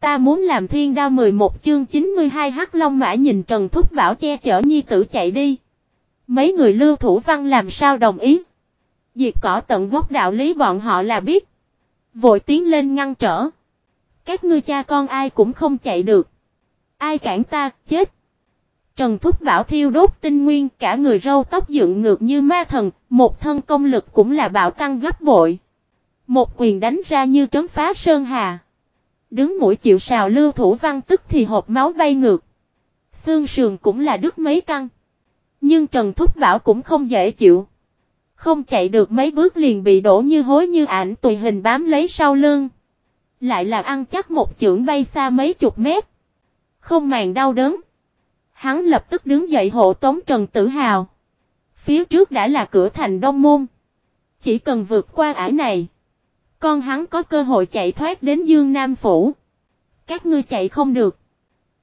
Ta muốn làm thiên đao 11 chương 92 hắc long mã nhìn Trần Thúc Bảo che chở nhi tử chạy đi. Mấy người lưu thủ văn làm sao đồng ý. Diệt cỏ tận gốc đạo lý bọn họ là biết. Vội tiến lên ngăn trở. Các ngươi cha con ai cũng không chạy được. Ai cản ta, chết. Trần Thúc Bảo thiêu đốt tinh nguyên cả người râu tóc dựng ngược như ma thần, một thân công lực cũng là bạo tăng gấp bội. Một quyền đánh ra như trấn phá sơn hà. Đứng mũi chịu sào lưu thủ văn tức thì hộp máu bay ngược. Xương sườn cũng là đứt mấy căng. Nhưng Trần Thúc Bảo cũng không dễ chịu. Không chạy được mấy bước liền bị đổ như hối như ảnh tùy hình bám lấy sau lưng. Lại là ăn chắc một chưởng bay xa mấy chục mét. Không màng đau đớn. Hắn lập tức đứng dậy hộ tống Trần Tử Hào. Phía trước đã là cửa thành Đông Môn. Chỉ cần vượt qua ải này. Con hắn có cơ hội chạy thoát đến Dương Nam Phủ. Các ngươi chạy không được.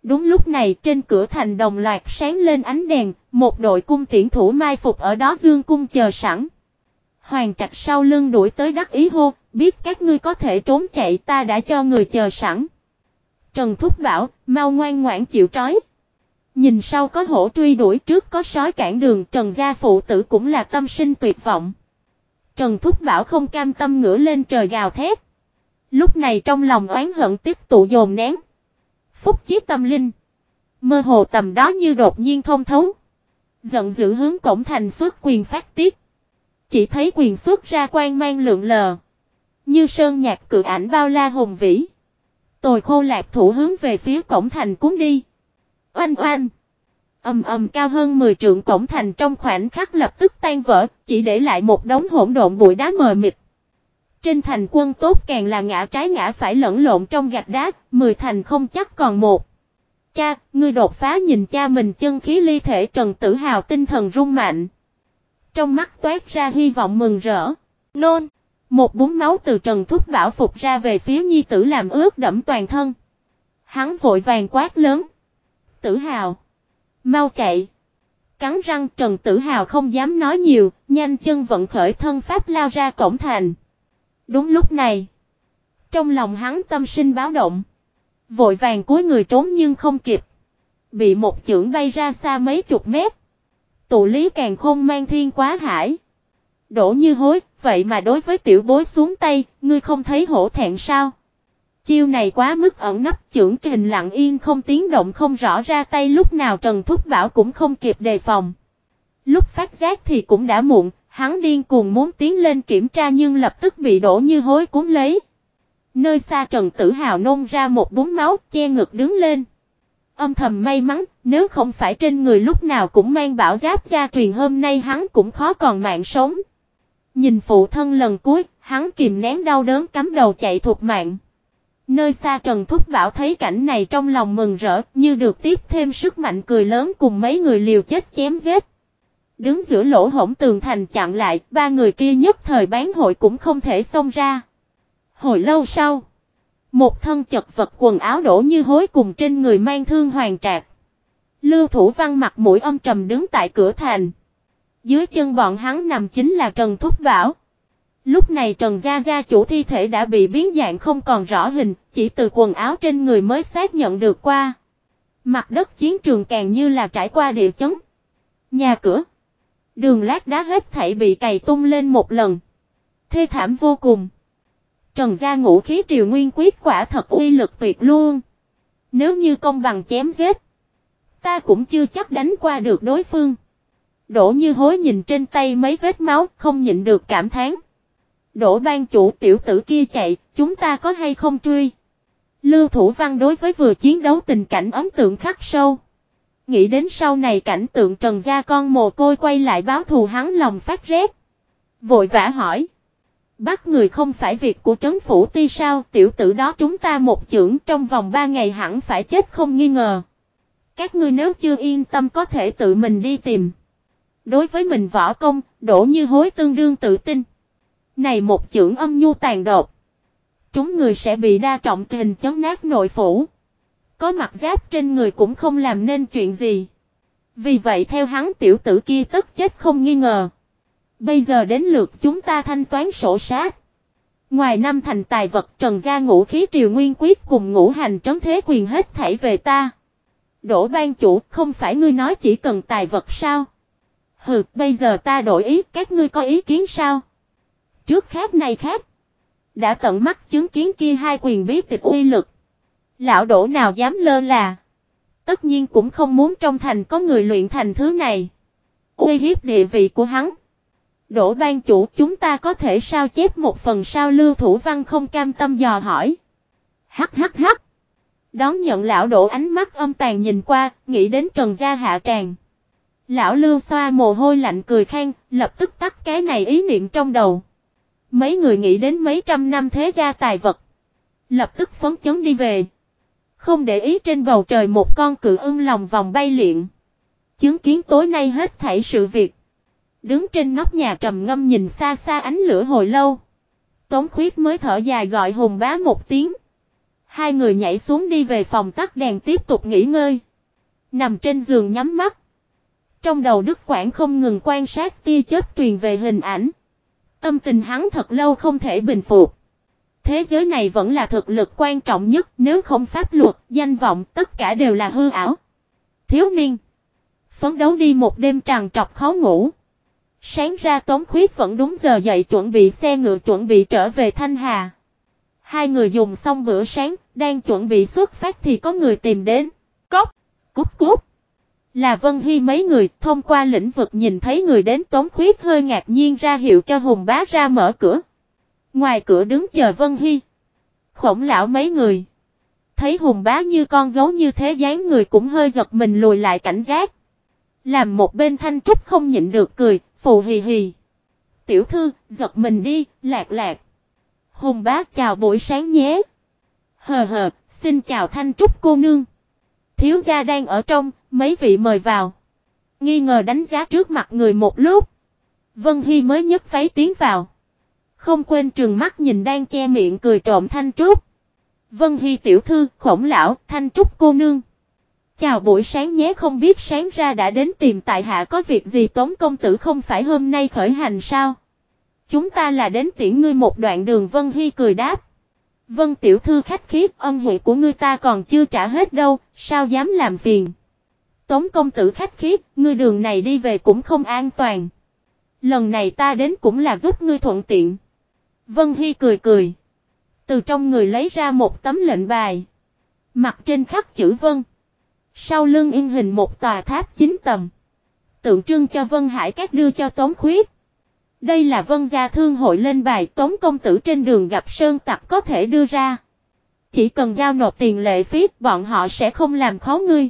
Đúng lúc này trên cửa thành đồng loạt sáng lên ánh đèn, một đội cung tiễn thủ mai phục ở đó dương cung chờ sẵn. Hoàng trạch sau lưng đuổi tới đắc ý hô, biết các ngươi có thể trốn chạy ta đã cho người chờ sẵn. Trần Thúc bảo, mau ngoan ngoãn chịu trói. Nhìn sau có hổ truy đuổi trước có sói cản đường Trần gia phụ tử cũng là tâm sinh tuyệt vọng. Trần Thúc Bảo không cam tâm ngửa lên trời gào thét. Lúc này trong lòng oán hận tiếp tụ dồn nén. Phúc chiếc tâm linh. Mơ hồ tầm đó như đột nhiên thông thấu. Giận dữ hướng cổng thành xuất quyền phát tiết. Chỉ thấy quyền xuất ra quan mang lượng lờ. Như sơn nhạc cự ảnh bao la hùng vĩ. Tồi khô lạc thủ hướng về phía cổng thành cúng đi. Oanh oanh. Ầm ầm cao hơn 10 trượng cổng thành trong khoảnh khắc lập tức tan vỡ, chỉ để lại một đống hỗn độn bụi đá mờ mịt. Trên thành quân tốt càng là ngã trái ngã phải lẫn lộn trong gạch đá, mười thành không chắc còn một. Cha, ngươi đột phá nhìn cha mình chân khí ly thể trần tử hào tinh thần rung mạnh. Trong mắt toát ra hy vọng mừng rỡ. Nôn, một búng máu từ trần thúc bảo phục ra về phía nhi tử làm ướt đẫm toàn thân. Hắn vội vàng quát lớn. Tử hào. Mau chạy. Cắn răng Trần Tử Hào không dám nói nhiều, nhanh chân vận khởi thân pháp lao ra cổng thành. Đúng lúc này, trong lòng hắn tâm sinh báo động. Vội vàng cúi người trốn nhưng không kịp. Bị một chưởng bay ra xa mấy chục mét. Tụ lý càng không mang thiên quá hải. Đổ như hối, vậy mà đối với tiểu bối xuống tay, ngươi không thấy hổ thẹn sao? Chiêu này quá mức ẩn nấp trưởng kình lặng yên không tiếng động không rõ ra tay lúc nào Trần Thúc Bảo cũng không kịp đề phòng. Lúc phát giác thì cũng đã muộn, hắn điên cuồng muốn tiến lên kiểm tra nhưng lập tức bị đổ như hối cuốn lấy. Nơi xa Trần Tử Hào nôn ra một búng máu che ngực đứng lên. Âm thầm may mắn, nếu không phải trên người lúc nào cũng mang bảo giáp gia truyền hôm nay hắn cũng khó còn mạng sống. Nhìn phụ thân lần cuối, hắn kìm nén đau đớn cắm đầu chạy thuộc mạng. Nơi xa Trần Thúc Bảo thấy cảnh này trong lòng mừng rỡ, như được tiếp thêm sức mạnh cười lớn cùng mấy người liều chết chém giết. Đứng giữa lỗ hổng tường thành chặn lại, ba người kia nhất thời bán hội cũng không thể xông ra. Hồi lâu sau, một thân chật vật quần áo đổ như hối cùng trên người mang thương hoàng trạc. Lưu Thủ Văn mặt mũi âm trầm đứng tại cửa thành. Dưới chân bọn hắn nằm chính là Trần Thúc Bảo. Lúc này Trần Gia Gia chủ thi thể đã bị biến dạng không còn rõ hình, chỉ từ quần áo trên người mới xác nhận được qua. Mặt đất chiến trường càng như là trải qua địa chấn. Nhà cửa, đường lát đá hết thảy bị cày tung lên một lần. Thê thảm vô cùng. Trần Gia ngũ khí triều nguyên quyết quả thật uy lực tuyệt luôn. Nếu như công bằng chém giết, ta cũng chưa chắc đánh qua được đối phương. Đổ như hối nhìn trên tay mấy vết máu, không nhịn được cảm thán. Đỗ ban chủ tiểu tử kia chạy, chúng ta có hay không truy? Lưu Thủ Văn đối với vừa chiến đấu tình cảnh ấn tượng khắc sâu. Nghĩ đến sau này cảnh tượng Trần Gia con mồ côi quay lại báo thù hắn lòng phát rét. Vội vã hỏi. Bắt người không phải việc của trấn phủ ti sao tiểu tử đó chúng ta một chưởng trong vòng ba ngày hẳn phải chết không nghi ngờ. Các ngươi nếu chưa yên tâm có thể tự mình đi tìm. Đối với mình võ công, đổ như hối tương đương tự tin. Này một chưởng âm nhu tàn độc. Chúng người sẽ bị đa trọng kình chấn nát nội phủ. Có mặt giáp trên người cũng không làm nên chuyện gì. Vì vậy theo hắn tiểu tử kia tất chết không nghi ngờ. Bây giờ đến lượt chúng ta thanh toán sổ sát. Ngoài năm thành tài vật trần gia ngũ khí triều nguyên quyết cùng ngũ hành trấn thế quyền hết thảy về ta. Đỗ ban chủ không phải ngươi nói chỉ cần tài vật sao? Hừ, bây giờ ta đổi ý, các ngươi có ý kiến sao? Trước khác nay khác. Đã tận mắt chứng kiến kia hai quyền bí tịch uy lực. Lão đổ nào dám lơ là. Tất nhiên cũng không muốn trong thành có người luyện thành thứ này. Uy hiếp địa vị của hắn. Đỗ ban chủ chúng ta có thể sao chép một phần sao lưu thủ văn không cam tâm dò hỏi. Hắc hắc hắc. Đón nhận lão đổ ánh mắt âm tàn nhìn qua, nghĩ đến trần gia hạ tràng. Lão lưu xoa mồ hôi lạnh cười khen, lập tức tắt cái này ý niệm trong đầu. Mấy người nghĩ đến mấy trăm năm thế gia tài vật. Lập tức phấn chấn đi về. Không để ý trên bầu trời một con cự ưng lòng vòng bay liện. Chứng kiến tối nay hết thảy sự việc. Đứng trên nóc nhà trầm ngâm nhìn xa xa ánh lửa hồi lâu. Tống khuyết mới thở dài gọi hùng bá một tiếng. Hai người nhảy xuống đi về phòng tắt đèn tiếp tục nghỉ ngơi. Nằm trên giường nhắm mắt. Trong đầu Đức Quảng không ngừng quan sát tia chớp truyền về hình ảnh. Tâm tình hắn thật lâu không thể bình phục. Thế giới này vẫn là thực lực quan trọng nhất, nếu không pháp luật, danh vọng, tất cả đều là hư ảo. Thiếu niên. Phấn đấu đi một đêm tràn trọc khó ngủ. Sáng ra Tống Khuyết vẫn đúng giờ dậy chuẩn bị xe ngựa chuẩn bị trở về Thanh Hà. Hai người dùng xong bữa sáng, đang chuẩn bị xuất phát thì có người tìm đến. Cốc, cúp cúp là Vân Hy mấy người thông qua lĩnh vực nhìn thấy người đến Tống Khuyết hơi ngạc nhiên ra hiệu cho Hùng Bá ra mở cửa. Ngoài cửa đứng chờ Vân Hy. Khổng lão mấy người. Thấy Hùng Bá như con gấu như thế dáng người cũng hơi giật mình lùi lại cảnh giác. Làm một bên thanh trúc không nhịn được cười, phù hì hì. Tiểu thư, giật mình đi, lạc lạc. Hùng bá chào buổi sáng nhé. Hờ hờ, xin chào thanh trúc cô nương. Thiếu gia đang ở trong, mấy vị mời vào. Nghi ngờ đánh giá trước mặt người một lúc. Vân Hy mới nhấc váy tiến vào. Không quên trừng mắt nhìn đang che miệng cười trộm thanh trúc. Vân Hy tiểu thư, khổng lão, thanh trúc cô nương. Chào buổi sáng nhé không biết sáng ra đã đến tìm tại hạ có việc gì tống công tử không phải hôm nay khởi hành sao? Chúng ta là đến tiễn ngươi một đoạn đường Vân Hy cười đáp. Vân tiểu thư khách khí ân huệ của ngươi ta còn chưa trả hết đâu, sao dám làm phiền. Tống công tử khách khí, ngươi đường này đi về cũng không an toàn. Lần này ta đến cũng là giúp ngươi thuận tiện. Vân Hy cười cười. Từ trong người lấy ra một tấm lệnh bài. Mặt trên khắc chữ Vân. Sau lưng in hình một tòa tháp chín tầng. Tượng trưng cho Vân Hải Các đưa cho Tống Khuyết. Đây là Vân Gia Thương hội lên bài Tống Công Tử trên đường gặp Sơn Tặc có thể đưa ra. Chỉ cần giao nộp tiền lệ phí bọn họ sẽ không làm khó ngươi.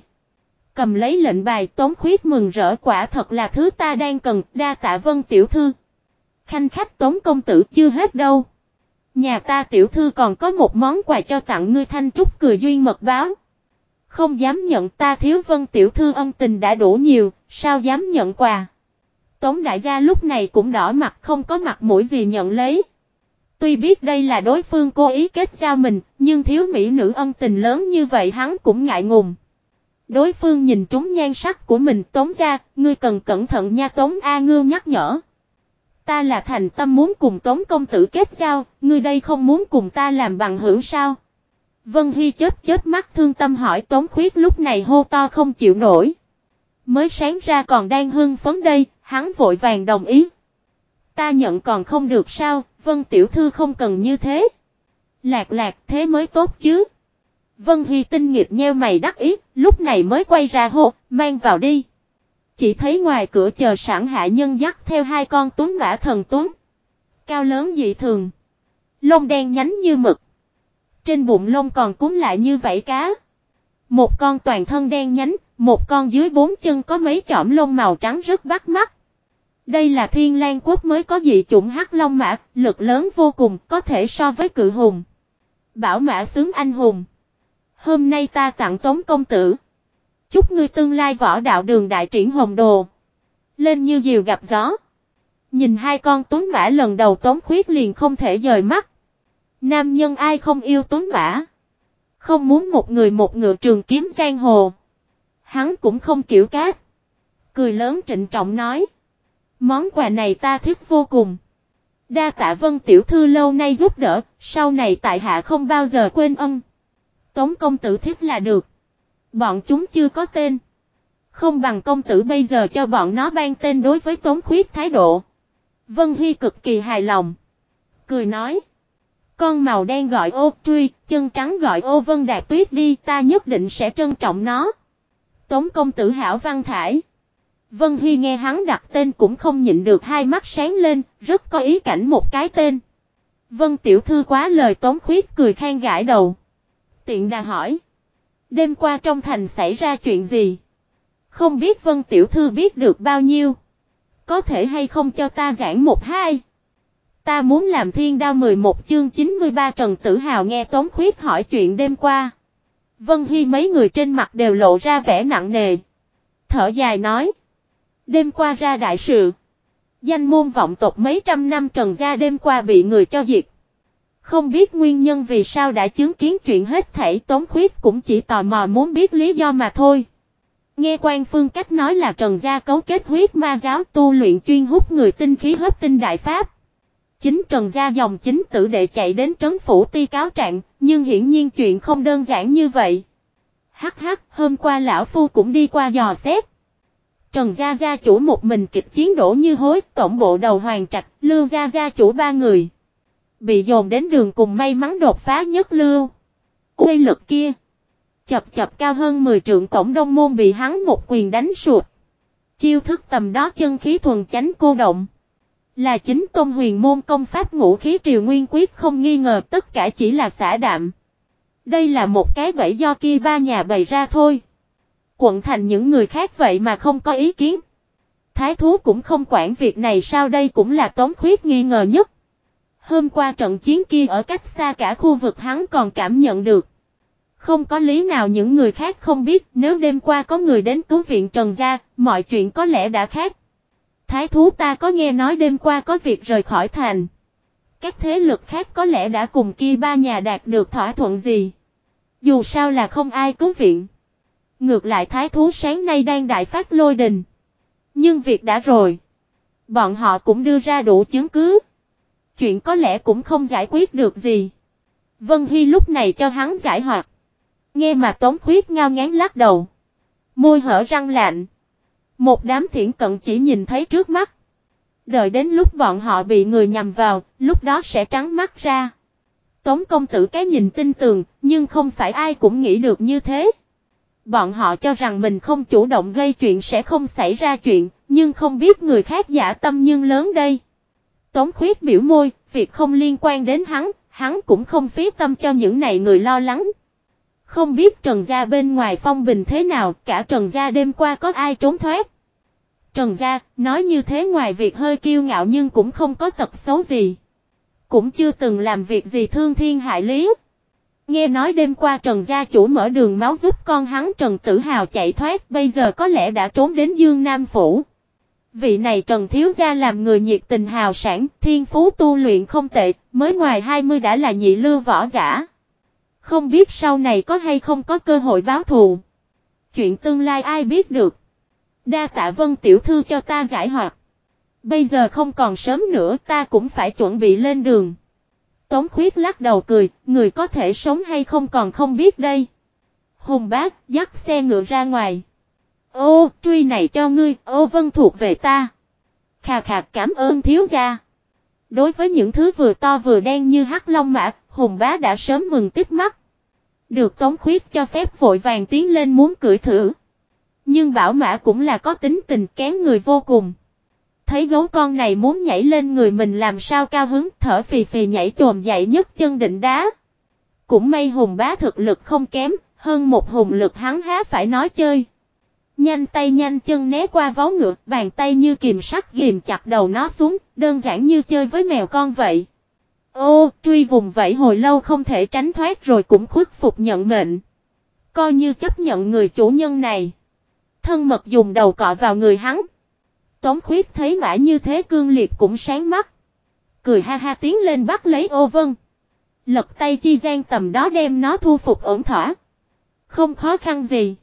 Cầm lấy lệnh bài Tống Khuyết mừng rỡ quả thật là thứ ta đang cần đa tạ Vân Tiểu Thư. Khanh khách Tống Công Tử chưa hết đâu. Nhà ta Tiểu Thư còn có một món quà cho tặng ngươi Thanh Trúc cười duyên mật báo. Không dám nhận ta thiếu vân tiểu thư ân tình đã đủ nhiều, sao dám nhận quà. Tống đại gia lúc này cũng đỏ mặt không có mặt mũi gì nhận lấy. Tuy biết đây là đối phương cố ý kết giao mình, nhưng thiếu mỹ nữ ân tình lớn như vậy hắn cũng ngại ngùng. Đối phương nhìn trúng nhan sắc của mình tống ra, ngươi cần cẩn thận nha tống A ngưu nhắc nhở. Ta là thành tâm muốn cùng tống công tử kết giao, ngươi đây không muốn cùng ta làm bằng hữu sao? Vân Hy chết chết mắt thương tâm hỏi Tống Khuyết lúc này hô to không chịu nổi. Mới sáng ra còn đang hưng phấn đây, hắn vội vàng đồng ý. Ta nhận còn không được sao, Vân Tiểu Thư không cần như thế. Lạc lạc thế mới tốt chứ. Vân Hy tinh nghiệp nheo mày đắc ý, lúc này mới quay ra hô, mang vào đi. Chỉ thấy ngoài cửa chờ sẵn hạ nhân dắt theo hai con tuấn mã thần tuấn. Cao lớn dị thường. Lông đen nhánh như mực. Trên bụng lông còn cúm lại như vảy cá. Một con toàn thân đen nhánh, một con dưới bốn chân có mấy chỏm lông màu trắng rất bắt mắt. Đây là thiên Lan quốc mới có dị chủng hắc long mã, lực lớn vô cùng, có thể so với cự hùng. Bảo mã xứng anh hùng. Hôm nay ta tặng tống công tử. Chúc ngươi tương lai võ đạo đường đại triển hồng đồ. Lên như diều gặp gió. Nhìn hai con tuấn mã lần đầu tống khuyết liền không thể rời mắt. Nam nhân ai không yêu tuấn mã. Không muốn một người một ngựa trường kiếm giang hồ. Hắn cũng không kiểu cát. Cười lớn trịnh trọng nói. Món quà này ta thích vô cùng. Đa tạ vân tiểu thư lâu nay giúp đỡ, sau này tại hạ không bao giờ quên ân. Tống công tử thiếp là được. Bọn chúng chưa có tên. Không bằng công tử bây giờ cho bọn nó ban tên đối với Tống Khuyết thái độ. Vân Hy cực kỳ hài lòng. Cười nói. Con màu đen gọi ô truy, chân trắng gọi ô vân đạt tuyết đi, ta nhất định sẽ trân trọng nó. Tống công tử hảo văn thải. Vân Hy nghe hắn đặt tên cũng không nhịn được hai mắt sáng lên, rất có ý cảnh một cái tên. Vân tiểu thư quá lời tống khuyết cười khen gãi đầu. Tiện đà hỏi. Đêm qua trong thành xảy ra chuyện gì? Không biết Vân tiểu thư biết được bao nhiêu. Có thể hay không cho ta giảng một hai. Ta muốn làm thiên đao 11 chương 93 Trần Tử Hào nghe Tống Khuyết hỏi chuyện đêm qua. Vân Hy mấy người trên mặt đều lộ ra vẻ nặng nề. Thở dài nói. Đêm qua ra đại sự. Danh môn vọng tộc mấy trăm năm Trần Gia đêm qua bị người cho diệt. Không biết nguyên nhân vì sao đã chứng kiến chuyện hết thảy Tống Khuyết cũng chỉ tò mò muốn biết lý do mà thôi. Nghe quan phương cách nói là Trần Gia cấu kết huyết ma giáo tu luyện chuyên hút người tinh khí hấp tinh đại pháp. Chính Trần Gia dòng chính tử đệ chạy đến trấn phủ ti cáo trạng, nhưng hiển nhiên chuyện không đơn giản như vậy. Hắc hắc, hôm qua lão phu cũng đi qua dò xét. Trần Gia Gia chủ một mình kịch chiến đổ như hối, tổng bộ đầu hoàng trạch, Lưu Gia Gia chủ ba người. Bị dồn đến đường cùng may mắn đột phá nhất lưu. Uy lực kia. Chập chập cao hơn 10 trượng cổng đông môn bị hắn một quyền đánh sụt. Chiêu thức tầm đó chân khí thuần chánh cô động. Là chính công huyền môn công pháp ngũ khí triều nguyên quyết không nghi ngờ tất cả chỉ là xả đạm. Đây là một cái bẫy do kia ba nhà bày ra thôi. Quận thành những người khác vậy mà không có ý kiến. Thái thú cũng không quản việc này sao đây cũng là tống khuyết nghi ngờ nhất. Hôm qua trận chiến kia ở cách xa cả khu vực hắn còn cảm nhận được. Không có lý nào những người khác không biết nếu đêm qua có người đến cứu viện Trần Gia, mọi chuyện có lẽ đã khác. Thái thú ta có nghe nói đêm qua có việc rời khỏi thành. Các thế lực khác có lẽ đã cùng kia ba nhà đạt được thỏa thuận gì. Dù sao là không ai cứu viện. Ngược lại thái thú sáng nay đang đại phát lôi đình. Nhưng việc đã rồi. Bọn họ cũng đưa ra đủ chứng cứ. Chuyện có lẽ cũng không giải quyết được gì. Vân Hy lúc này cho hắn giải hoạt. Nghe mà Tống Khuyết ngao ngán lắc đầu. Môi hở răng lạnh. Một đám thiển cận chỉ nhìn thấy trước mắt. Đợi đến lúc bọn họ bị người nhầm vào, lúc đó sẽ trắng mắt ra. Tống công tử cái nhìn tin tường, nhưng không phải ai cũng nghĩ được như thế. Bọn họ cho rằng mình không chủ động gây chuyện sẽ không xảy ra chuyện, nhưng không biết người khác giả tâm nhưng lớn đây. Tống khuyết biểu môi, việc không liên quan đến hắn, hắn cũng không phí tâm cho những này người lo lắng. Không biết Trần Gia bên ngoài phong bình thế nào, cả Trần Gia đêm qua có ai trốn thoát. Trần Gia, nói như thế ngoài việc hơi kiêu ngạo nhưng cũng không có tật xấu gì. Cũng chưa từng làm việc gì thương thiên hại lý. Nghe nói đêm qua Trần Gia chủ mở đường máu giúp con hắn Trần Tử Hào chạy thoát bây giờ có lẽ đã trốn đến Dương Nam Phủ. Vị này Trần Thiếu Gia làm người nhiệt tình hào sản, thiên phú tu luyện không tệ, mới ngoài 20 đã là nhị lưu võ giả. Không biết sau này có hay không có cơ hội báo thù. Chuyện tương lai ai biết được. Đa tạ vân tiểu thư cho ta giải hoạt. Bây giờ không còn sớm nữa ta cũng phải chuẩn bị lên đường. Tống khuyết lắc đầu cười, người có thể sống hay không còn không biết đây. Hùng bác dắt xe ngựa ra ngoài. Ô, truy này cho ngươi, ô vân thuộc về ta. Khà khà cảm ơn thiếu gia. Đối với những thứ vừa to vừa đen như hắc long mã, Hùng bá đã sớm mừng tích mắt. Được Tống Khuyết cho phép vội vàng tiến lên muốn cưỡi thử. Nhưng bảo mã cũng là có tính tình kén người vô cùng. Thấy gấu con này muốn nhảy lên người mình làm sao cao hứng thở phì phì nhảy trồm dậy nhất chân định đá. Cũng may hùng bá thực lực không kém, hơn một hùng lực hắn há phải nói chơi. Nhanh tay nhanh chân né qua vó ngựa, bàn tay như kìm sắt ghim chặt đầu nó xuống, đơn giản như chơi với mèo con vậy. Ô, truy vùng vẫy hồi lâu không thể tránh thoát rồi cũng khuất phục nhận mệnh. Coi như chấp nhận người chủ nhân này. Thân mật dùng đầu cọ vào người hắn. Tống khuyết thấy mã như thế cương liệt cũng sáng mắt. Cười ha ha tiến lên bắt lấy ô vân. Lật tay chi gian tầm đó đem nó thu phục ổn thỏa. Không khó khăn gì.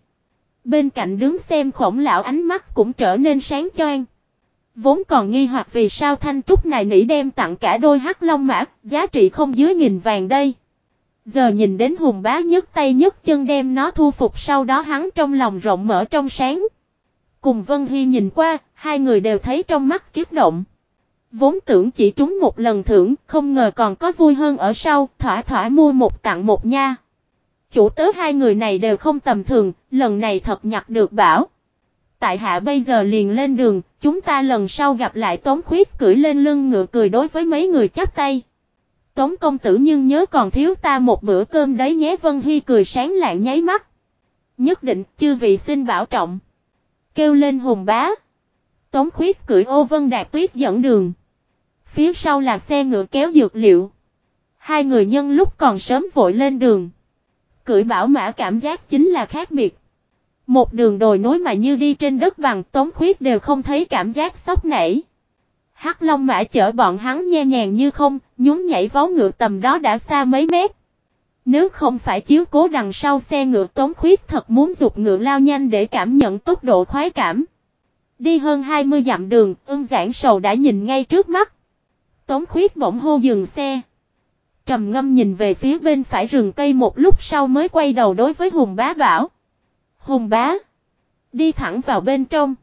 Bên cạnh đứng xem khổng lão ánh mắt cũng trở nên sáng choang. Vốn còn nghi hoặc vì sao thanh trúc này nỉ đem tặng cả đôi hắc long mã, giá trị không dưới nghìn vàng đây. Giờ nhìn đến hùng bá nhất tay nhất chân đem nó thu phục sau đó hắn trong lòng rộng mở trong sáng. Cùng Vân Hy nhìn qua, hai người đều thấy trong mắt kiếp động. Vốn tưởng chỉ trúng một lần thưởng, không ngờ còn có vui hơn ở sau, thỏa thỏa mua một tặng một nha. Chủ tớ hai người này đều không tầm thường, lần này thật nhặt được bảo. Tại hạ bây giờ liền lên đường, chúng ta lần sau gặp lại Tống Khuyết cưỡi lên lưng ngựa cười đối với mấy người chắp tay. Tống công tử nhưng nhớ còn thiếu ta một bữa cơm đấy nhé Vân Hy cười sáng lạng nháy mắt. Nhất định, chư vị xin bảo trọng. Kêu lên hùng bá. Tống Khuyết cưỡi ô vân đạt tuyết dẫn đường. Phía sau là xe ngựa kéo dược liệu. Hai người nhân lúc còn sớm vội lên đường. Cưỡi bảo mã cảm giác chính là khác biệt. Một đường đồi nối mà như đi trên đất bằng tống khuyết đều không thấy cảm giác sốc nảy. Hắc Long mã chở bọn hắn nhe nhàng như không, nhún nhảy vó ngựa tầm đó đã xa mấy mét. Nếu không phải chiếu cố đằng sau xe ngựa tống khuyết thật muốn dục ngựa lao nhanh để cảm nhận tốc độ khoái cảm. Đi hơn 20 dặm đường, ưng giảng sầu đã nhìn ngay trước mắt. Tống khuyết bỗng hô dừng xe. Trầm ngâm nhìn về phía bên phải rừng cây một lúc sau mới quay đầu đối với Hùng bá bảo. Hùng bá. Đi thẳng vào bên trong.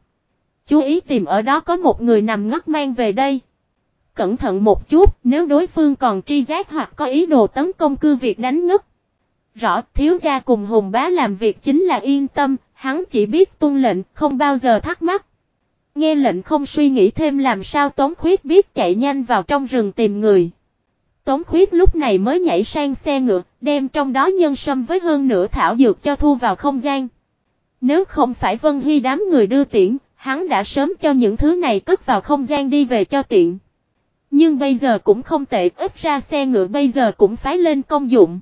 Chú ý tìm ở đó có một người nằm ngất mang về đây. Cẩn thận một chút, nếu đối phương còn tri giác hoặc có ý đồ tấn công cư việc đánh ngất. Rõ, thiếu gia cùng Hùng bá làm việc chính là yên tâm, hắn chỉ biết tuân lệnh, không bao giờ thắc mắc. Nghe lệnh không suy nghĩ thêm làm sao Tống Khuyết biết chạy nhanh vào trong rừng tìm người. Tống Khuyết lúc này mới nhảy sang xe ngựa, đem trong đó nhân sâm với hơn nửa thảo dược cho thu vào không gian. Nếu không phải Vân Hy đám người đưa tiễn, hắn đã sớm cho những thứ này cất vào không gian đi về cho tiện. Nhưng bây giờ cũng không tệ, ít ra xe ngựa bây giờ cũng phái lên công dụng.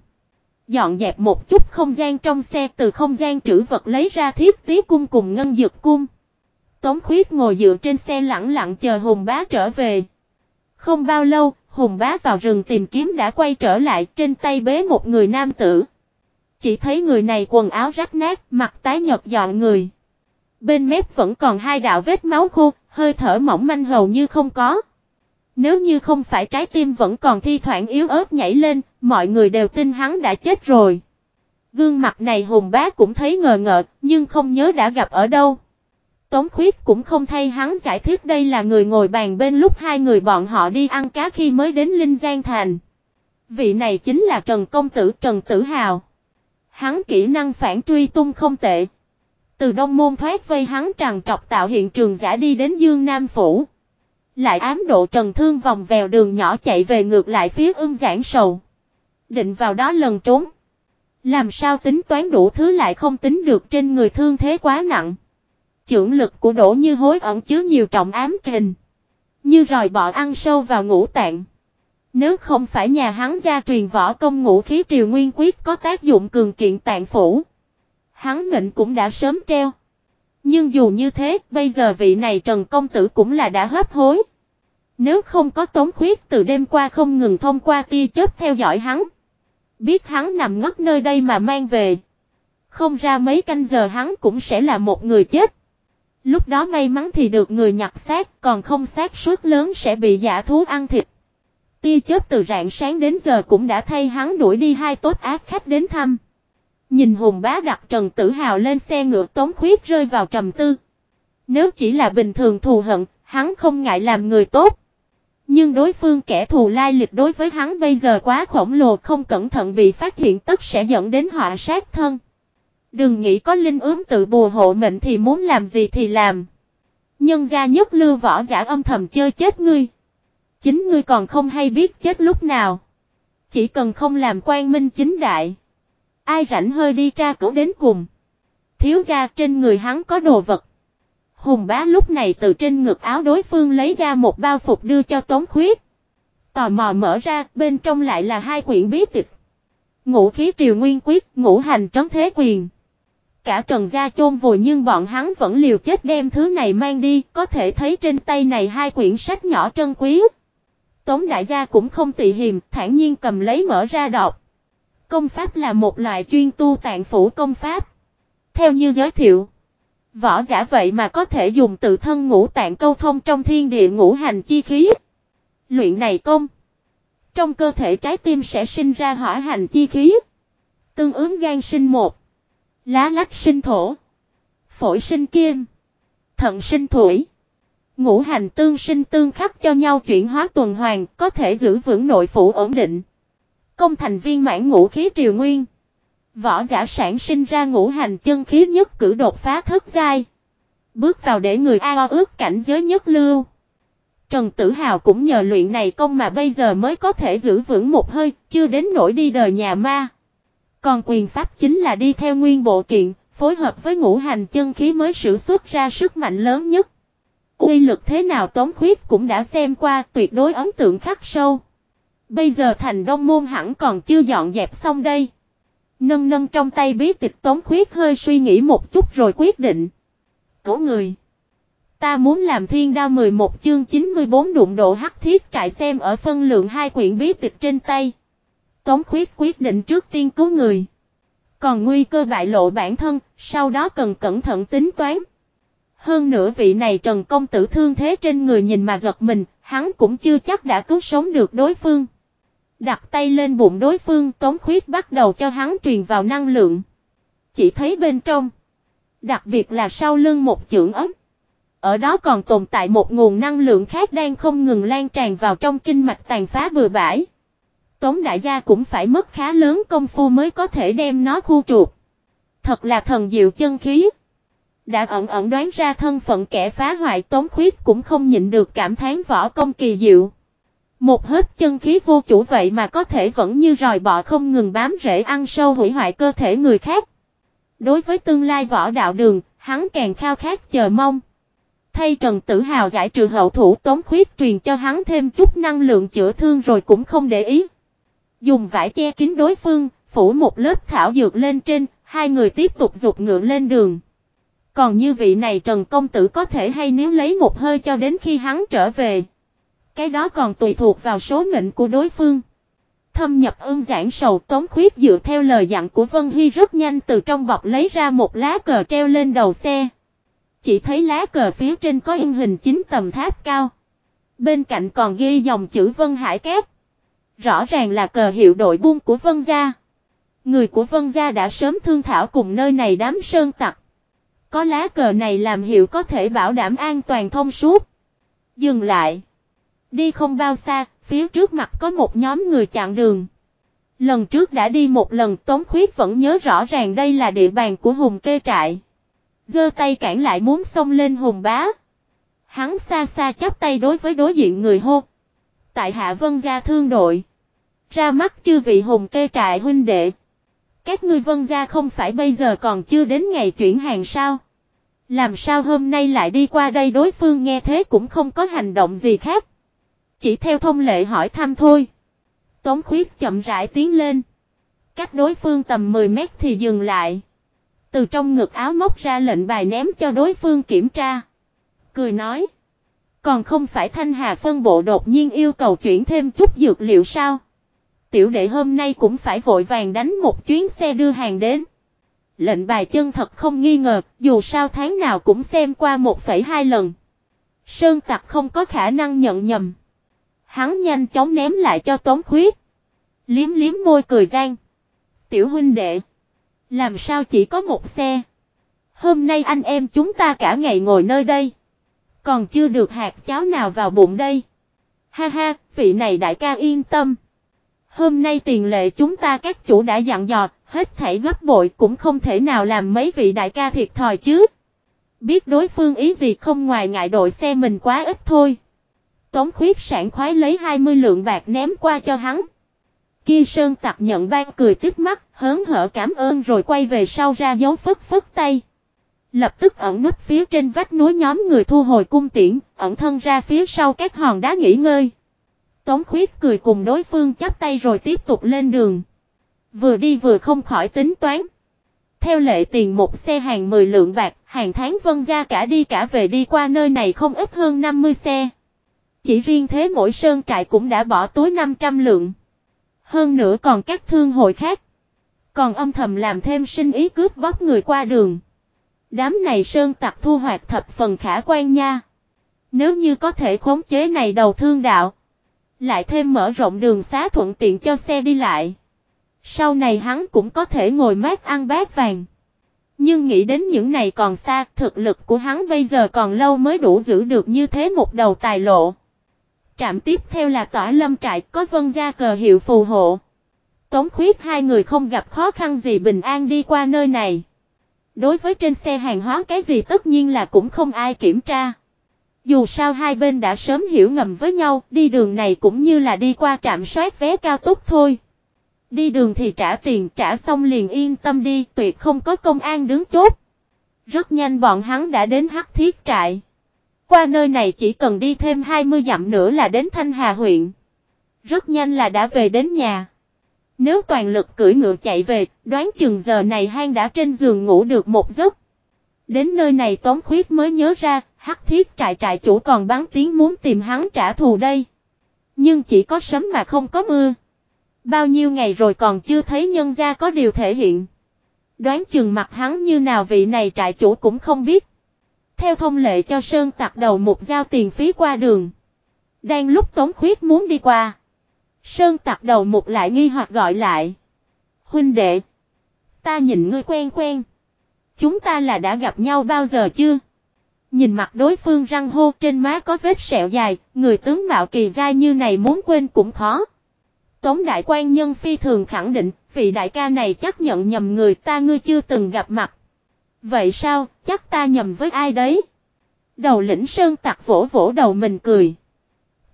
Dọn dẹp một chút không gian trong xe từ không gian trữ vật lấy ra thiết tí cung cùng ngân dược cung. Tống khuyết ngồi dựa trên xe lặng lặng chờ Hùng bá trở về. Không bao lâu, Hùng bá vào rừng tìm kiếm đã quay trở lại trên tay bế một người nam tử. Chỉ thấy người này quần áo rách nát, mặt tái nhợt dọn người. Bên mép vẫn còn hai đạo vết máu khô, hơi thở mỏng manh hầu như không có. Nếu như không phải trái tim vẫn còn thi thoảng yếu ớt nhảy lên, mọi người đều tin hắn đã chết rồi. Gương mặt này hùng bá cũng thấy ngờ ngợ, nhưng không nhớ đã gặp ở đâu. Tống khuyết cũng không thay hắn giải thích đây là người ngồi bàn bên lúc hai người bọn họ đi ăn cá khi mới đến Linh Giang Thành. Vị này chính là Trần Công Tử Trần Tử Hào. Hắn kỹ năng phản truy tung không tệ. Từ đông môn thoát vây hắn tràn trọc tạo hiện trường giả đi đến Dương Nam Phủ. Lại ám độ trần thương vòng vèo đường nhỏ chạy về ngược lại phía ưng giảng sầu. Định vào đó lần trốn. Làm sao tính toán đủ thứ lại không tính được trên người thương thế quá nặng. Chưởng lực của đổ như hối ẩn chứa nhiều trọng ám kình. Như ròi bọ ăn sâu vào ngũ tạng. Nếu không phải nhà hắn gia truyền võ công ngũ khí triều nguyên quyết có tác dụng cường kiện tạng phủ. Hắn mệnh cũng đã sớm treo. Nhưng dù như thế, bây giờ vị này Trần Công Tử cũng là đã hấp hối. Nếu không có tống khuyết từ đêm qua không ngừng thông qua tia chớp theo dõi hắn. Biết hắn nằm ngất nơi đây mà mang về. Không ra mấy canh giờ hắn cũng sẽ là một người chết. Lúc đó may mắn thì được người nhặt xác, còn không xác suất lớn sẽ bị giả thú ăn thịt. Tia chớp từ rạng sáng đến giờ cũng đã thay hắn đuổi đi hai tốt ác khách đến thăm. Nhìn hùng bá đặt Trần Tử Hào lên xe ngựa tống khuyết rơi vào trầm tư. Nếu chỉ là bình thường thù hận, hắn không ngại làm người tốt. Nhưng đối phương kẻ thù lai lịch đối với hắn bây giờ quá khổng lồ không cẩn thận bị phát hiện tất sẽ dẫn đến họa sát thân. Đừng nghĩ có linh ướm tự bùa hộ mệnh thì muốn làm gì thì làm. Nhân gia nhất lưu võ giả âm thầm chơi chết ngươi. Chính ngươi còn không hay biết chết lúc nào. Chỉ cần không làm quan minh chính đại. Ai rảnh hơi đi tra cứu đến cùng. Thiếu gia trên người hắn có đồ vật. Hùng bá lúc này từ trên ngực áo đối phương lấy ra một bao phục đưa cho Tống Khuyết. Tò mò mở ra, bên trong lại là hai quyển bí tịch. Ngũ khí triều nguyên quyết, ngũ hành trấn thế quyền. Cả trần gia chôn vùi nhưng bọn hắn vẫn liều chết đem thứ này mang đi, có thể thấy trên tay này hai quyển sách nhỏ trân quý. Tống đại gia cũng không tị hiềm, thản nhiên cầm lấy mở ra đọc. Công pháp là một loại chuyên tu tạng phủ công pháp. Theo như giới thiệu, Võ giả vậy mà có thể dùng tự thân ngũ tạng câu thông trong thiên địa ngũ hành chi khí. Luyện này công. Trong cơ thể trái tim sẽ sinh ra hỏa hành chi khí. Tương ứng gan sinh một. Lá lách sinh thổ. Phổi sinh kim. Thận sinh thủy. Ngũ hành tương sinh tương khắc cho nhau chuyển hóa tuần hoàn có thể giữ vững nội phủ ổn định. Công thành viên mãn ngũ khí triều nguyên. Võ giả sản sinh ra ngũ hành chân khí nhất cử đột phá thất giai. Bước vào để người ao ước cảnh giới nhất lưu. Trần Tử Hào cũng nhờ luyện này công mà bây giờ mới có thể giữ vững một hơi, chưa đến nỗi đi đời nhà ma. Còn quyền pháp chính là đi theo nguyên bộ kiện, phối hợp với ngũ hành chân khí mới sử xuất ra sức mạnh lớn nhất. Uy lực thế nào Tống Khuyết cũng đã xem qua, tuyệt đối ấn tượng khắc sâu. Bây giờ thành đông môn hẳn còn chưa dọn dẹp xong đây. Nâng nâng trong tay bí tịch Tống Khuyết hơi suy nghĩ một chút rồi quyết định. Cổ người. Ta muốn làm thiên đao 11 chương 94 đụng độ hắc thiết trại xem ở phân lượng hai quyển bí tịch trên tay. Tống khuyết quyết định trước tiên cứu người. Còn nguy cơ bại lộ bản thân, sau đó cần cẩn thận tính toán. Hơn nữa vị này Trần Công Tử thương thế trên người nhìn mà giật mình, hắn cũng chưa chắc đã cứu sống được đối phương. Đặt tay lên bụng đối phương, Tống Khuyết bắt đầu cho hắn truyền vào năng lượng. Chỉ thấy bên trong, đặc biệt là sau lưng một chưởng ấm. Ở đó còn tồn tại một nguồn năng lượng khác đang không ngừng lan tràn vào trong kinh mạch tàn phá bừa bãi. Tống đại gia cũng phải mất khá lớn công phu mới có thể đem nó khu chuột. Thật là thần diệu chân khí. Đã ẩn ẩn đoán ra thân phận kẻ phá hoại tống khuyết cũng không nhịn được cảm thán võ công kỳ diệu. Một hết chân khí vô chủ vậy mà có thể vẫn như ròi bọ không ngừng bám rễ ăn sâu hủy hoại cơ thể người khác. Đối với tương lai võ đạo đường, hắn càng khao khát chờ mong. Thay Trần Tử Hào giải trừ hậu thủ tống khuyết truyền cho hắn thêm chút năng lượng chữa thương rồi cũng không để ý. Dùng vải che kín đối phương, phủ một lớp thảo dược lên trên, hai người tiếp tục dục ngựa lên đường. Còn như vị này Trần Công Tử có thể hay nếu lấy một hơi cho đến khi hắn trở về. Cái đó còn tùy thuộc vào số mệnh của đối phương. Thâm nhập ương giảng sầu tống khuyết dựa theo lời dặn của Vân Hy rất nhanh từ trong bọc lấy ra một lá cờ treo lên đầu xe. Chỉ thấy lá cờ phía trên có in hình chính tầm tháp cao. Bên cạnh còn ghi dòng chữ Vân Hải Cát. Rõ ràng là cờ hiệu đội buôn của Vân Gia. Người của Vân Gia đã sớm thương thảo cùng nơi này đám sơn tặc. Có lá cờ này làm hiệu có thể bảo đảm an toàn thông suốt. Dừng lại. Đi không bao xa, phía trước mặt có một nhóm người chặn đường. Lần trước đã đi một lần Tống Khuyết vẫn nhớ rõ ràng đây là địa bàn của Hùng Kê Trại. Giơ tay cản lại muốn xông lên Hùng Bá. Hắn xa xa chắp tay đối với đối diện người hô. Tại Hạ Vân Gia Thương Đội. Ra mắt chư vị Hùng Kê Trại huynh đệ. Các ngươi Vân Gia không phải bây giờ còn chưa đến ngày chuyển hàng sao? Làm sao hôm nay lại đi qua đây đối phương nghe thế cũng không có hành động gì khác. Chỉ theo thông lệ hỏi thăm thôi. Tống khuyết chậm rãi tiến lên. Cách đối phương tầm 10 mét thì dừng lại. Từ trong ngực áo móc ra lệnh bài ném cho đối phương kiểm tra. Cười nói. Còn không phải Thanh Hà phân bộ đột nhiên yêu cầu chuyển thêm chút dược liệu sao? Tiểu đệ hôm nay cũng phải vội vàng đánh một chuyến xe đưa hàng đến. Lệnh bài chân thật không nghi ngờ, dù sao tháng nào cũng xem qua 1,2 lần. Sơn tặc không có khả năng nhận nhầm. Hắn nhanh chóng ném lại cho Tống Khuyết. Liếm liếm môi cười gian. Tiểu huynh đệ. Làm sao chỉ có một xe? Hôm nay anh em chúng ta cả ngày ngồi nơi đây. Còn chưa được hạt cháo nào vào bụng đây. Ha ha, vị này đại ca yên tâm. Hôm nay tiền lệ chúng ta các chủ đã dặn dò, hết thảy gấp bội cũng không thể nào làm mấy vị đại ca thiệt thòi chứ. Biết đối phương ý gì không ngoài ngại đội xe mình quá ít thôi. Tống khuyết sản khoái lấy 20 lượng bạc ném qua cho hắn. Kia sơn tặc nhận ban cười tiếp mắt, hớn hở cảm ơn rồi quay về sau ra dấu phất phất tay. Lập tức ẩn nút phía trên vách núi nhóm người thu hồi cung tiễn, ẩn thân ra phía sau các hòn đá nghỉ ngơi. Tống khuyết cười cùng đối phương chắp tay rồi tiếp tục lên đường. Vừa đi vừa không khỏi tính toán. Theo lệ tiền một xe hàng 10 lượng bạc, hàng tháng vân ra cả đi cả về đi qua nơi này không ít hơn 50 xe. Chỉ riêng thế mỗi sơn trại cũng đã bỏ túi 500 lượng. Hơn nữa còn các thương hội khác. Còn âm thầm làm thêm sinh ý cướp bóc người qua đường. Đám này sơn tặc thu hoạch thập phần khả quan nha. Nếu như có thể khống chế này đầu thương đạo. Lại thêm mở rộng đường xá thuận tiện cho xe đi lại. Sau này hắn cũng có thể ngồi mát ăn bát vàng. Nhưng nghĩ đến những này còn xa, thực lực của hắn bây giờ còn lâu mới đủ giữ được như thế một đầu tài lộ. Trạm tiếp theo là tỏa lâm trại có vân gia cờ hiệu phù hộ. Tống khuyết hai người không gặp khó khăn gì bình an đi qua nơi này. Đối với trên xe hàng hóa cái gì tất nhiên là cũng không ai kiểm tra. Dù sao hai bên đã sớm hiểu ngầm với nhau, đi đường này cũng như là đi qua trạm soát vé cao tốc thôi. Đi đường thì trả tiền trả xong liền yên tâm đi, tuyệt không có công an đứng chốt. Rất nhanh bọn hắn đã đến hắc thiết trại. Qua nơi này chỉ cần đi thêm 20 dặm nữa là đến Thanh Hà huyện. Rất nhanh là đã về đến nhà. Nếu toàn lực cưỡi ngựa chạy về, đoán chừng giờ này hang đã trên giường ngủ được một giấc. Đến nơi này Tống Khuyết mới nhớ ra, hắc thiết trại trại chủ còn bắn tiếng muốn tìm hắn trả thù đây. Nhưng chỉ có sấm mà không có mưa. Bao nhiêu ngày rồi còn chưa thấy nhân gia có điều thể hiện. Đoán chừng mặt hắn như nào vị này trại chủ cũng không biết. Theo thông lệ cho Sơn tặc đầu một giao tiền phí qua đường. Đang lúc Tống Khuyết muốn đi qua. Sơn tặc đầu một lại nghi hoặc gọi lại. Huynh đệ. Ta nhìn ngươi quen quen. Chúng ta là đã gặp nhau bao giờ chưa? Nhìn mặt đối phương răng hô trên má có vết sẹo dài, người tướng mạo kỳ gai như này muốn quên cũng khó. Tống đại quan nhân phi thường khẳng định, vị đại ca này chắc nhận nhầm người ta ngươi chưa từng gặp mặt. Vậy sao, chắc ta nhầm với ai đấy? Đầu lĩnh sơn tặc vỗ vỗ đầu mình cười.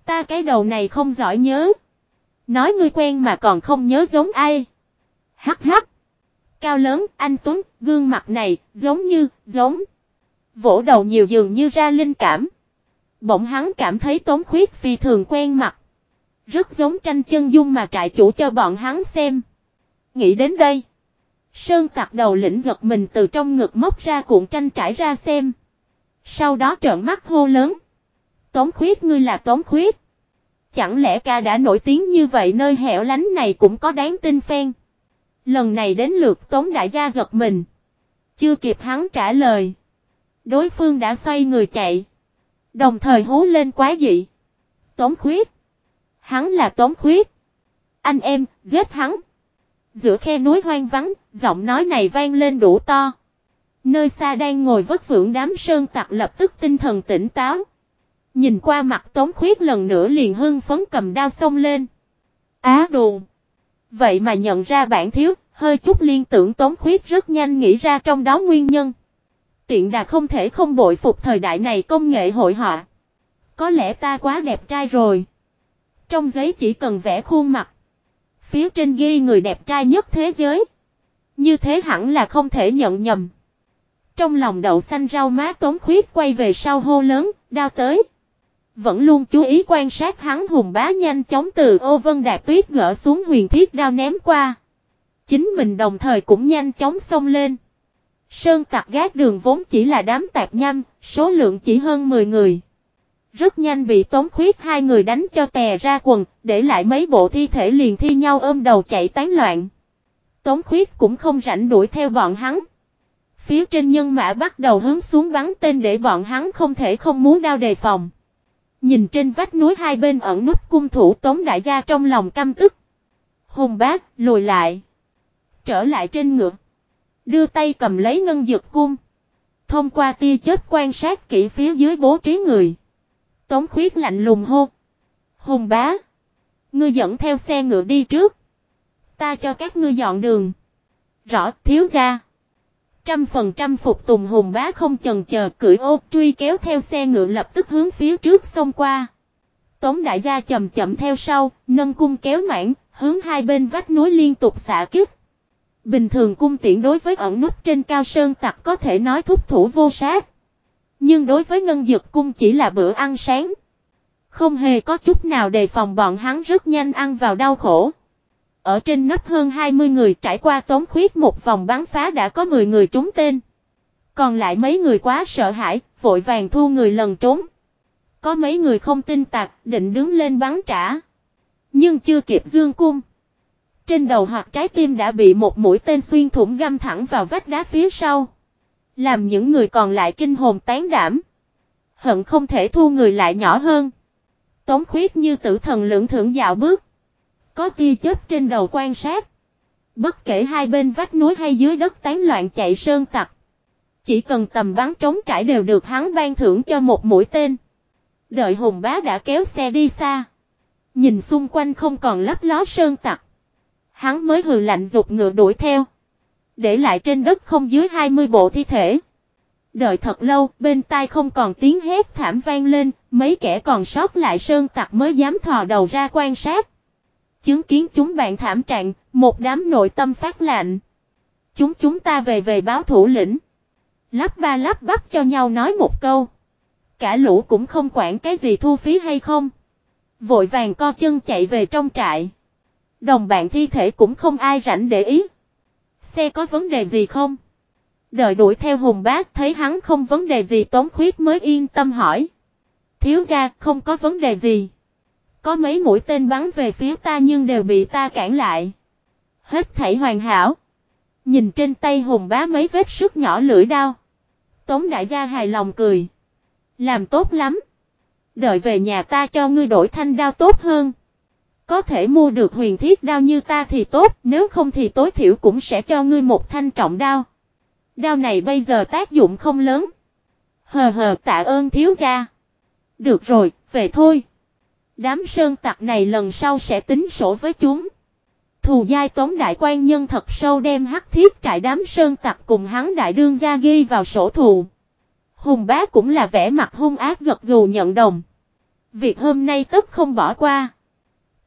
Ta cái đầu này không giỏi nhớ. Nói ngươi quen mà còn không nhớ giống ai. Hắc hắc. Cao lớn, anh Tuấn, gương mặt này, giống như, giống. Vỗ đầu nhiều dường như ra linh cảm. Bỗng hắn cảm thấy tốn khuyết phi thường quen mặt. Rất giống tranh chân dung mà trại chủ cho bọn hắn xem. Nghĩ đến đây. Sơn tặc đầu lĩnh giật mình từ trong ngực móc ra cuộn tranh trải ra xem. Sau đó trợn mắt hô lớn. Tống khuyết ngươi là tống khuyết. Chẳng lẽ ca đã nổi tiếng như vậy nơi hẻo lánh này cũng có đáng tin phen. Lần này đến lượt tống đại gia giật mình. Chưa kịp hắn trả lời. Đối phương đã xoay người chạy. Đồng thời hú lên quá dị. Tống khuyết. Hắn là tống khuyết. Anh em, giết hắn. Giữa khe núi hoang vắng, giọng nói này vang lên đủ to. Nơi xa đang ngồi vất vưởng đám sơn tặc lập tức tinh thần tỉnh táo. Nhìn qua mặt Tống Khuyết lần nữa liền hưng phấn cầm đao xông lên. Á đồ! Vậy mà nhận ra bản thiếu, hơi chút liên tưởng Tống Khuyết rất nhanh nghĩ ra trong đó nguyên nhân. Tiện đà không thể không bội phục thời đại này công nghệ hội họa. Có lẽ ta quá đẹp trai rồi. Trong giấy chỉ cần vẽ khuôn mặt. Phía trên ghi người đẹp trai nhất thế giới. Như thế hẳn là không thể nhận nhầm. Trong lòng đậu xanh rau má tống khuyết quay về sau hô lớn, đao tới. Vẫn luôn chú ý quan sát hắn hùng bá nhanh chóng từ ô vân đạt tuyết gỡ xuống huyền thiết đao ném qua. Chính mình đồng thời cũng nhanh chóng xông lên. Sơn tạc gác đường vốn chỉ là đám tạp nham, số lượng chỉ hơn 10 người. Rất nhanh bị tống khuyết hai người đánh cho tè ra quần, để lại mấy bộ thi thể liền thi nhau ôm đầu chạy tán loạn. Tống khuyết cũng không rảnh đuổi theo bọn hắn. Phía trên nhân mã bắt đầu hướng xuống bắn tên để bọn hắn không thể không muốn đao đề phòng. Nhìn trên vách núi hai bên ẩn nút cung thủ tống đại gia trong lòng căm tức. Hùng bác, lùi lại. Trở lại trên ngựa. Đưa tay cầm lấy ngân dược cung. Thông qua tia chết quan sát kỹ phía dưới bố trí người. Tống khuyết lạnh lùng hô. Hùng bá. Ngươi dẫn theo xe ngựa đi trước. Ta cho các ngươi dọn đường. Rõ thiếu gia. Trăm phần trăm phục tùng hùng bá không chần chờ cưỡi ô truy kéo theo xe ngựa lập tức hướng phía trước xông qua. Tống đại gia chậm chậm theo sau, nâng cung kéo mãn, hướng hai bên vách núi liên tục xạ kích. Bình thường cung tiễn đối với ẩn nút trên cao sơn tặc có thể nói thúc thủ vô sát. Nhưng đối với ngân dực cung chỉ là bữa ăn sáng. Không hề có chút nào đề phòng bọn hắn rất nhanh ăn vào đau khổ. Ở trên nắp hơn 20 người trải qua tống khuyết một vòng bắn phá đã có 10 người trúng tên. Còn lại mấy người quá sợ hãi, vội vàng thu người lần trốn. Có mấy người không tin tạc, định đứng lên bắn trả. Nhưng chưa kịp dương cung. Trên đầu hoặc trái tim đã bị một mũi tên xuyên thủng găm thẳng vào vách đá phía sau. Làm những người còn lại kinh hồn tán đảm. Hận không thể thu người lại nhỏ hơn. Tống khuyết như tử thần lưỡng thưởng dạo bước. Có tia chớp trên đầu quan sát. Bất kể hai bên vách núi hay dưới đất tán loạn chạy sơn tặc. Chỉ cần tầm bắn trống trải đều được hắn ban thưởng cho một mũi tên. Đợi hùng bá đã kéo xe đi xa. Nhìn xung quanh không còn lấp ló sơn tặc. Hắn mới hừ lạnh dục ngựa đuổi theo. Để lại trên đất không dưới 20 bộ thi thể. Đợi thật lâu, bên tai không còn tiếng hét thảm vang lên, mấy kẻ còn sót lại sơn tặc mới dám thò đầu ra quan sát. Chứng kiến chúng bạn thảm trạng, một đám nội tâm phát lạnh. Chúng chúng ta về về báo thủ lĩnh. Lắp ba lắp bắp cho nhau nói một câu. Cả lũ cũng không quản cái gì thu phí hay không. Vội vàng co chân chạy về trong trại. Đồng bạn thi thể cũng không ai rảnh để ý. Xe có vấn đề gì không? Đợi đuổi theo hùng bác thấy hắn không vấn đề gì tống khuyết mới yên tâm hỏi. Thiếu gia không có vấn đề gì. Có mấy mũi tên bắn về phía ta nhưng đều bị ta cản lại. Hết thảy hoàn hảo. Nhìn trên tay hùng bá mấy vết sức nhỏ lưỡi đao. Tống đại gia hài lòng cười. Làm tốt lắm. Đợi về nhà ta cho ngươi đổi thanh đao tốt hơn. Có thể mua được huyền thiết đao như ta thì tốt, nếu không thì tối thiểu cũng sẽ cho ngươi một thanh trọng đao. Đao này bây giờ tác dụng không lớn. Hờ hờ tạ ơn thiếu gia. Được rồi, về thôi. Đám sơn tặc này lần sau sẽ tính sổ với chúng. Thù giai tống đại quan nhân thật sâu đem hắc thiết trại đám sơn tặc cùng hắn đại đương gia ghi vào sổ thù. Hùng bá cũng là vẻ mặt hung ác gật gù nhận đồng. Việc hôm nay tất không bỏ qua.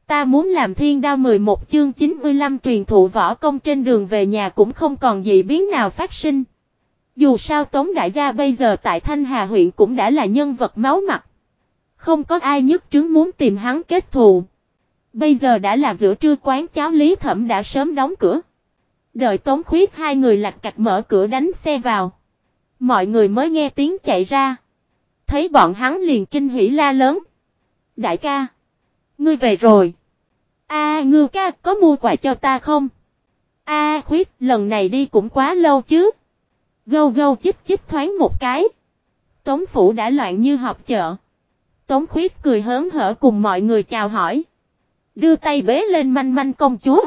Ta muốn làm thiên đao 11 chương 95 truyền thụ võ công trên đường về nhà cũng không còn gì biến nào phát sinh. Dù sao Tống Đại gia bây giờ tại Thanh Hà huyện cũng đã là nhân vật máu mặt. Không có ai nhất trứng muốn tìm hắn kết thù. Bây giờ đã là giữa trưa, quán cháo Lý Thẩm đã sớm đóng cửa. Đợi Tống Khuyết hai người lạch cạch mở cửa đánh xe vào. Mọi người mới nghe tiếng chạy ra. Thấy bọn hắn liền kinh hỉ la lớn. Đại ca. Ngươi về rồi. A, ngư ca, có mua quà cho ta không? A, khuyết, lần này đi cũng quá lâu chứ. Gâu gâu chích chích thoáng một cái. Tống phủ đã loạn như họp chợ. Tống khuyết cười hớn hở cùng mọi người chào hỏi. Đưa tay bế lên manh manh công chúa.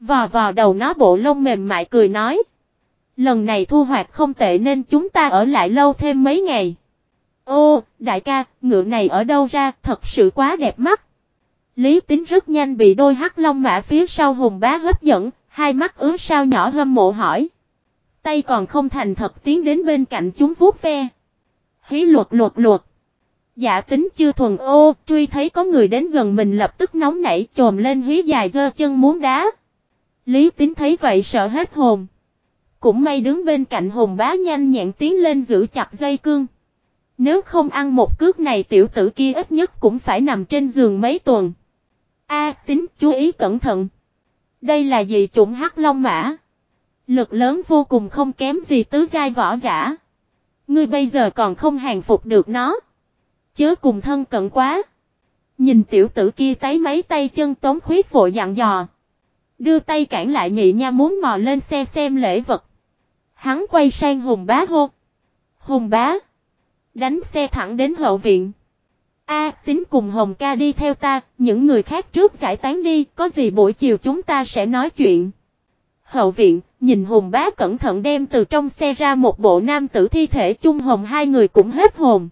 Vò vò đầu nó bộ lông mềm mại cười nói. Lần này thu hoạch không tệ nên chúng ta ở lại lâu thêm mấy ngày. Ô, đại ca, ngựa này ở đâu ra, thật sự quá đẹp mắt. Lý tính rất nhanh bị đôi hắc long mã phía sau hùng bá hấp dẫn, hai mắt ứa sao nhỏ hâm mộ hỏi. Tay còn không thành thật tiến đến bên cạnh chúng vuốt ve. Hí luật luật luật. Dạ tính chưa thuần ô, truy thấy có người đến gần mình lập tức nóng nảy trồm lên hí dài dơ chân muốn đá. Lý tính thấy vậy sợ hết hồn. Cũng may đứng bên cạnh hùng bá nhanh nhẹn tiến lên giữ chặt dây cương. Nếu không ăn một cước này tiểu tử kia ít nhất cũng phải nằm trên giường mấy tuần. A tính chú ý cẩn thận. Đây là gì chủng hắc long mã. Lực lớn vô cùng không kém gì tứ giai võ giả. Ngươi bây giờ còn không hàng phục được nó. Chớ cùng thân cận quá. Nhìn tiểu tử kia tái mấy tay chân tống khuyết vội dặn dò. Đưa tay cản lại nhị nha muốn mò lên xe xem lễ vật. Hắn quay sang hùng bá hô. Hùng bá. Đánh xe thẳng đến hậu viện. A, tính cùng Hồng ca đi theo ta, những người khác trước giải tán đi, có gì buổi chiều chúng ta sẽ nói chuyện. Hậu viện, nhìn Hùng bá cẩn thận đem từ trong xe ra một bộ nam tử thi thể chung hồng hai người cũng hết hồn.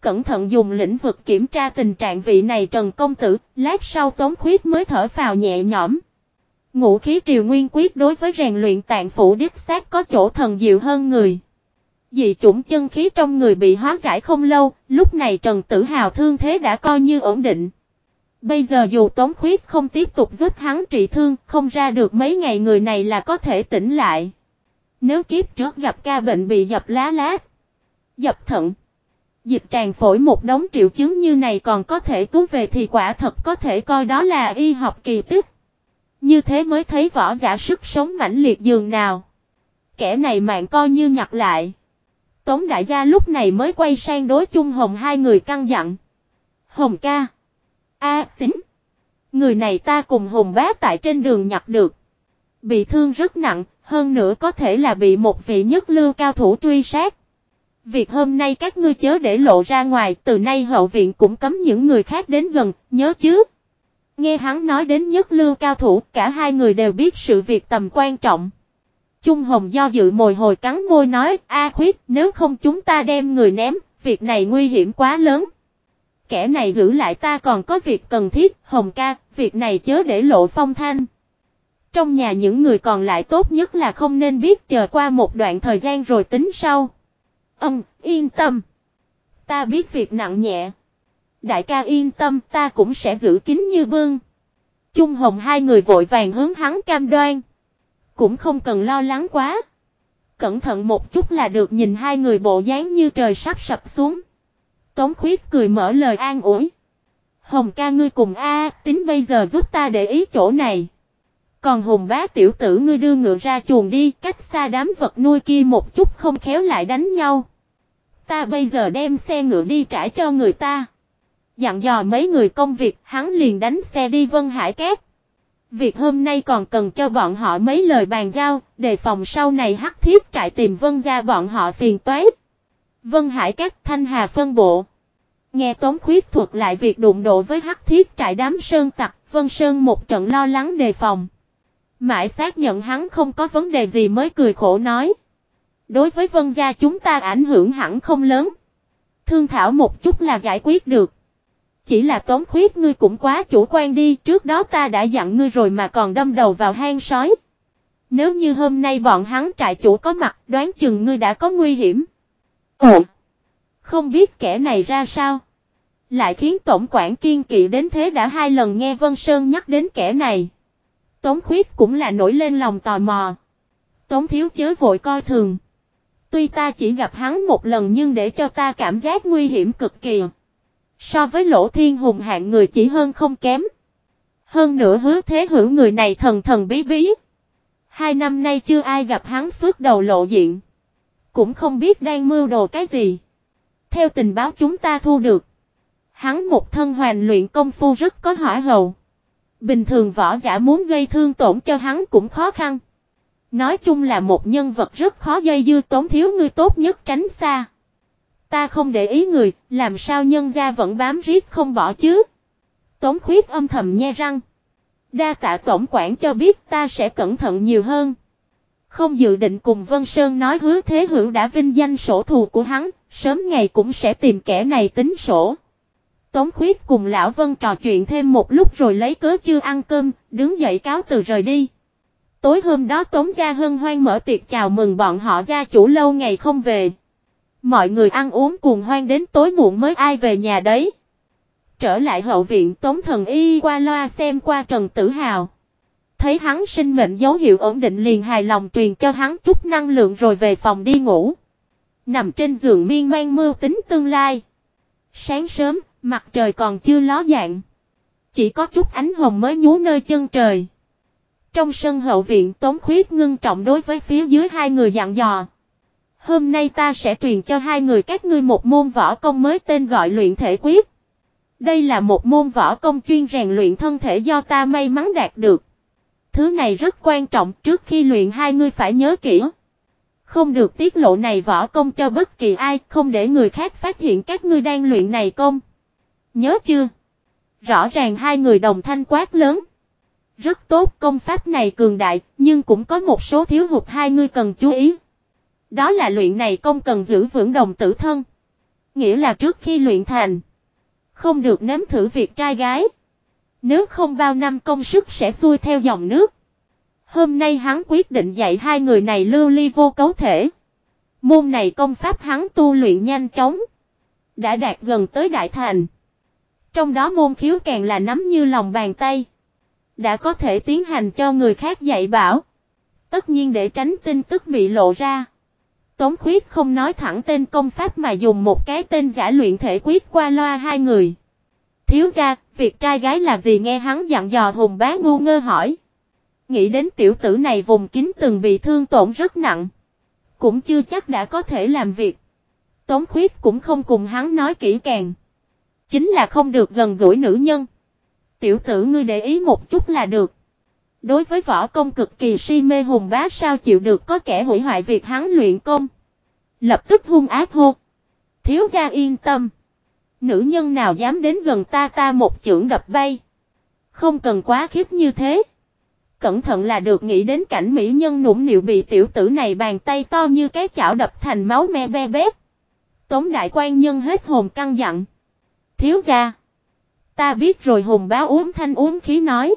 Cẩn thận dùng lĩnh vực kiểm tra tình trạng vị này Trần Công Tử, lát sau Tống Khuyết mới thở phào nhẹ nhõm. Ngũ khí triều nguyên quyết đối với rèn luyện tạng phủ đích xác có chỗ thần diệu hơn người. Dị chủng chân khí trong người bị hóa giải không lâu, lúc này Trần Tử Hào thương thế đã coi như ổn định. Bây giờ dù Tống Khuyết không tiếp tục giúp hắn trị thương, không ra được mấy ngày người này là có thể tỉnh lại. Nếu kiếp trước gặp ca bệnh bị dập lá lát, dập thận, dịch tràn phổi một đống triệu chứng như này còn có thể cứu về thì quả thật có thể coi đó là y học kỳ tích. Như thế mới thấy võ giả sức sống mãnh liệt dường nào. Kẻ này mạng coi như nhặt lại. Tống đại gia lúc này mới quay sang đối chung hồng hai người căng dặn. Hồng ca. A tính. Người này ta cùng hồng bá tại trên đường nhặt được. Bị thương rất nặng, Hơn nữa có thể là bị một vị nhất lưu cao thủ truy sát. Việc hôm nay các ngươi chớ để lộ ra ngoài, từ nay hậu viện cũng cấm những người khác đến gần, nhớ chứ. Nghe hắn nói đến nhất lưu cao thủ, cả hai người đều biết sự việc tầm quan trọng. Trung Hồng do dự mồi hồi cắn môi nói, A khuyết, nếu không chúng ta đem người ném, việc này nguy hiểm quá lớn. Kẻ này giữ lại ta còn có việc cần thiết, Hồng ca, việc này chớ để lộ phong thanh. Trong nhà những người còn lại tốt nhất là không nên biết chờ qua một đoạn thời gian rồi tính sau. Ông, yên tâm. Ta biết việc nặng nhẹ. Đại ca yên tâm ta cũng sẽ giữ kín như bương. Trung Hồng hai người vội vàng hướng hắn cam đoan. Cũng không cần lo lắng quá. Cẩn thận một chút là được nhìn hai người bộ dáng như trời sắp sập xuống. Tống khuyết cười mở lời an ủi. Hồng ca ngươi cùng A tính bây giờ giúp ta để ý chỗ này. Còn hùng bá tiểu tử ngươi đưa ngựa ra chuồng đi cách xa đám vật nuôi kia một chút không khéo lại đánh nhau. Ta bây giờ đem xe ngựa đi trả cho người ta. Dặn dò mấy người công việc hắn liền đánh xe đi Vân Hải Cát. Việc hôm nay còn cần cho bọn họ mấy lời bàn giao, đề phòng sau này hắc thiết trại tìm Vân ra bọn họ phiền toái. Vân Hải Cát Thanh Hà phân bộ. Nghe Tống Khuyết thuật lại việc đụng độ với hắc thiết trại đám sơn tặc, Vân Sơn một trận lo lắng đề phòng. Mãi xác nhận hắn không có vấn đề gì mới cười khổ nói. Đối với vân gia chúng ta ảnh hưởng hẳn không lớn. Thương thảo một chút là giải quyết được. Chỉ là tống khuyết ngươi cũng quá chủ quan đi, trước đó ta đã dặn ngươi rồi mà còn đâm đầu vào hang sói. Nếu như hôm nay bọn hắn trại chủ có mặt, đoán chừng ngươi đã có nguy hiểm. Ồ! Không biết kẻ này ra sao? Lại khiến tổng quản kiên kỵ đến thế đã hai lần nghe Vân Sơn nhắc đến kẻ này. Tống khuyết cũng là nổi lên lòng tò mò. Tống thiếu chớ vội coi thường. Tuy ta chỉ gặp hắn một lần nhưng để cho ta cảm giác nguy hiểm cực kỳ. So với lỗ thiên hùng hạng người chỉ hơn không kém. Hơn nữa hứa thế hữu người này thần thần bí bí. Hai năm nay chưa ai gặp hắn suốt đầu lộ diện. Cũng không biết đang mưu đồ cái gì. Theo tình báo chúng ta thu được. Hắn một thân hoàn luyện công phu rất có hỏa hậu. Bình thường võ giả muốn gây thương tổn cho hắn cũng khó khăn. Nói chung là một nhân vật rất khó dây dưa tốn thiếu ngươi tốt nhất tránh xa. Ta không để ý người, làm sao nhân gia vẫn bám riết không bỏ chứ. Tống khuyết âm thầm nhe răng. Đa tạ tổng quản cho biết ta sẽ cẩn thận nhiều hơn. Không dự định cùng Vân Sơn nói hứa thế hữu đã vinh danh sổ thù của hắn, sớm ngày cũng sẽ tìm kẻ này tính sổ. Tống khuyết cùng lão Vân trò chuyện thêm một lúc rồi lấy cớ chưa ăn cơm, đứng dậy cáo từ rời đi. Tối hôm đó Tống Gia Hân hoan mở tiệc chào mừng bọn họ gia chủ lâu ngày không về. Mọi người ăn uống cùng hoan đến tối muộn mới ai về nhà đấy. Trở lại hậu viện Tống Thần Y qua loa xem qua Trần Tử Hào. Thấy hắn sinh mệnh dấu hiệu ổn định liền hài lòng truyền cho hắn chút năng lượng rồi về phòng đi ngủ. Nằm trên giường miên man mưu tính tương lai. Sáng sớm, mặt trời còn chưa ló dạng. Chỉ có chút ánh hồng mới nhú nơi chân trời. Trong sân hậu viện Tống Khuyết ngưng trọng đối với phía dưới hai người dặn dò. Hôm nay ta sẽ truyền cho hai người các ngươi một môn võ công mới tên gọi luyện thể quyết. Đây là một môn võ công chuyên rèn luyện thân thể do ta may mắn đạt được. Thứ này rất quan trọng trước khi luyện hai ngươi phải nhớ kỹ. Không được tiết lộ này võ công cho bất kỳ ai, không để người khác phát hiện các ngươi đang luyện này công. Nhớ chưa? Rõ ràng hai người đồng thanh quát lớn. Rất tốt công pháp này cường đại, nhưng cũng có một số thiếu hụt hai ngươi cần chú ý. Đó là luyện này công cần giữ vững đồng tử thân. Nghĩa là trước khi luyện thành, không được nếm thử việc trai gái. Nếu không bao năm công sức sẽ xuôi theo dòng nước. Hôm nay hắn quyết định dạy hai người này lưu ly vô cấu thể. Môn này công pháp hắn tu luyện nhanh chóng. Đã đạt gần tới đại thành. Trong đó môn khiếu càng là nắm như lòng bàn tay đã có thể tiến hành cho người khác dạy bảo. Tất nhiên để tránh tin tức bị lộ ra. Tống khuyết không nói thẳng tên công pháp mà dùng một cái tên giả luyện thể quyết qua loa hai người. Thiếu gia, việc trai gái là gì nghe hắn dặn dò hùng bá ngu ngơ hỏi. Nghĩ đến tiểu tử này vùng kín từng bị thương tổn rất nặng. Cũng chưa chắc đã có thể làm việc. Tống khuyết cũng không cùng hắn nói kỹ càng. Chính là không được gần gũi nữ nhân. Tiểu tử ngươi để ý một chút là được. Đối với võ công cực kỳ si mê hùng bá sao chịu được có kẻ hủy hoại việc hắn luyện công. Lập tức hung ác hô. Thiếu gia yên tâm. Nữ nhân nào dám đến gần ta ta một chưởng đập bay. Không cần quá khiếp như thế. Cẩn thận là được nghĩ đến cảnh mỹ nhân nũng nịu bị tiểu tử này bàn tay to như cái chảo đập thành máu me be bét. Tống đại quan nhân hết hồn căng dặn. Thiếu gia. Ta biết rồi hùng báo uống thanh uống khí nói.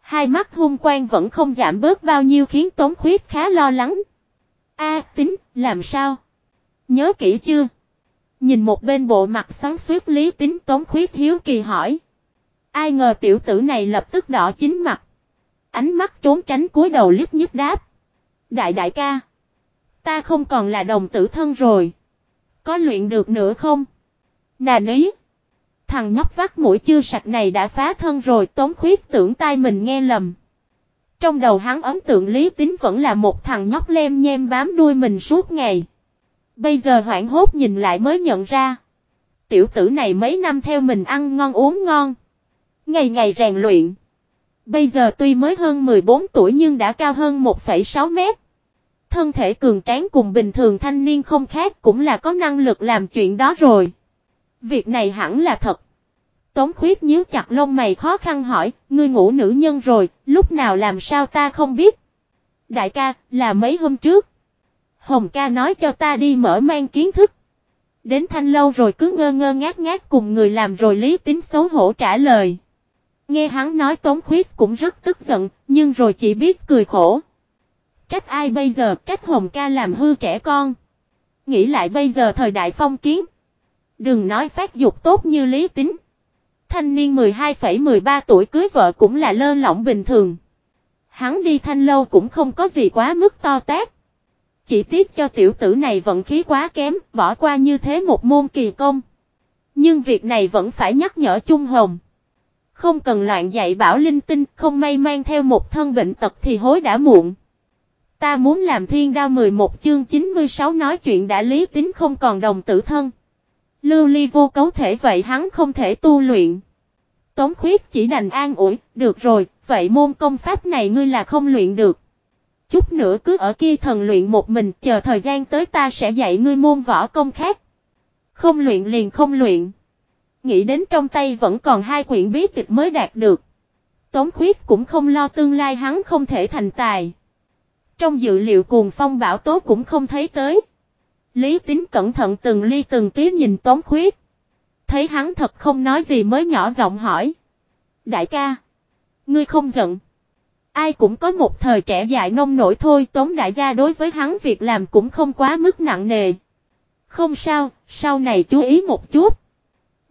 Hai mắt hung quang vẫn không giảm bớt bao nhiêu khiến Tống Khuyết khá lo lắng. A tính, làm sao? Nhớ kỹ chưa? Nhìn một bên bộ mặt sáng suốt lý tính Tống Khuyết hiếu kỳ hỏi. Ai ngờ tiểu tử này lập tức đỏ chính mặt. Ánh mắt trốn tránh cúi đầu liếc nhức đáp. Đại đại ca. Ta không còn là đồng tử thân rồi. Có luyện được nữa không? Nà nấy. Thằng nhóc vắt mũi chưa sạch này đã phá thân rồi tống khuyết tưởng tai mình nghe lầm. Trong đầu hắn ấn tượng lý tính vẫn là một thằng nhóc lem nhem bám đuôi mình suốt ngày. Bây giờ hoảng hốt nhìn lại mới nhận ra. Tiểu tử này mấy năm theo mình ăn ngon uống ngon. Ngày ngày rèn luyện. Bây giờ tuy mới hơn 14 tuổi nhưng đã cao hơn 1,6 mét. Thân thể cường tráng cùng bình thường thanh niên không khác cũng là có năng lực làm chuyện đó rồi. Việc này hẳn là thật. Tống khuyết nhíu chặt lông mày khó khăn hỏi, ngươi ngủ nữ nhân rồi, lúc nào làm sao ta không biết. Đại ca, là mấy hôm trước. Hồng ca nói cho ta đi mở mang kiến thức. Đến thanh lâu rồi cứ ngơ ngơ ngát ngát cùng người làm rồi lý tính xấu hổ trả lời. Nghe hắn nói Tống Khuyết cũng rất tức giận, nhưng rồi chỉ biết cười khổ. Trách ai bây giờ, trách Hồng ca làm hư trẻ con. Nghĩ lại bây giờ thời đại phong kiến. Đừng nói phát dục tốt như lý tính. Thanh niên 12,13 tuổi cưới vợ cũng là lơ lỏng bình thường. Hắn đi thanh lâu cũng không có gì quá mức to tát, Chỉ tiếc cho tiểu tử này vận khí quá kém, bỏ qua như thế một môn kỳ công. Nhưng việc này vẫn phải nhắc nhở Trung Hồng. Không cần loạn dạy bảo linh tinh, không may mang theo một thân bệnh tật thì hối đã muộn. Ta muốn làm thiên đao 11 chương 96 nói chuyện đã lý tính không còn đồng tử thân. Lưu ly vô cấu thể vậy hắn không thể tu luyện. Tống khuyết chỉ đành an ủi, được rồi, vậy môn công pháp này ngươi là không luyện được. Chút nữa cứ ở kia thần luyện một mình, chờ thời gian tới ta sẽ dạy ngươi môn võ công khác. Không luyện liền không luyện. Nghĩ đến trong tay vẫn còn hai quyển bí tịch mới đạt được. Tống khuyết cũng không lo tương lai hắn không thể thành tài. Trong dự liệu cuồng phong bão tố cũng không thấy tới. Lý tính cẩn thận từng ly từng tí nhìn Tống khuyết. Thấy hắn thật không nói gì mới nhỏ giọng hỏi. Đại ca. Ngươi không giận. Ai cũng có một thời trẻ dại nông nổi thôi Tống đại gia đối với hắn việc làm cũng không quá mức nặng nề. Không sao, sau này chú ý một chút.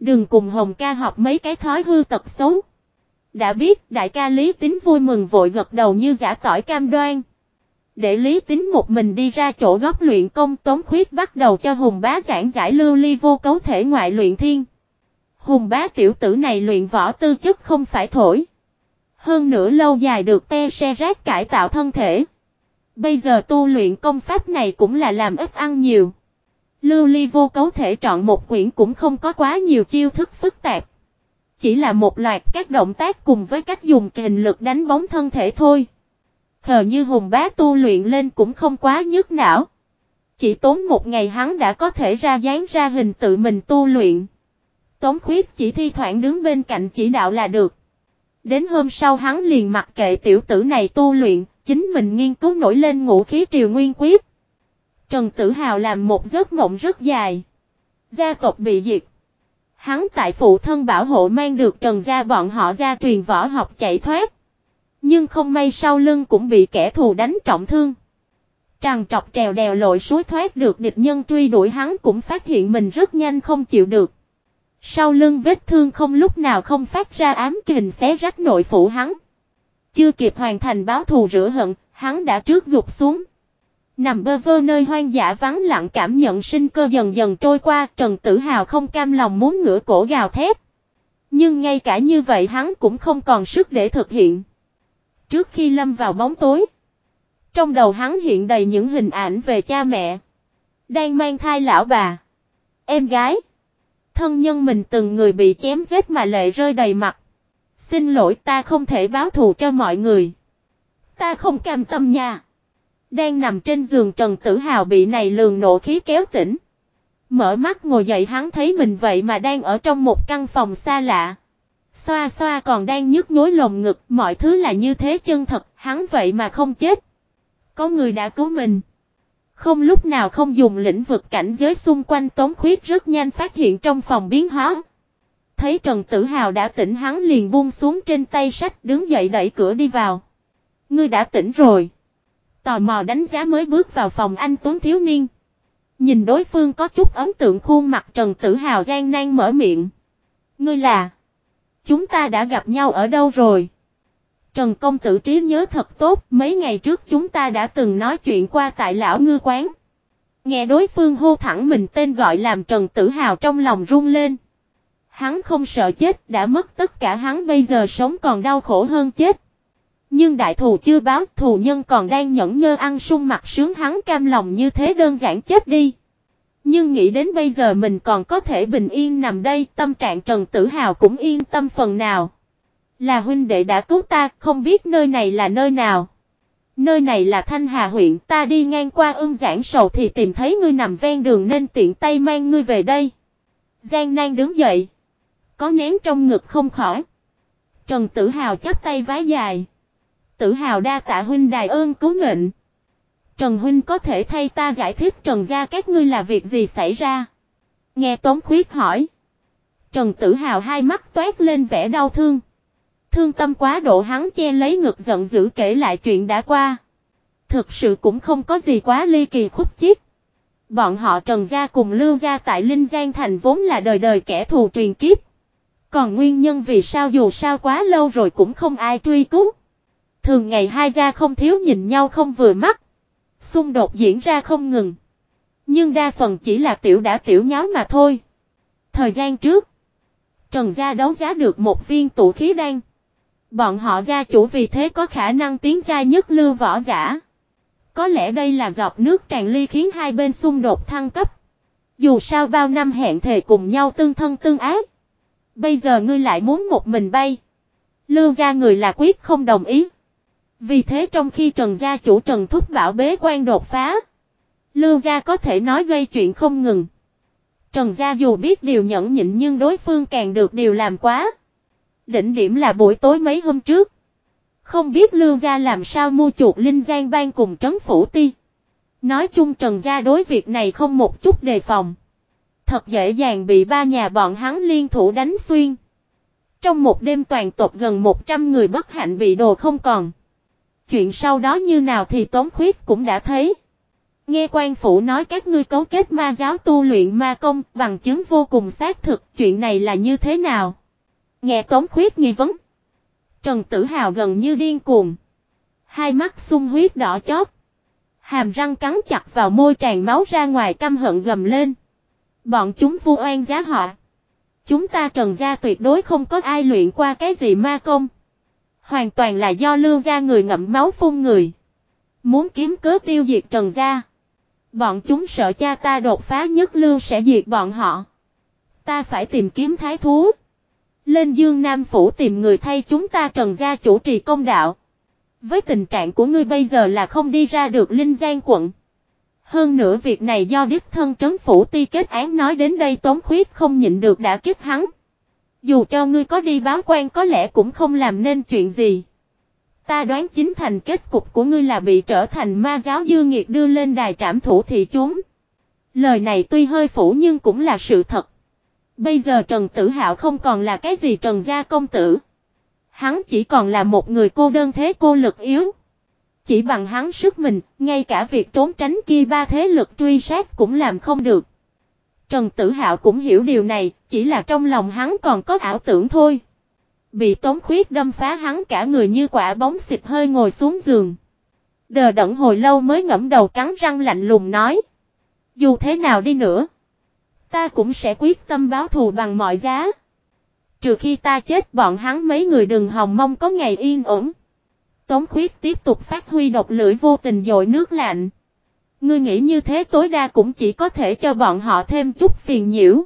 Đừng cùng Hồng ca học mấy cái thói hư tật xấu. Đã biết đại ca Lý Tính vui mừng vội gật đầu như giả tỏi cam đoan. Để Lý Tính một mình đi ra chỗ góc luyện công, tống khuyết bắt đầu cho Hùng bá giảng giải lưu ly vô cấu thể ngoại luyện thiên. Hùng bá tiểu tử này luyện võ tư chất không phải thổi. Hơn nữa lâu dài được te xe rác cải tạo thân thể. Bây giờ tu luyện công pháp này cũng là làm ít ăn nhiều. Lưu ly vô cấu thể chọn một quyển cũng không có quá nhiều chiêu thức phức tạp. Chỉ là một loạt các động tác cùng với cách dùng kình lực đánh bóng thân thể thôi. Khờ như hùng bá tu luyện lên cũng không quá nhức não. Chỉ tốn một ngày hắn đã có thể ra dáng ra hình tự mình tu luyện. Tống khuyết chỉ thi thoảng đứng bên cạnh chỉ đạo là được. Đến hôm sau hắn liền mặc kệ tiểu tử này tu luyện, chính mình nghiên cứu nổi lên ngũ khí triều nguyên quyết. Trần Tử Hào làm một giấc mộng rất dài. Gia tộc bị diệt. Hắn tại phụ thân bảo hộ mang được Trần gia bọn họ ra truyền võ học chạy thoát. Nhưng không may sau lưng cũng bị kẻ thù đánh trọng thương. Tràn trọc trèo đèo lội suối thoát được địch nhân truy đuổi hắn cũng phát hiện mình rất nhanh không chịu được. Sau lưng vết thương không lúc nào không phát ra ám kình xé rách nội phủ hắn. Chưa kịp hoàn thành báo thù rửa hận, hắn đã trước gục xuống. Nằm bơ vơ nơi hoang dã vắng lặng cảm nhận sinh cơ dần dần trôi qua, Trần Tử Hào không cam lòng muốn ngửa cổ gào thét. Nhưng ngay cả như vậy hắn cũng không còn sức để thực hiện. Trước khi lâm vào bóng tối, trong đầu hắn hiện đầy những hình ảnh về cha mẹ, đang mang thai lão bà, em gái, thân nhân mình từng người bị chém giết mà lệ rơi đầy mặt. Xin lỗi ta không thể báo thù cho mọi người. Ta không cam tâm nha. Đang nằm trên giường Trần Tử Hào bị này lường nộ khí kéo tỉnh. Mở mắt ngồi dậy hắn thấy mình vậy mà đang ở trong một căn phòng xa lạ. Xoa xoa còn đang nhức nhối lồng ngực, mọi thứ là như thế chân thật, hắn vậy mà không chết. Có người đã cứu mình. Không lúc nào không dùng lĩnh vực cảnh giới xung quanh Tống Khuyết rất nhanh phát hiện trong phòng biến hóa. Thấy Trần Tử Hào đã tỉnh hắn liền buông xuống trên tay sách đứng dậy đẩy cửa đi vào. Ngươi đã tỉnh rồi. Tò mò đánh giá mới bước vào phòng anh Tuấn Thiếu Niên. Nhìn đối phương có chút ấn tượng khuôn mặt Trần Tử Hào gian nan mở miệng. Ngươi là... Chúng ta đã gặp nhau ở đâu rồi? Trần công tử trí nhớ thật tốt, mấy ngày trước chúng ta đã từng nói chuyện qua tại lão ngư quán. Nghe đối phương hô thẳng mình tên gọi làm Trần Tử Hào trong lòng run lên. Hắn không sợ chết, đã mất tất cả hắn bây giờ sống còn đau khổ hơn chết. Nhưng đại thù chưa báo, thù nhân còn đang nhẫn nhơ ăn sung mặt sướng hắn cam lòng như thế đơn giản chết đi. Nhưng nghĩ đến bây giờ mình còn có thể bình yên nằm đây, tâm trạng Trần Tử Hào cũng yên tâm phần nào. Là huynh đệ đã cứu ta, không biết nơi này là nơi nào. Nơi này là Thanh Hà huyện, ta đi ngang qua ưng giảng sầu thì tìm thấy ngươi nằm ven đường nên tiện tay mang ngươi về đây. Giang Nan đứng dậy. Có nén trong ngực không khỏi. Trần Tử Hào chắp tay vái dài. Tử Hào đa tạ huynh đài ơn cứu mệnh. Trần huynh có thể thay ta giải thích Trần gia các ngươi là việc gì xảy ra? Nghe Tống Khuyết hỏi. Trần Tử Hào hai mắt toát lên vẻ đau thương. Thương tâm quá độ hắn che lấy ngực giận dữ kể lại chuyện đã qua. Thực sự cũng không có gì quá ly kỳ khúc chiết. Bọn họ Trần gia cùng Lưu gia tại Linh Giang thành vốn là đời đời kẻ thù truyền kiếp. Còn nguyên nhân vì sao dù sao quá lâu rồi cũng không ai truy cứu. Thường ngày hai gia không thiếu nhìn nhau không vừa mắt. Xung đột diễn ra không ngừng. Nhưng đa phần chỉ là tiểu đã tiểu nháo mà thôi. Thời gian trước, Trần gia đấu giá được một viên tụ khí đan. Bọn họ gia chủ vì thế có khả năng tiến gia nhất lưu võ giả. Có lẽ đây là giọt nước tràn ly khiến hai bên xung đột thăng cấp. Dù sao bao năm hẹn thề cùng nhau tương thân tương ái. Bây giờ ngươi lại muốn một mình bay. Lưu gia người là quyết không đồng ý. Vì thế trong khi Trần gia chủ Trần Thúc Bảo bế quan đột phá, Lưu gia có thể nói gây chuyện không ngừng. Trần gia dù biết điều nhẫn nhịn nhưng đối phương càng được điều làm quá. Đỉnh điểm là buổi tối mấy hôm trước. Không biết Lưu gia làm sao mua chuột Linh Giang Ban cùng trấn phủ ti. Nói chung Trần gia đối việc này không một chút đề phòng. Thật dễ dàng bị ba nhà bọn hắn liên thủ đánh xuyên. Trong một đêm toàn tộc gần 100 người bất hạnh bị đồ không còn. Chuyện sau đó như nào thì Tống Khuyết cũng đã thấy. Nghe quan phủ nói các ngươi cấu kết ma giáo tu luyện ma công, bằng chứng vô cùng xác thực, chuyện này là như thế nào? Nghe Tống Khuyết nghi vấn. Trần Tử Hào gần như điên cuồng. Hai mắt sung huyết đỏ chót. Hàm răng cắn chặt vào môi tràn máu ra ngoài căm hận gầm lên. Bọn chúng vu oan giá họ. Chúng ta trần gia tuyệt đối không có ai luyện qua cái gì ma công. Hoàn toàn là do lưu gia người ngậm máu phun người. Muốn kiếm cớ tiêu diệt trần gia. Bọn chúng sợ cha ta đột phá nhất lưu sẽ diệt bọn họ. Ta phải tìm kiếm thái thú. Lên dương Nam Phủ tìm người thay chúng ta trần gia chủ trì công đạo. Với tình trạng của ngươi bây giờ là không đi ra được Linh Giang quận. Hơn nữa việc này do đích thân trấn phủ ti kết án nói đến đây Tống Khuyết không nhịn được đã kiếp hắn. Dù cho ngươi có đi báo quan có lẽ cũng không làm nên chuyện gì. Ta đoán chính thành kết cục của ngươi là bị trở thành ma giáo dư nghiệt đưa lên đài trảm thủ thị chúng. Lời này tuy hơi phủ nhưng cũng là sự thật. Bây giờ Trần Tử Hạo không còn là cái gì Trần gia công tử. Hắn chỉ còn là một người cô đơn thế cô lực yếu. Chỉ bằng hắn sức mình, ngay cả việc trốn tránh kia ba thế lực truy sát cũng làm không được. Trần Tử Hạo cũng hiểu điều này, chỉ là trong lòng hắn còn có ảo tưởng thôi. Bị Tống Khuyết đâm phá hắn cả người như quả bóng xịt hơi ngồi xuống giường. Đờ đẫn hồi lâu mới ngẫm đầu cắn răng lạnh lùng nói. Dù thế nào đi nữa, ta cũng sẽ quyết tâm báo thù bằng mọi giá. Trừ khi ta chết bọn hắn mấy người đừng hòng mong có ngày yên ổn. Tống Khuyết tiếp tục phát huy độc lưỡi vô tình dội nước lạnh. Ngươi nghĩ như thế tối đa cũng chỉ có thể cho bọn họ thêm chút phiền nhiễu.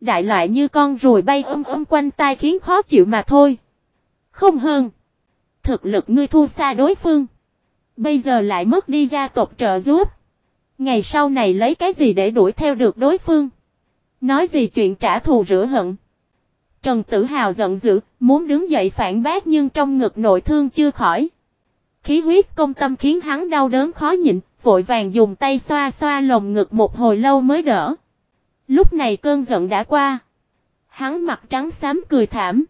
Đại loại như con ruồi bay ôm ôm quanh tai khiến khó chịu mà thôi. Không hơn. Thực lực ngươi thua xa đối phương. Bây giờ lại mất đi gia tộc trợ giúp. Ngày sau này lấy cái gì để đuổi theo được đối phương? Nói gì chuyện trả thù rửa hận? Trần Tử Hào giận dữ, muốn đứng dậy phản bác nhưng trong ngực nội thương chưa khỏi. Khí huyết công tâm khiến hắn đau đớn khó nhịn, vội vàng dùng tay xoa xoa lồng ngực một hồi lâu mới đỡ. Lúc này cơn giận đã qua. Hắn mặt trắng xám cười thảm.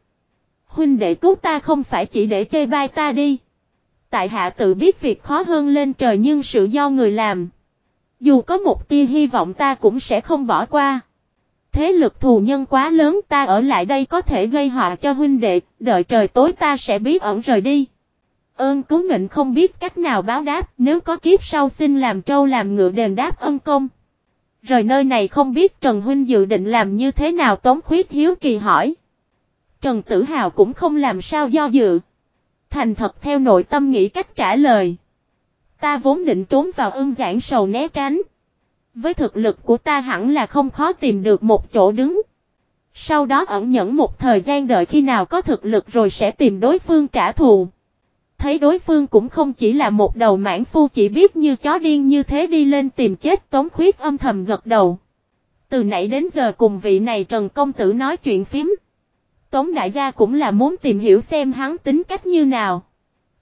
Huynh đệ cứu ta không phải chỉ để chơi bai ta đi. Tại hạ tự biết việc khó hơn lên trời nhưng sự do người làm. Dù có một tia hy vọng ta cũng sẽ không bỏ qua. Thế lực thù nhân quá lớn ta ở lại đây có thể gây họa cho huynh đệ, đợi trời tối ta sẽ bí ẩn rời đi. Ơn cứu mệnh không biết cách nào báo đáp, nếu có kiếp sau xin làm trâu làm ngựa đền đáp ân công. Rời nơi này không biết Trần Huynh dự định làm như thế nào Tống Khuyết Hiếu Kỳ hỏi. Trần Tử Hào cũng không làm sao do dự. Thành thật theo nội tâm nghĩ cách trả lời. Ta vốn định trốn vào ưng giảng sầu né tránh. Với thực lực của ta hẳn là không khó tìm được một chỗ đứng. Sau đó ẩn nhẫn một thời gian đợi khi nào có thực lực rồi sẽ tìm đối phương trả thù. Thấy đối phương cũng không chỉ là một đầu mãn phu chỉ biết như chó điên như thế đi lên tìm chết Tống Khuyết âm thầm gật đầu. Từ nãy đến giờ cùng vị này Trần Công Tử nói chuyện phím. Tống Đại gia cũng là muốn tìm hiểu xem hắn tính cách như nào.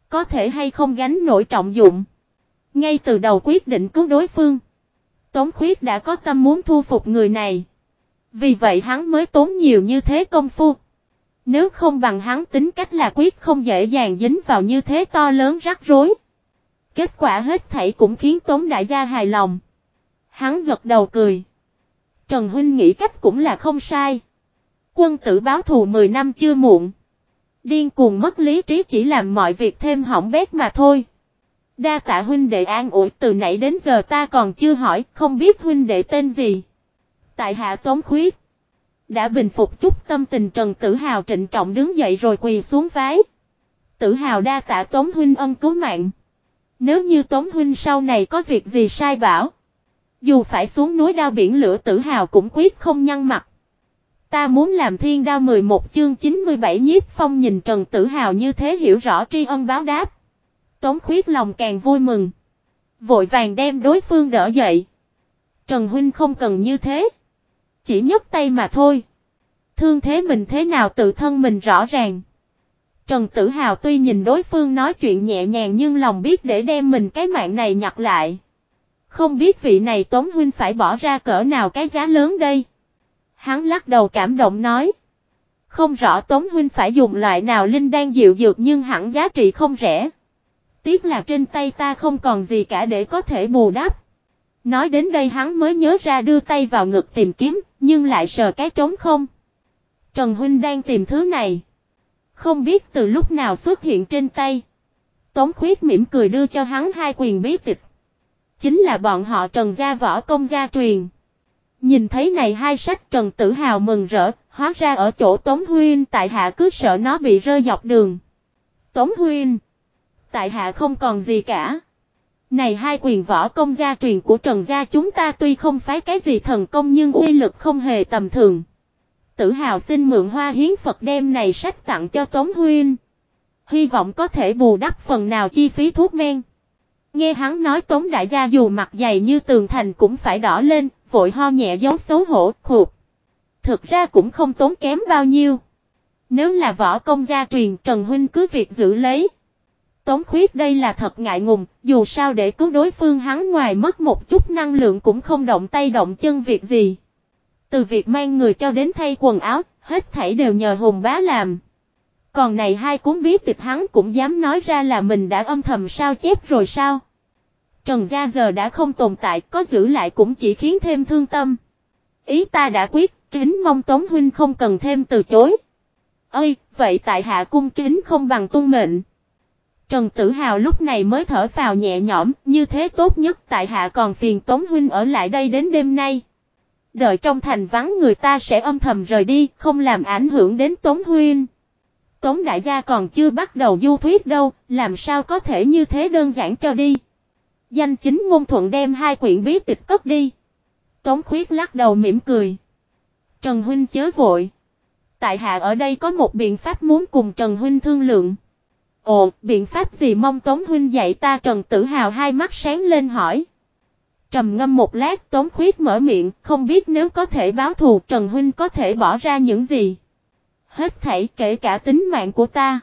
Có thể hay không gánh nổi trọng dụng. Ngay từ đầu quyết định cứu đối phương. Tống Khuyết đã có tâm muốn thu phục người này. Vì vậy hắn mới tốn nhiều như thế công phu. Nếu không bằng hắn tính cách là quyết không dễ dàng dính vào như thế to lớn rắc rối. Kết quả hết thảy cũng khiến Tống Đại gia hài lòng. Hắn gật đầu cười. Trần Huynh nghĩ cách cũng là không sai. Quân tử báo thù 10 năm chưa muộn. Điên cuồng mất lý trí chỉ làm mọi việc thêm hỏng bét mà thôi. Đa tạ huynh đệ an ủi từ nãy đến giờ ta còn chưa hỏi, không biết huynh đệ tên gì. Tại hạ Tống Khuyết. Đã bình phục chút tâm tình Trần Tử Hào trịnh trọng đứng dậy rồi quỳ xuống vái. Tử Hào đa tạ Tống Huynh ân cứu mạng. Nếu như Tống Huynh sau này có việc gì sai bảo. Dù phải xuống núi đao biển lửa Tử Hào cũng quyết không nhăn mặt. Ta muốn làm thiên đao 11 chương 97 nhiếp phong nhìn Trần Tử Hào như thế hiểu rõ tri ân báo đáp. Tống khuyết lòng càng vui mừng. Vội vàng đem đối phương đỡ dậy. Trần Huynh không cần như thế. Chỉ nhấc tay mà thôi. Thương thế mình thế nào tự thân mình rõ ràng. Trần Tử Hào tuy nhìn đối phương nói chuyện nhẹ nhàng nhưng lòng biết để đem mình cái mạng này nhặt lại. Không biết vị này Tống Huynh phải bỏ ra cỡ nào cái giá lớn đây. Hắn lắc đầu cảm động nói. Không rõ Tống Huynh phải dùng loại nào linh đan dịu dược nhưng hẳn giá trị không rẻ. Tiếc là trên tay ta không còn gì cả để có thể bù đắp. Nói đến đây hắn mới nhớ ra đưa tay vào ngực tìm kiếm, nhưng lại sờ cái trống không. Trần Huynh đang tìm thứ này. Không biết từ lúc nào xuất hiện trên tay. Tống khuyết mỉm cười đưa cho hắn hai quyền bí tịch. Chính là bọn họ Trần gia võ công gia truyền. Nhìn thấy này hai sách Trần Tử Hào mừng rỡ, hóa ra ở chỗ Tống Huyên tại hạ cứ sợ nó bị rơi dọc đường. Tống Huyên Tại hạ không còn gì cả. Này hai quyền võ công gia truyền của Trần gia chúng ta tuy không phái cái gì thần công nhưng uy lực không hề tầm thường. Tử hào xin mượn hoa hiến Phật đem này sách tặng cho Tống Huyên. Hy vọng có thể bù đắp phần nào chi phí thuốc men. Nghe hắn nói Tống đại gia dù mặt dày như tường thành cũng phải đỏ lên, vội ho nhẹ dấu xấu hổ, khụt. Thực ra cũng không tốn kém bao nhiêu. Nếu là võ công gia truyền Trần Huynh cứ việc giữ lấy. Tống khuyết đây là thật ngại ngùng, dù sao để cứu đối phương hắn ngoài mất một chút năng lượng cũng không động tay động chân việc gì. Từ việc mang người cho đến thay quần áo, hết thảy đều nhờ hùng bá làm. Còn này hai cuốn bí tịch hắn cũng dám nói ra là mình đã âm thầm sao chép rồi sao. Trần Gia giờ đã không tồn tại, có giữ lại cũng chỉ khiến thêm thương tâm. Ý ta đã quyết, kính mong Tống Huynh không cần thêm từ chối. Ơi, vậy tại hạ cung kính không bằng tung mệnh. Trần Tử Hào lúc này mới thở phào nhẹ nhõm, như thế tốt nhất tại hạ còn phiền Tống Huynh ở lại đây đến đêm nay. Đợi trong thành vắng người ta sẽ âm thầm rời đi, không làm ảnh hưởng đến Tống Huynh. Tống đại gia còn chưa bắt đầu du thuyết đâu, làm sao có thể như thế đơn giản cho đi. Danh chính ngôn thuận đem hai quyển bí tịch cất đi. Tống khuyết lắc đầu mỉm cười. Trần Huynh chớ vội. Tại hạ ở đây có một biện pháp muốn cùng Trần Huynh thương lượng. Ồ, biện pháp gì mong Tống Huynh dạy ta Trần Tử Hào hai mắt sáng lên hỏi. Trầm ngâm một lát Tống Khuyết mở miệng, không biết nếu có thể báo thù Trần Huynh có thể bỏ ra những gì. Hết thảy kể cả tính mạng của ta.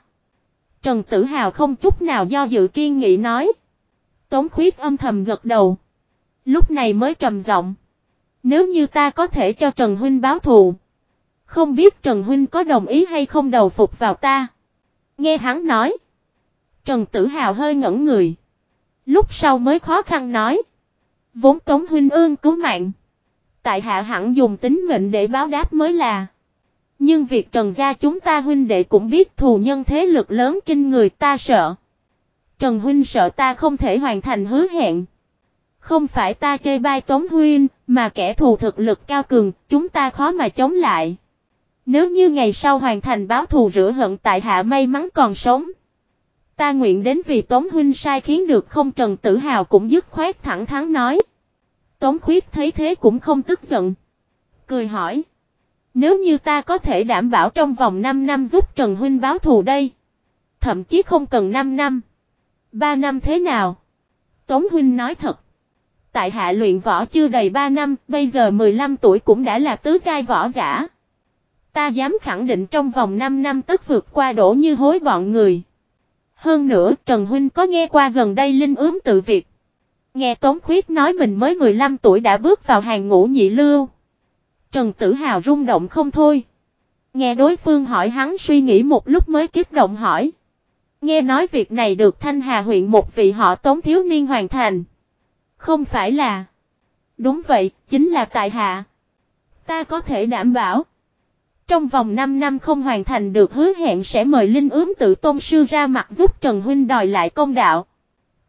Trần Tử Hào không chút nào do dự kiên nghị nói. Tống Khuyết âm thầm gật đầu. Lúc này mới trầm giọng. Nếu như ta có thể cho Trần Huynh báo thù. Không biết Trần Huynh có đồng ý hay không đầu phục vào ta. Nghe hắn nói. Trần Tử Hào hơi ngẩn người. Lúc sau mới khó khăn nói. Vốn Tống Huynh ương cứu mạng. Tại hạ hẳn dùng tính mệnh để báo đáp mới là. Nhưng việc Trần gia chúng ta huynh đệ cũng biết thù nhân thế lực lớn kinh người ta sợ. Trần huynh sợ ta không thể hoàn thành hứa hẹn. Không phải ta chơi bai Tống huynh, mà kẻ thù thực lực cao cường, chúng ta khó mà chống lại. Nếu như ngày sau hoàn thành báo thù rửa hận tại hạ may mắn còn sống. Ta nguyện đến vì Tống huynh sai khiến được không Trần Tử Hào cũng dứt khoát thẳng thắn nói. Tống khuyết thấy thế cũng không tức giận. Cười hỏi. Nếu như ta có thể đảm bảo trong vòng 5 năm giúp Trần huynh báo thù đây. Thậm chí không cần 5 năm. 3 năm thế nào? Tống huynh nói thật. Tại hạ luyện võ chưa đầy 3 năm, bây giờ 15 tuổi cũng đã là tứ giai võ giả. Ta dám khẳng định trong vòng 5 năm tất vượt qua đổ như hối bọn người. Hơn nữa, Trần Huynh có nghe qua gần đây linh ướm tự việc. Nghe Tống Khuyết nói mình mới 15 tuổi đã bước vào hàng ngũ nhị lưu. Trần Tử Hào rung động không thôi. Nghe đối phương hỏi hắn suy nghĩ một lúc mới kích động hỏi. Nghe nói việc này được Thanh Hà huyện một vị họ Tống thiếu niên hoàn thành. Không phải là. Đúng vậy, chính là tại hạ. Ta có thể đảm bảo. Trong vòng 5 năm không hoàn thành được hứa hẹn sẽ mời Linh ướm tự tôn sư ra mặt giúp Trần Huynh đòi lại công đạo.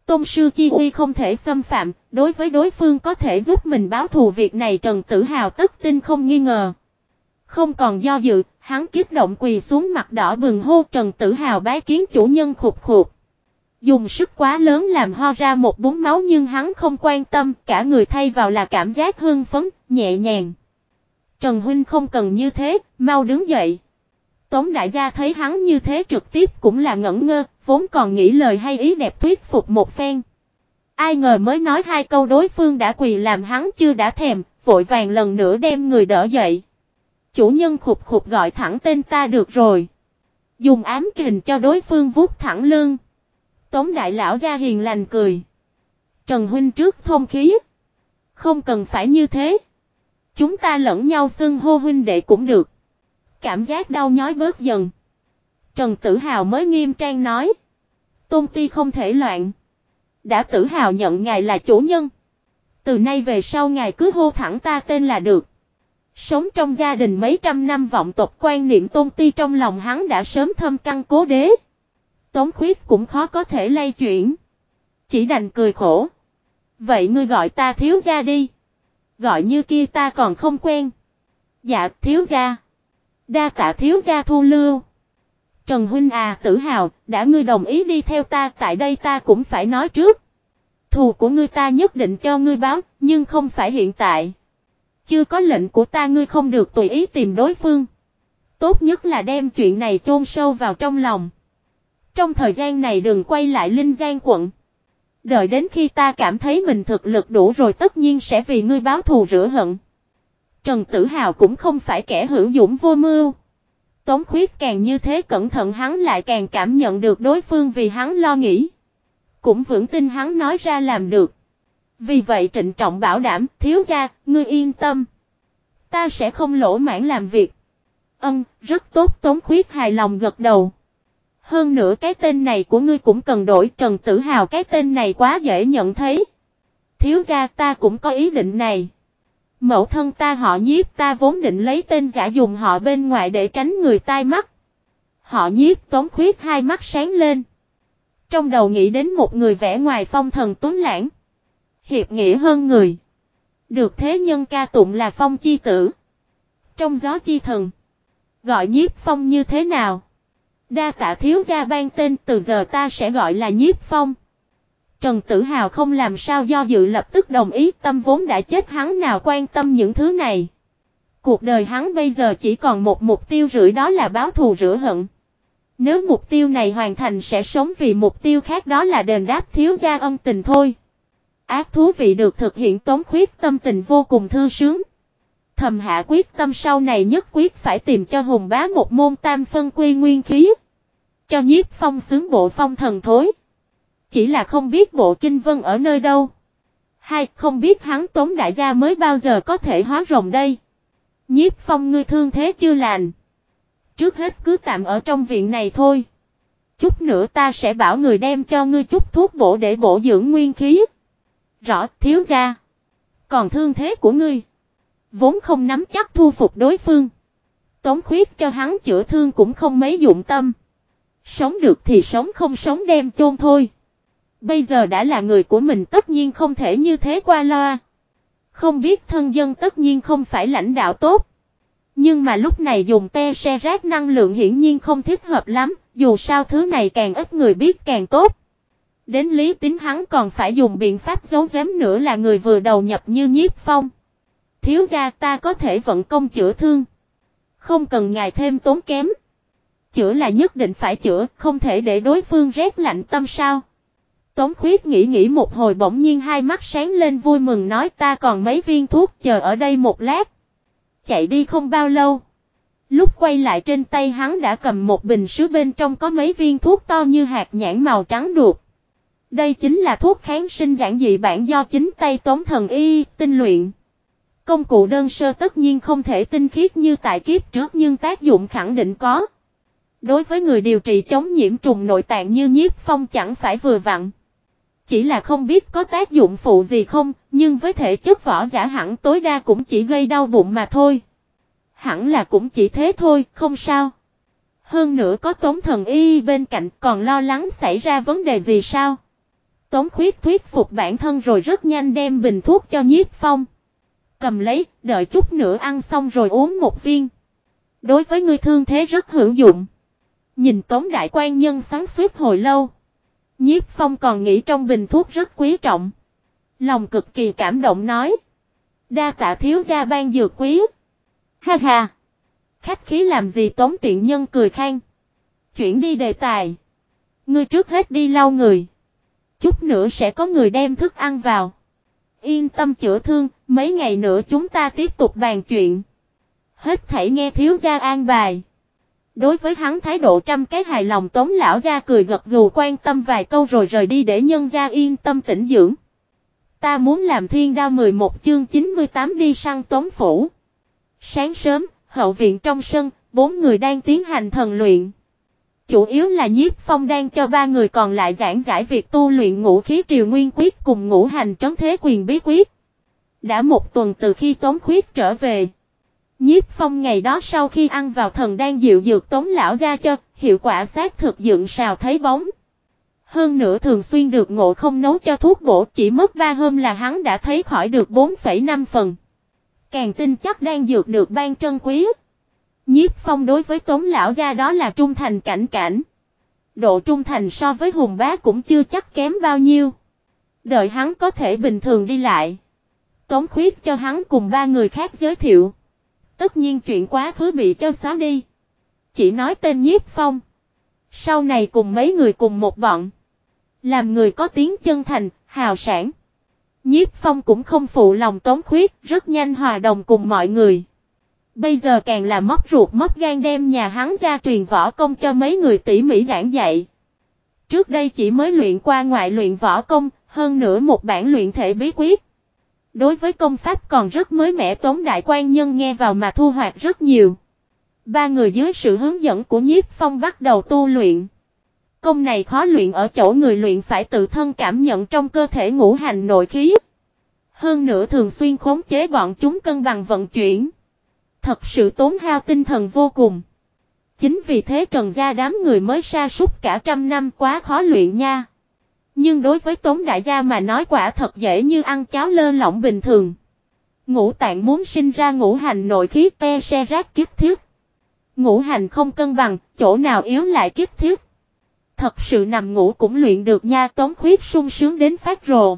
Tôn sư chi uy không thể xâm phạm, đối với đối phương có thể giúp mình báo thù việc này Trần Tử Hào tất tin không nghi ngờ. Không còn do dự, hắn kiếp động quỳ xuống mặt đỏ bừng hô Trần Tử Hào bái kiến chủ nhân khục khục. Dùng sức quá lớn làm ho ra một bún máu nhưng hắn không quan tâm, cả người thay vào là cảm giác hưng phấn, nhẹ nhàng. Trần Huynh không cần như thế, mau đứng dậy. Tống đại gia thấy hắn như thế trực tiếp cũng là ngẩn ngơ, vốn còn nghĩ lời hay ý đẹp thuyết phục một phen. Ai ngờ mới nói hai câu đối phương đã quỳ làm hắn chưa đã thèm, vội vàng lần nữa đem người đỡ dậy. Chủ nhân khục khục gọi thẳng tên ta được rồi. Dùng ám kình cho đối phương vuốt thẳng lưng. Tống đại lão ra hiền lành cười. Trần huynh trước thông khí. Không cần phải như thế. Chúng ta lẫn nhau xưng hô huynh đệ cũng được. Cảm giác đau nhói bớt dần. Trần Tử Hào mới nghiêm trang nói. Tôn ti không thể loạn. Đã tử hào nhận ngài là chủ nhân. Từ nay về sau ngài cứ hô thẳng ta tên là được. Sống trong gia đình mấy trăm năm vọng tộc quan niệm tôn ti trong lòng hắn đã sớm thâm căn cố đế. Tống khuyết cũng khó có thể lay chuyển. Chỉ đành cười khổ. Vậy ngươi gọi ta thiếu gia đi. Gọi như kia ta còn không quen. Dạ thiếu gia. Đa tạ thiếu gia thu lưu. Trần Huynh à tự hào, đã ngươi đồng ý đi theo ta tại đây ta cũng phải nói trước. Thù của ngươi ta nhất định cho ngươi báo, nhưng không phải hiện tại. Chưa có lệnh của ta ngươi không được tùy ý tìm đối phương. Tốt nhất là đem chuyện này chôn sâu vào trong lòng. Trong thời gian này đừng quay lại Linh Giang quận. Đợi đến khi ta cảm thấy mình thực lực đủ rồi tất nhiên sẽ vì ngươi báo thù rửa hận. Trần Tử Hào cũng không phải kẻ hữu dũng vô mưu. Tống khuyết càng như thế cẩn thận hắn lại càng cảm nhận được đối phương vì hắn lo nghĩ. Cũng vững tin hắn nói ra làm được. Vì vậy trịnh trọng bảo đảm, thiếu gia, ngươi yên tâm. Ta sẽ không lỗ mãn làm việc. Ân, rất tốt Tống khuyết hài lòng gật đầu. Hơn nữa cái tên này của ngươi cũng cần đổi, Trần Tử Hào cái tên này quá dễ nhận thấy. Thiếu gia ta cũng có ý định này. Mẫu thân ta họ nhiếp, ta vốn định lấy tên giả dùng họ bên ngoài để tránh người tai mắt. Họ nhiếp tống khuyết hai mắt sáng lên. Trong đầu nghĩ đến một người vẽ ngoài phong thần tuấn lãng. Hiệp nghĩa hơn người. Được thế nhân ca tụng là phong chi tử. Trong gió chi thần. Gọi nhiếp phong như thế nào? Đa tạ thiếu gia ban tên, từ giờ ta sẽ gọi là nhiếp phong. Trần Tử Hào không làm sao do dự lập tức đồng ý, tâm vốn đã chết, hắn nào quan tâm những thứ này. Cuộc đời hắn bây giờ chỉ còn một mục tiêu rưỡi, đó là báo thù rửa hận. Nếu mục tiêu này hoàn thành sẽ sống vì mục tiêu khác, đó là đền đáp thiếu gia ân tình thôi. Ác thú vị được thực hiện tống khuyết, tâm tình vô cùng thư sướng. Thầm hạ quyết tâm sau này nhất quyết phải tìm cho hùng bá một môn tam phân quy nguyên khí. Cho nhiếp phong xướng bộ phong thần thối. Chỉ là không biết bộ kinh vân ở nơi đâu. Hai, không biết hắn tống đại gia mới bao giờ có thể hóa rồng đây. Nhiếp phong ngươi thương thế chưa lành. Trước hết cứ tạm ở trong viện này thôi. Chút nữa ta sẽ bảo người đem cho ngươi chút thuốc bổ để bổ dưỡng nguyên khí. Rõ, thiếu gia. Còn thương thế của ngươi. Vốn không nắm chắc thu phục đối phương. Tống khuyết cho hắn chữa thương cũng không mấy dụng tâm. Sống được thì sống không sống đem chôn thôi. Bây giờ đã là người của mình tất nhiên không thể như thế qua loa. Không biết thân dân tất nhiên không phải lãnh đạo tốt. Nhưng mà lúc này dùng te xe rác năng lượng hiển nhiên không thích hợp lắm, dù sao thứ này càng ít người biết càng tốt. Đến lý tính hắn còn phải dùng biện pháp giấu giếm nữa là người vừa đầu nhập như nhiếp phong. Thiếu gia ta có thể vận công chữa thương. Không cần ngài thêm tốn kém. Chữa là nhất định phải chữa, không thể để đối phương rét lạnh tâm sao. Tống khuyết nghĩ nghĩ một hồi bỗng nhiên hai mắt sáng lên vui mừng nói ta còn mấy viên thuốc chờ ở đây một lát. Chạy đi không bao lâu. Lúc quay lại trên tay hắn đã cầm một bình sứ bên trong có mấy viên thuốc to như hạt nhãn màu trắng đục. Đây chính là thuốc kháng sinh giản dị bản do chính tay tống thần y tinh luyện. Công cụ đơn sơ tất nhiên không thể tinh khiết như tại kiếp trước nhưng tác dụng khẳng định có. Đối với người điều trị chống nhiễm trùng nội tạng như nhiếp phong chẳng phải vừa vặn. Chỉ là không biết có tác dụng phụ gì không, nhưng với thể chất võ giả hẳn tối đa cũng chỉ gây đau bụng mà thôi. Hẳn là cũng chỉ thế thôi, không sao. Hơn nữa có tống thần y bên cạnh còn lo lắng xảy ra vấn đề gì sao? Tống khuyết thuyết phục bản thân rồi rất nhanh đem bình thuốc cho nhiếp phong. Cầm lấy, đợi chút nữa ăn xong rồi uống một viên. Đối với người thương thế rất hữu dụng. Nhìn tống đại quan nhân sáng suốt hồi lâu. Nhiếp phong còn nghĩ trong bình thuốc rất quý trọng. Lòng cực kỳ cảm động nói. Đa tạ thiếu gia ban dược quý. Ha ha. Khách khí làm gì tống tiện nhân cười khang. Chuyển đi đề tài. Ngươi trước hết đi lau người. Chút nữa sẽ có người đem thức ăn vào. Yên tâm chữa thương, mấy ngày nữa chúng ta tiếp tục bàn chuyện. Hết thảy nghe thiếu gia an bài. Đối với hắn thái độ trăm cái hài lòng tống lão ra cười gật gù quan tâm vài câu rồi rời đi để nhân gia yên tâm tĩnh dưỡng. Ta muốn làm thiên đao 11 chương 98 đi săn tống phủ. Sáng sớm, hậu viện trong sân, bốn người đang tiến hành thần luyện. Chủ yếu là nhiếp phong đang cho ba người còn lại giảng giải việc tu luyện ngũ khí triều nguyên quyết cùng ngũ hành trấn thế quyền bí quyết. Đã một tuần từ khi tống khuyết trở về. Nhiếp phong ngày đó sau khi ăn vào thần đang dịu dược tống lão ra cho, hiệu quả xác thực dựng sào thấy bóng. Hơn nữa thường xuyên được ngộ không nấu cho thuốc bổ chỉ mất 3 hôm là hắn đã thấy khỏi được 4,5 phần. Càng tin chắc đang dược được ban trân quý. Nhiếp phong đối với tống lão gia đó là trung thành cảnh cảnh. Độ trung thành so với hùng bá cũng chưa chắc kém bao nhiêu. Đợi hắn có thể bình thường đi lại. Tống khuyết cho hắn cùng ba người khác giới thiệu. Tất nhiên chuyện quá khứ bị cho xóa đi. Chỉ nói tên nhiếp phong. Sau này cùng mấy người cùng một bọn. Làm người có tiếng chân thành, hào sản. Nhiếp phong cũng không phụ lòng tống khuyết, rất nhanh hòa đồng cùng mọi người. Bây giờ càng là móc ruột móc gan đem nhà hắn ra truyền võ công cho mấy người tỉ mỉ giảng dạy. Trước đây chỉ mới luyện qua ngoại luyện võ công, hơn nữa một bản luyện thể bí quyết. Đối với công pháp còn rất mới mẻ, Tống Đại quan Nhân nghe vào mà thu hoạch rất nhiều. Ba người dưới sự hướng dẫn của nhiếp phong bắt đầu tu luyện. Công này khó luyện ở chỗ người luyện phải tự thân cảm nhận trong cơ thể ngũ hành nội khí. Hơn nữa thường xuyên khống chế bọn chúng cân bằng vận chuyển. Thật sự tốn hao tinh thần vô cùng. Chính vì thế trần gia đám người mới sa sút cả trăm năm quá khó luyện nha. Nhưng đối với Tống Đại Gia mà nói quả thật dễ như ăn cháo lơ lỏng bình thường. Ngũ tạng muốn sinh ra ngũ hành nội khí te xe rác kiếp thiết. Ngũ hành không cân bằng, chỗ nào yếu lại kiếp thiết. Thật sự nằm ngủ cũng luyện được nha tống khuyết sung sướng đến phát rồ.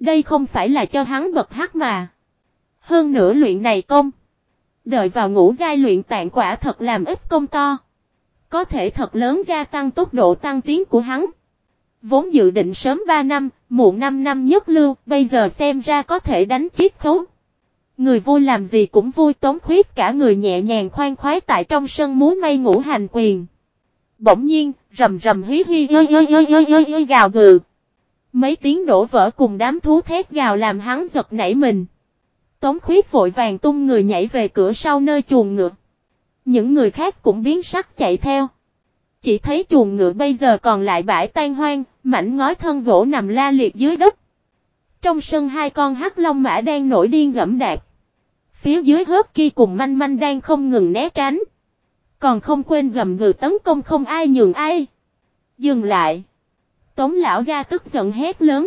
Đây không phải là cho hắn bật hát mà. Hơn nữa luyện này công. Đợi vào ngũ giai luyện tạng quả thật làm ít công to. có thể thật lớn gia tăng tốc độ tăng tiến của hắn. Vốn dự định sớm 3 năm, muộn 5 năm nhất lưu, bây giờ xem ra có thể đánh chiết khấu. Người vui làm gì cũng vui tống khuyết cả người nhẹ nhàng khoan khoái tại trong sân múa may ngũ hành quyền. Bỗng nhiên, rầm rầm hí hí ơi ơi ơi ơi ơi ơi gào gừ. Mấy tiếng đổ vỡ cùng đám thú thét gào làm hắn giật nảy mình. Tống khuyết vội vàng tung người nhảy về cửa sau nơi chuồng ngựa. Những người khác cũng biến sắc chạy theo. Chỉ thấy chuồng ngựa bây giờ còn lại bãi tan hoang, mảnh ngói thân gỗ nằm la liệt dưới đất. Trong sân hai con hắc long mã đang nổi điên gẫm đạp. Phía dưới hớt kia cùng manh manh đang không ngừng né tránh. Còn không quên gầm gừ tấn công không ai nhường ai. Dừng lại. Tống lão ra tức giận hét lớn.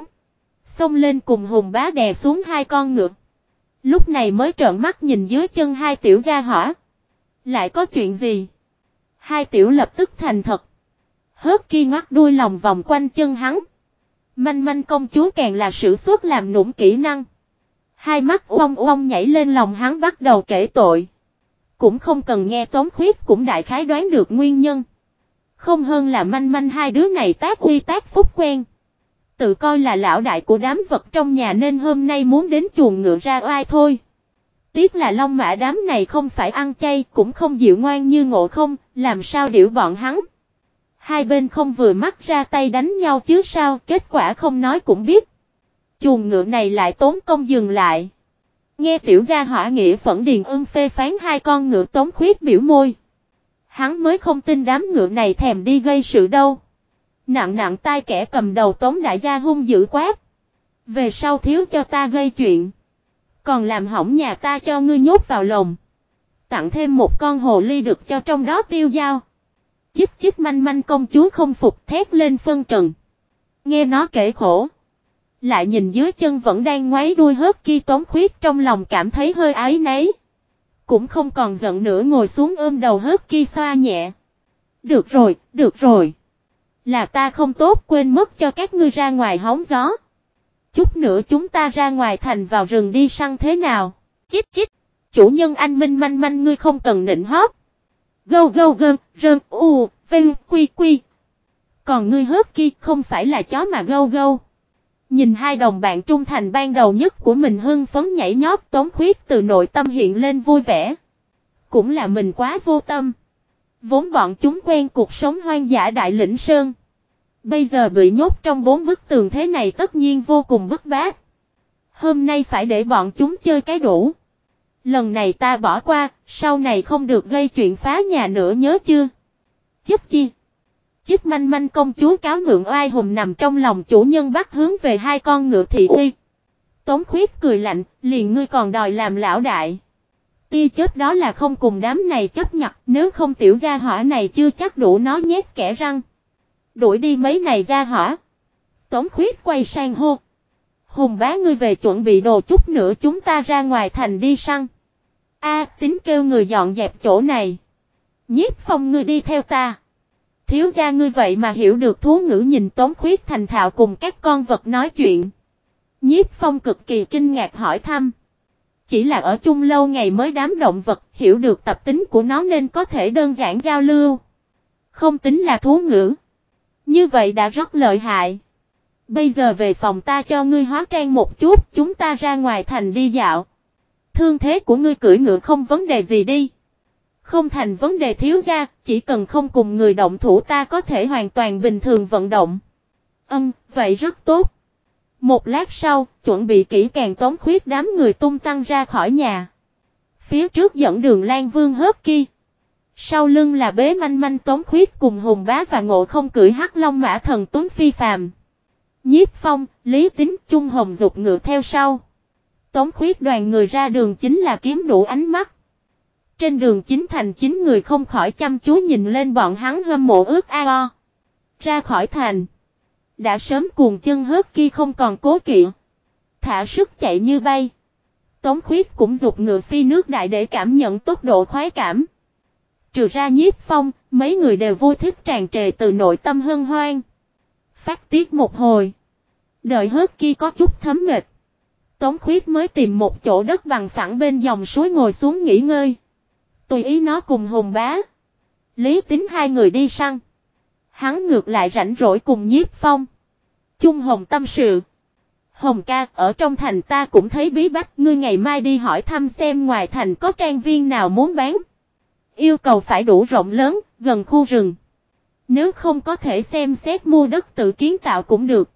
Xông lên cùng hùng bá đè xuống hai con ngựa. Lúc này mới trợn mắt nhìn dưới chân hai tiểu gia hỏa. Lại có chuyện gì? Hai tiểu lập tức thành thật. Hớt kia ngoắt đuôi lòng vòng quanh chân hắn. Manh manh công chúa càng là sử xuất làm nũng kỹ năng. Hai mắt uông uông nhảy lên lòng hắn bắt đầu kể tội. Cũng không cần nghe tóm khuyết cũng đại khái đoán được nguyên nhân. Không hơn là manh manh hai đứa này tác uy tác phúc quen. Tự coi là lão đại của đám vật trong nhà nên hôm nay muốn đến chuồng ngựa ra oai thôi. Tiếc là long mã đám này không phải ăn chay cũng không dịu ngoan như ngộ không, làm sao điểu bọn hắn. Hai bên không vừa mắt ra tay đánh nhau chứ sao, kết quả không nói cũng biết. Chuồng ngựa này lại tốn công dừng lại. Nghe tiểu gia hỏa nghĩa phẫn điền ưng phê phán hai con ngựa tống khuyết biểu môi. Hắn mới không tin đám ngựa này thèm đi gây sự đâu. Nặng nặng tai kẻ cầm đầu tống đại gia hung dữ quát. Về sau thiếu cho ta gây chuyện. Còn làm hỏng nhà ta cho ngươi nhốt vào lồng. Tặng thêm một con hồ ly được cho trong đó tiêu dao. Chích chích manh manh công chúa không phục thét lên phân trần. Nghe nó kể khổ. Lại nhìn dưới chân vẫn đang ngoáy đuôi hớt kia tống khuyết trong lòng cảm thấy hơi ái nấy. Cũng không còn giận nữa ngồi xuống ôm đầu hớt kia xoa nhẹ. Được rồi, được rồi. Là ta không tốt quên mất cho các ngươi ra ngoài hóng gió. Chút nữa chúng ta ra ngoài thành vào rừng đi săn thế nào? Chít chít. Chủ nhân anh Minh manh manh ngươi không cần nịnh hót. Gâu gâu gơm, rơm, u, vinh, quy quy. Còn ngươi hớt kia không phải là chó mà gâu gâu. Nhìn hai đồng bạn trung thành ban đầu nhất của mình hưng phấn nhảy nhót tống khuyết từ nội tâm hiện lên vui vẻ. Cũng là mình quá vô tâm. Vốn bọn chúng quen cuộc sống hoang dã đại lĩnh sơn. Bây giờ bị nhốt trong bốn bức tường thế này tất nhiên vô cùng bức bát. Hôm nay phải để bọn chúng chơi cái đủ. Lần này ta bỏ qua, sau này không được gây chuyện phá nhà nữa nhớ chưa? Chức chi? Chức manh manh công chúa cáo mượn oai hùng nằm trong lòng chủ nhân bắt hướng về hai con ngựa thị uy. Tống khuyết cười lạnh, liền ngươi còn đòi làm lão đại. Tia chết đó là không cùng đám này chấp nhặt, nếu không tiểu gia hỏa này chưa chắc đủ nó nhét kẻ răng. Đuổi đi mấy này gia hỏa. Tống khuyết quay sang hô. Hùng bá ngươi về chuẩn bị đồ chút nữa chúng ta ra ngoài thành đi săn. A, tính kêu người dọn dẹp chỗ này. Nhiếp phong ngươi đi theo ta. Thiếu gia ngươi vậy mà hiểu được thú ngữ nhìn tống khuyết thành thạo cùng các con vật nói chuyện. Nhiếp phong cực kỳ kinh ngạc hỏi thăm. Chỉ là ở chung lâu ngày mới đám động vật, hiểu được tập tính của nó nên có thể đơn giản giao lưu. Không tính là thú ngữ. Như vậy đã rất lợi hại. Bây giờ về phòng ta cho ngươi hóa trang một chút, chúng ta ra ngoài thành đi dạo. Thương thế của ngươi cưỡi ngựa không vấn đề gì đi. Không thành vấn đề thiếu gia, chỉ cần không cùng người động thủ ta có thể hoàn toàn bình thường vận động. ừ vậy rất tốt. Một lát sau, chuẩn bị kỹ càng tống khuyết đám người tung tăng ra khỏi nhà. Phía trước dẫn đường Lan Vương hớp kia. Sau lưng là bế manh manh tống khuyết cùng hùng bá và ngộ không cưỡi hắc long mã thần tuấn phi phàm. Nhiếp phong, lý tính, trung hồng dục ngựa theo sau. Tống khuyết đoàn người ra đường chính là kiếm đủ ánh mắt. Trên đường chính thành chín người không khỏi chăm chú nhìn lên bọn hắn hâm mộ ước ao. Ra khỏi thành. Đã sớm cuồng chân hớt kia không còn cố kỵ. Thả sức chạy như bay. Tống khuyết cũng dục ngựa phi nước đại để cảm nhận tốc độ khoái cảm. Trừ ra nhiếp phong, mấy người đều vui thích tràn trề từ nội tâm hân hoan. Phát tiết một hồi. Đợi hớt kia có chút thấm mệt. Tống khuyết mới tìm một chỗ đất bằng phẳng bên dòng suối ngồi xuống nghỉ ngơi. Tùy ý nó cùng hùng bá. Lý tính hai người đi săn. Hắn ngược lại rảnh rỗi cùng nhiếp phong. Chung hồng tâm sự. Hồng ca, ở trong thành ta cũng thấy bí bách, ngươi ngày mai đi hỏi thăm xem ngoài thành có trang viên nào muốn bán. Yêu cầu phải đủ rộng lớn, gần khu rừng. Nếu không có thể xem xét mua đất tự kiến tạo cũng được.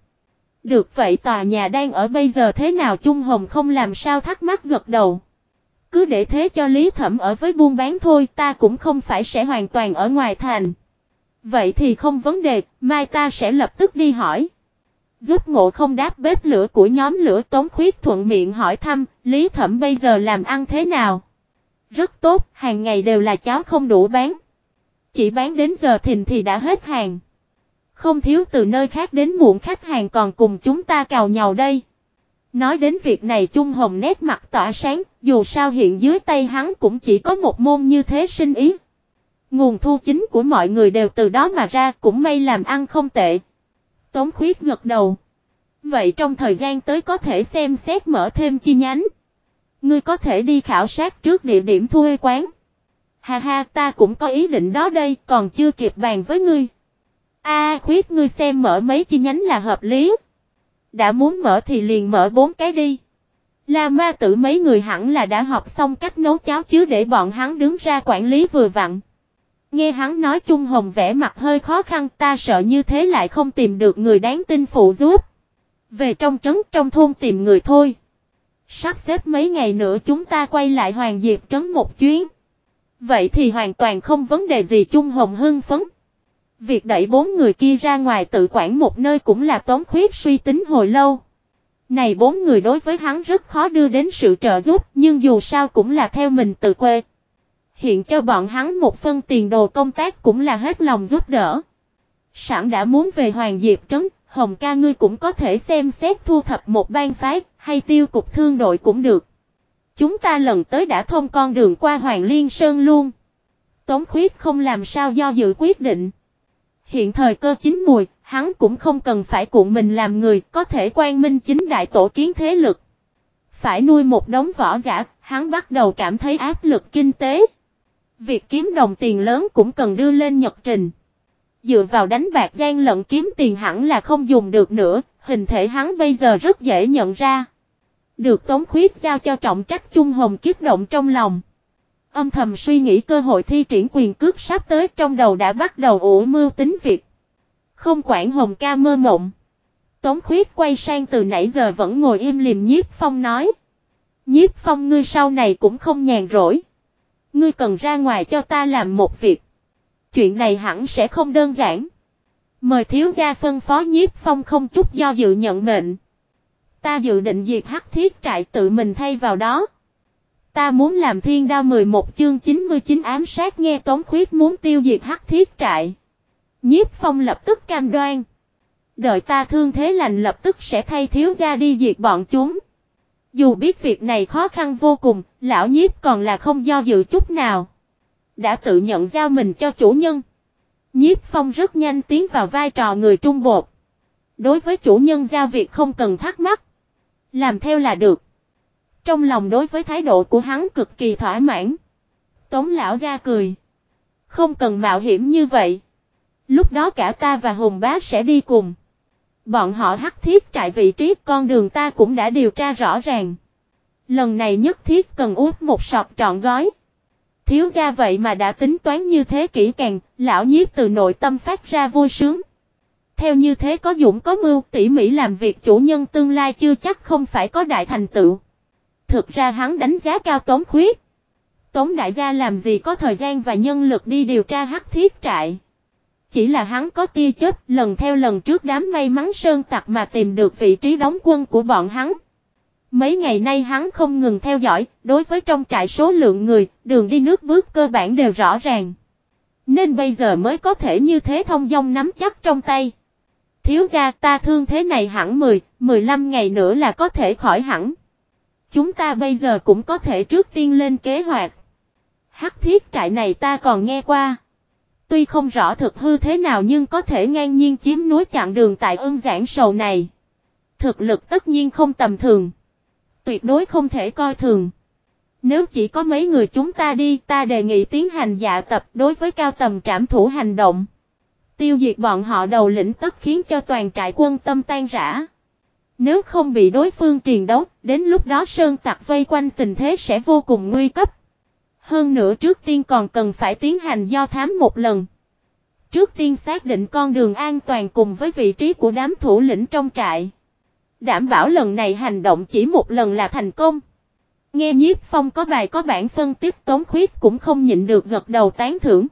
Được vậy tòa nhà đang ở bây giờ thế nào Chung Hồng không làm sao thắc mắc gật đầu. Cứ để thế cho Lý Thẩm ở với buôn bán thôi ta cũng không phải sẽ hoàn toàn ở ngoài thành. Vậy thì không vấn đề, mai ta sẽ lập tức đi hỏi. Giúp ngộ không đáp bếp lửa của nhóm lửa tống khuyết thuận miệng hỏi thăm, Lý Thẩm bây giờ làm ăn thế nào? Rất tốt, hàng ngày đều là cháo không đủ bán. Chỉ bán đến giờ thìn thì đã hết hàng. Không thiếu từ nơi khác đến muộn khách hàng còn cùng chúng ta cào nhào đây. Nói đến việc này Trung Hồng nét mặt tỏa sáng, dù sao hiện dưới tay hắn cũng chỉ có một môn như thế sinh ý. Nguồn thu chính của mọi người đều từ đó mà ra, cũng may làm ăn không tệ. Tống khuyết gật đầu. Vậy trong thời gian tới có thể xem xét mở thêm chi nhánh. Ngươi có thể đi khảo sát trước địa điểm thuê quán. Ha ha ta cũng có ý định đó đây, còn chưa kịp bàn với ngươi. A khuyết ngươi xem mở mấy chi nhánh là hợp lý. Đã muốn mở thì liền mở bốn cái đi. La ma tử mấy người hẳn là đã học xong cách nấu cháo chứ để bọn hắn đứng ra quản lý vừa vặn. Nghe hắn nói chung hồng vẻ mặt hơi khó khăn ta sợ như thế lại không tìm được người đáng tin phụ giúp. Về trong trấn trong thôn tìm người thôi. Sắp xếp mấy ngày nữa chúng ta quay lại Hoàng Diệp trấn một chuyến. Vậy thì hoàn toàn không vấn đề gì chung hồng hưng phấn. Việc đẩy bốn người kia ra ngoài tự quản một nơi cũng là tốn khuyết suy tính hồi lâu. Này bốn người đối với hắn rất khó đưa đến sự trợ giúp nhưng dù sao cũng là theo mình tự quê. Hiện cho bọn hắn một phân tiền đồ công tác cũng là hết lòng giúp đỡ. Sẵn đã muốn về Hoàng Diệp Trấn, Hồng ca ngươi cũng có thể xem xét thu thập một ban phái, hay tiêu cục thương đội cũng được. Chúng ta lần tới đã thông con đường qua Hoàng Liên Sơn luôn. Tống khuyết không làm sao do dự quyết định. Hiện thời cơ chính mùi, hắn cũng không cần phải cuộn mình làm người, có thể quan minh chính đại tổ kiến thế lực. Phải nuôi một đống võ giả, hắn bắt đầu cảm thấy áp lực kinh tế. Việc kiếm đồng tiền lớn cũng cần đưa lên nhật trình. Dựa vào đánh bạc gian lận kiếm tiền hẳn là không dùng được nữa, hình thể hắn bây giờ rất dễ nhận ra. Được Tống Khuyết giao cho trọng trách Trung Hồng kiếp động trong lòng. Âm thầm suy nghĩ cơ hội thi triển quyền cước sắp tới trong đầu đã bắt đầu ủ mưu tính việc. Không quản Hồng ca mơ mộng. Tống Khuyết quay sang từ nãy giờ vẫn ngồi im liềm nhiếp phong nói. Nhiếp phong ngươi sau này cũng không nhàn rỗi. Ngươi cần ra ngoài cho ta làm một việc. Chuyện này hẳn sẽ không đơn giản. Mời thiếu gia phân phó nhiếp phong không chút do dự nhận mệnh. Ta dự định diệt hắc thiết trại tự mình thay vào đó. Ta muốn làm thiên đao 11 chương 99 ám sát nghe Tống Khuyết muốn tiêu diệt hắc thiết trại. Nhiếp phong lập tức cam đoan. Đợi ta thương thế lành lập tức sẽ thay thiếu gia đi diệt bọn chúng. Dù biết việc này khó khăn vô cùng, lão nhiếp còn là không do dự chút nào. Đã tự nhận giao mình cho chủ nhân. Nhiếp phong rất nhanh tiến vào vai trò người trung bột. Đối với chủ nhân giao việc không cần thắc mắc. Làm theo là được. Trong lòng đối với thái độ của hắn cực kỳ thỏa mãn. Tống lão ra cười. Không cần mạo hiểm như vậy. Lúc đó cả ta và Hùng bá sẽ đi cùng. Bọn họ hắc thiết trại vị trí con đường ta cũng đã điều tra rõ ràng. Lần này nhất thiết cần út một sọt trọn gói. Thiếu gia vậy mà đã tính toán như thế kỹ càng, lão nhiếp từ nội tâm phát ra vui sướng. Theo như thế có dũng có mưu tỉ mỉ làm việc chủ nhân tương lai chưa chắc không phải có đại thành tựu. Thực ra hắn đánh giá cao Tống Khuyết. Tống đại gia làm gì có thời gian và nhân lực đi điều tra hắc thiết trại. Chỉ là hắn có tia chết lần theo lần trước đám may mắn sơn tặc mà tìm được vị trí đóng quân của bọn hắn. Mấy ngày nay hắn không ngừng theo dõi, đối với trong trại số lượng người, đường đi nước bước cơ bản đều rõ ràng. Nên bây giờ mới có thể như thế thông dong nắm chắc trong tay. Thiếu gia ta thương thế này hẳn 10, 15 ngày nữa là có thể khỏi hẳn. Chúng ta bây giờ cũng có thể trước tiên lên kế hoạch. Hắc thiết trại này ta còn nghe qua. Tuy không rõ thực hư thế nào nhưng có thể ngang nhiên chiếm núi chặn đường tại ơn giảng sầu này. Thực lực tất nhiên không tầm thường. Tuyệt đối không thể coi thường. Nếu chỉ có mấy người chúng ta đi, ta đề nghị tiến hành dạ tập đối với cao tầm trảm thủ hành động. Tiêu diệt bọn họ đầu lĩnh tất khiến cho toàn trại quân tâm tan rã. Nếu không bị đối phương triền đấu, đến lúc đó sơn tặc vây quanh tình thế sẽ vô cùng nguy cấp. Hơn nữa trước tiên còn cần phải tiến hành do thám một lần. Trước tiên xác định con đường an toàn cùng với vị trí của đám thủ lĩnh trong trại. Đảm bảo lần này hành động chỉ một lần là thành công. Nghe nhiếp phong có bài có bản phân tích tống khuyết cũng không nhịn được gật đầu tán thưởng.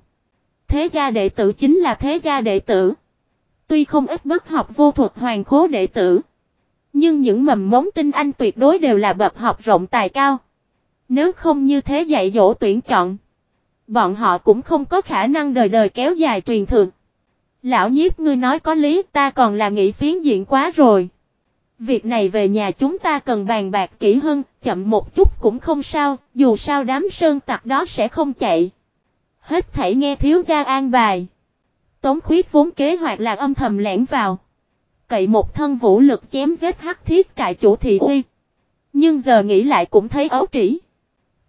Thế gia đệ tử chính là thế gia đệ tử. Tuy không ít bất học vô thuật hoàng khố đệ tử. Nhưng những mầm mống tinh anh tuyệt đối đều là bậc học rộng tài cao. Nếu không như thế dạy dỗ tuyển chọn. Bọn họ cũng không có khả năng đời đời kéo dài truyền thừa. Lão nhiếp ngươi nói có lý ta còn là nghĩ phiến diện quá rồi. Việc này về nhà chúng ta cần bàn bạc kỹ hơn, chậm một chút cũng không sao, dù sao đám sơn tặc đó sẽ không chạy. Hết thảy nghe thiếu gia an bài. Tống khuyết vốn kế hoạch là âm thầm lẻn vào. Cậy một thân vũ lực chém giết hắc thiết trại chủ thị uy. Nhưng giờ nghĩ lại cũng thấy ấu trĩ.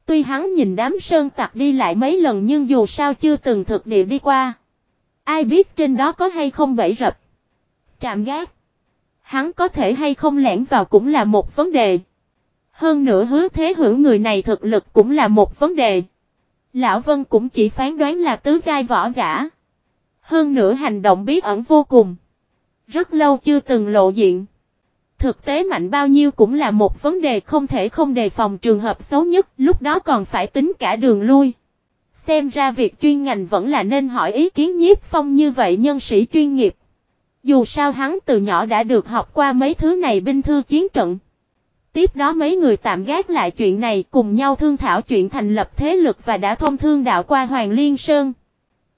Tuy hắn nhìn đám sơn tặc đi lại mấy lần nhưng dù sao chưa từng thực địa đi qua. Ai biết trên đó có hay không bẫy rập. Trạm gác. Hắn có thể hay không lẻn vào cũng là một vấn đề. Hơn nữa hứa thế hữu người này thực lực cũng là một vấn đề. Lão Vân cũng chỉ phán đoán là tứ giai võ giả. Hơn nữa hành động bí ẩn vô cùng. Rất lâu chưa từng lộ diện. Thực tế mạnh bao nhiêu cũng là một vấn đề không thể không đề phòng trường hợp xấu nhất, lúc đó còn phải tính cả đường lui. Xem ra việc chuyên ngành vẫn là nên hỏi ý kiến nhiếp phong như vậy nhân sĩ chuyên nghiệp. Dù sao hắn từ nhỏ đã được học qua mấy thứ này binh thư chiến trận. Tiếp đó mấy người tạm gác lại chuyện này, cùng nhau thương thảo chuyện thành lập thế lực và đã thông thương đạo qua Hoàng Liên Sơn.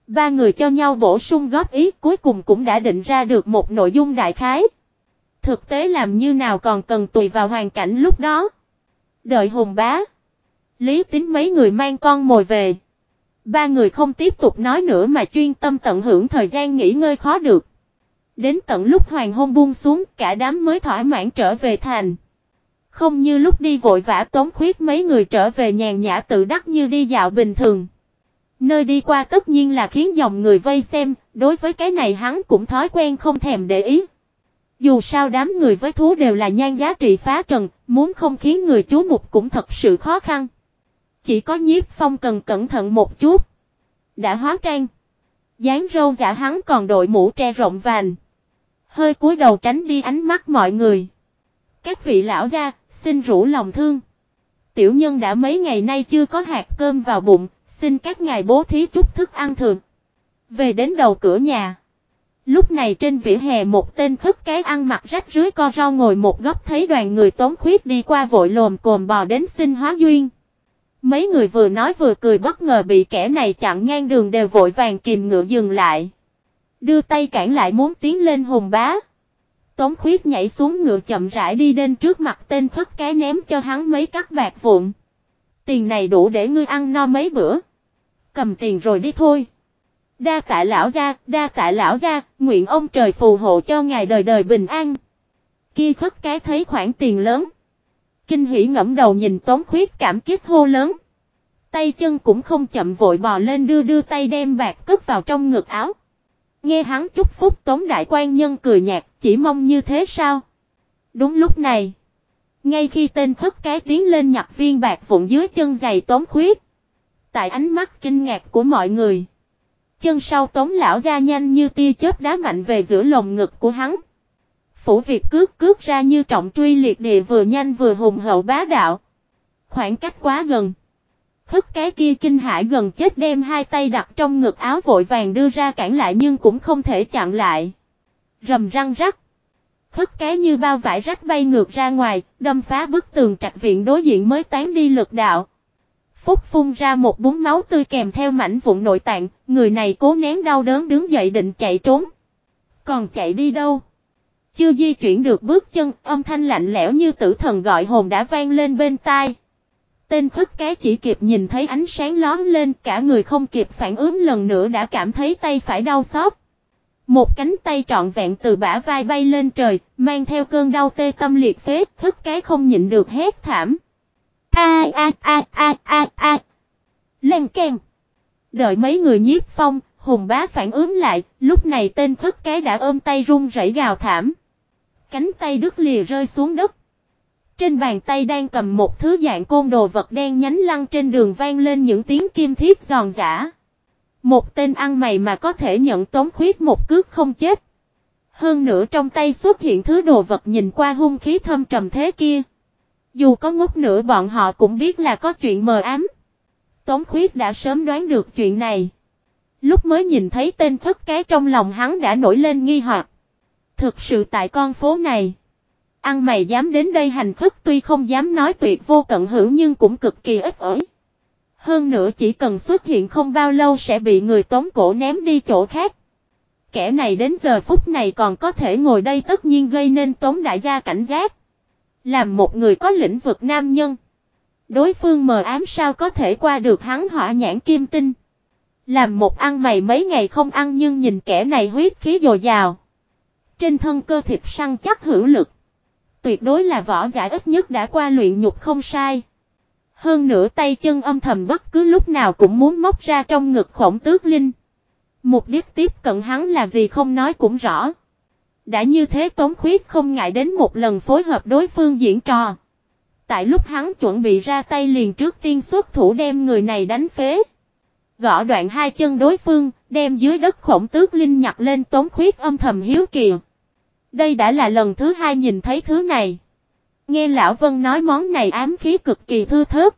Ba người cho nhau bổ sung góp ý, cuối cùng cũng đã định ra được một nội dung đại khái. Thực tế làm như nào còn cần tùy vào hoàn cảnh lúc đó. Đợi hùng bá. Lý tính mấy người mang con mồi về. Ba người không tiếp tục nói nữa mà chuyên tâm tận hưởng thời gian nghỉ ngơi khó được. Đến tận lúc hoàng hôn buông xuống, cả đám mới thỏa mãn trở về thành. Không như lúc đi vội vã tống khuyết mấy người trở về nhàn nhã tự đắc như đi dạo bình thường. Nơi đi qua tất nhiên là khiến dòng người vây xem, đối với cái này hắn cũng thói quen không thèm để ý. Dù sao đám người với thú đều là nhan giá trị phá trần, muốn không khiến người chú mục cũng thật sự khó khăn. Chỉ có nhiếp phong cần cẩn thận một chút. Đã hóa trang. dáng râu giả hắn còn đội mũ tre rộng vàng. Hơi cúi đầu tránh đi ánh mắt mọi người. Các vị lão gia, xin rủ lòng thương. Tiểu nhân đã mấy ngày nay chưa có hạt cơm vào bụng, xin các ngài bố thí chút thức ăn thường. Về đến đầu cửa nhà. Lúc này trên vỉa hè một tên khất cái ăn mặc rách rưới co ro ngồi một góc thấy đoàn người tốn khuyết đi qua vội lồm cồm bò đến xin hóa duyên. Mấy người vừa nói vừa cười bất ngờ bị kẻ này chặn ngang đường đều vội vàng kìm ngựa dừng lại. Đưa tay cản lại muốn tiến lên hùng bá. Tống khuyết nhảy xuống ngựa chậm rãi đi đến trước mặt tên khất cái ném cho hắn mấy cắt bạc vụn. Tiền này đủ để ngươi ăn no mấy bữa. Cầm tiền rồi đi thôi. Đa tạ lão gia, đa tạ lão gia, nguyện ông trời phù hộ cho ngài đời đời bình an. Kia khất cái thấy khoản tiền lớn. Kinh hỉ ngẫm đầu nhìn Tống Khuyết cảm kích hô lớn. Tay chân cũng không chậm vội bò lên đưa đưa tay đem bạc cất vào trong ngực áo. Nghe hắn chúc phúc Tống Đại quan Nhân cười nhạt, chỉ mong như thế sao? Đúng lúc này, ngay khi tên khất cái tiến lên nhặt viên bạc vụn dưới chân giày Tống Khuyết. Tại ánh mắt kinh ngạc của mọi người, chân sau Tống lão ra nhanh như tia chớp đá mạnh về giữa lồng ngực của hắn. Phủ Việt cướp cướp ra như trọng truy liệt địa vừa nhanh vừa hùng hậu bá đạo. Khoảng cách quá gần. Hức cái kia kinh hãi gần chết đem hai tay đặt trong ngực áo vội vàng đưa ra cản lại nhưng cũng không thể chặn lại. Rầm răng rắc. Hức cái như bao vải rách bay ngược ra ngoài, đâm phá bức tường trạch viện đối diện mới tán đi lực đạo. Phúc phun ra một búng máu tươi kèm theo mảnh vụn nội tạng, người này cố nén đau đớn đứng dậy định chạy trốn. Còn chạy đi đâu? Chưa di chuyển được bước chân, âm thanh lạnh lẽo như tử thần gọi hồn đã vang lên bên tai. Tên khất cái chỉ kịp nhìn thấy ánh sáng lón lên cả người không kịp phản ứng lần nữa đã cảm thấy tay phải đau xót. Một cánh tay trọn vẹn từ bả vai bay lên trời, mang theo cơn đau tê tâm liệt phế, khất cái không nhịn được hét thảm. A a a a a a. Lên keng. Đợi mấy người nhiếp phong, hùng bá phản ứng lại, lúc này tên khất cái đã ôm tay run rẩy gào thảm. Cánh tay đứt lìa rơi xuống đất. Trên bàn tay đang cầm một thứ dạng côn đồ vật đen nhánh lăn trên đường vang lên những tiếng kim thiết giòn giả. Một tên ăn mày mà có thể nhận tống khuyết một cước không chết. Hơn nữa trong tay xuất hiện thứ đồ vật nhìn qua hung khí thâm trầm thế kia. Dù có ngốc nữa bọn họ cũng biết là có chuyện mờ ám. Tống khuyết đã sớm đoán được chuyện này. Lúc mới nhìn thấy tên thất cái trong lòng hắn đã nổi lên nghi hoặc. Thực sự tại con phố này. Ăn mày dám đến đây hành thức, tuy không dám nói tuyệt vô cận hữu nhưng cũng cực kỳ ít ỏi. Hơn nữa chỉ cần xuất hiện không bao lâu sẽ bị người tống cổ ném đi chỗ khác. Kẻ này đến giờ phút này còn có thể ngồi đây tất nhiên gây nên tống đại gia cảnh giác. Làm một người có lĩnh vực nam nhân. Đối phương mờ ám sao có thể qua được hắn hỏa nhãn kim tinh. Làm một ăn mày mấy ngày không ăn nhưng nhìn kẻ này huyết khí dồi dào. Trên thân cơ thịt săn chắc hữu lực. Tuyệt đối là võ giả ít nhất đã qua luyện nhục không sai. Hơn nữa tay chân âm thầm bất cứ lúc nào cũng muốn móc ra trong ngực khổng tước linh. Mục đích tiếp cận hắn là gì không nói cũng rõ. Đã như thế Tống Khuyết không ngại đến một lần phối hợp đối phương diễn trò. Tại lúc hắn chuẩn bị ra tay liền trước tiên xuất thủ đem người này đánh phế. Gõ đoạn hai chân đối phương, đem dưới đất khổng tước linh nhặt lên Tống Khuyết âm thầm hiếu kiều. Đây đã là lần thứ hai nhìn thấy thứ này. Nghe Lão Vân nói món này ám khí cực kỳ thư thớt.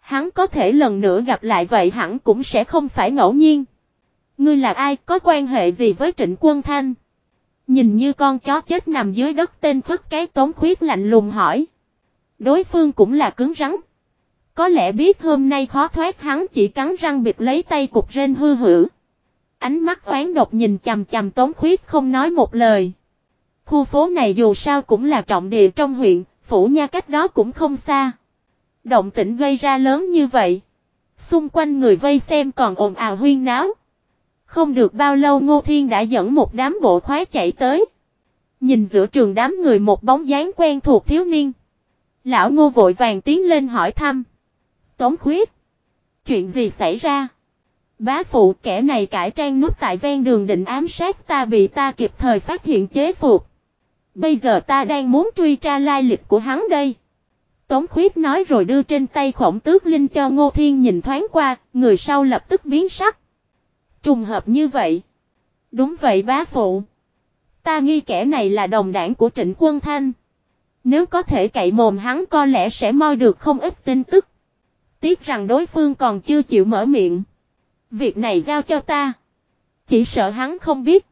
Hắn có thể lần nữa gặp lại vậy hẳn cũng sẽ không phải ngẫu nhiên. Ngươi là ai, có quan hệ gì với trịnh quân thanh? Nhìn như con chó chết nằm dưới đất tên phất cái tống khuyết lạnh lùng hỏi. Đối phương cũng là cứng rắn. Có lẽ biết hôm nay khó thoát hắn chỉ cắn răng bịt lấy tay cục rên hư hử. Ánh mắt oán độc nhìn chằm chằm tống khuyết không nói một lời. Khu phố này dù sao cũng là trọng địa trong huyện, phủ nha cách đó cũng không xa. Động tĩnh gây ra lớn như vậy. Xung quanh người vây xem còn ồn ào huyên náo. Không được bao lâu Ngô Thiên đã dẫn một đám bộ khoái chạy tới. Nhìn giữa trường đám người một bóng dáng quen thuộc thiếu niên. Lão Ngô vội vàng tiến lên hỏi thăm. Tống khuyết. Chuyện gì xảy ra? Bá phụ kẻ này cải trang nút tại ven đường định ám sát ta bị ta kịp thời phát hiện chế phục. Bây giờ ta đang muốn truy tra lai lịch của hắn đây. Tống khuyết nói rồi đưa trên tay khổng tước linh cho Ngô Thiên nhìn thoáng qua, người sau lập tức biến sắc. Trùng hợp như vậy. Đúng vậy bá phụ. Ta nghi kẻ này là đồng đảng của trịnh quân thanh. Nếu có thể cậy mồm hắn có lẽ sẽ moi được không ít tin tức. Tiếc rằng đối phương còn chưa chịu mở miệng. Việc này giao cho ta. Chỉ sợ hắn không biết.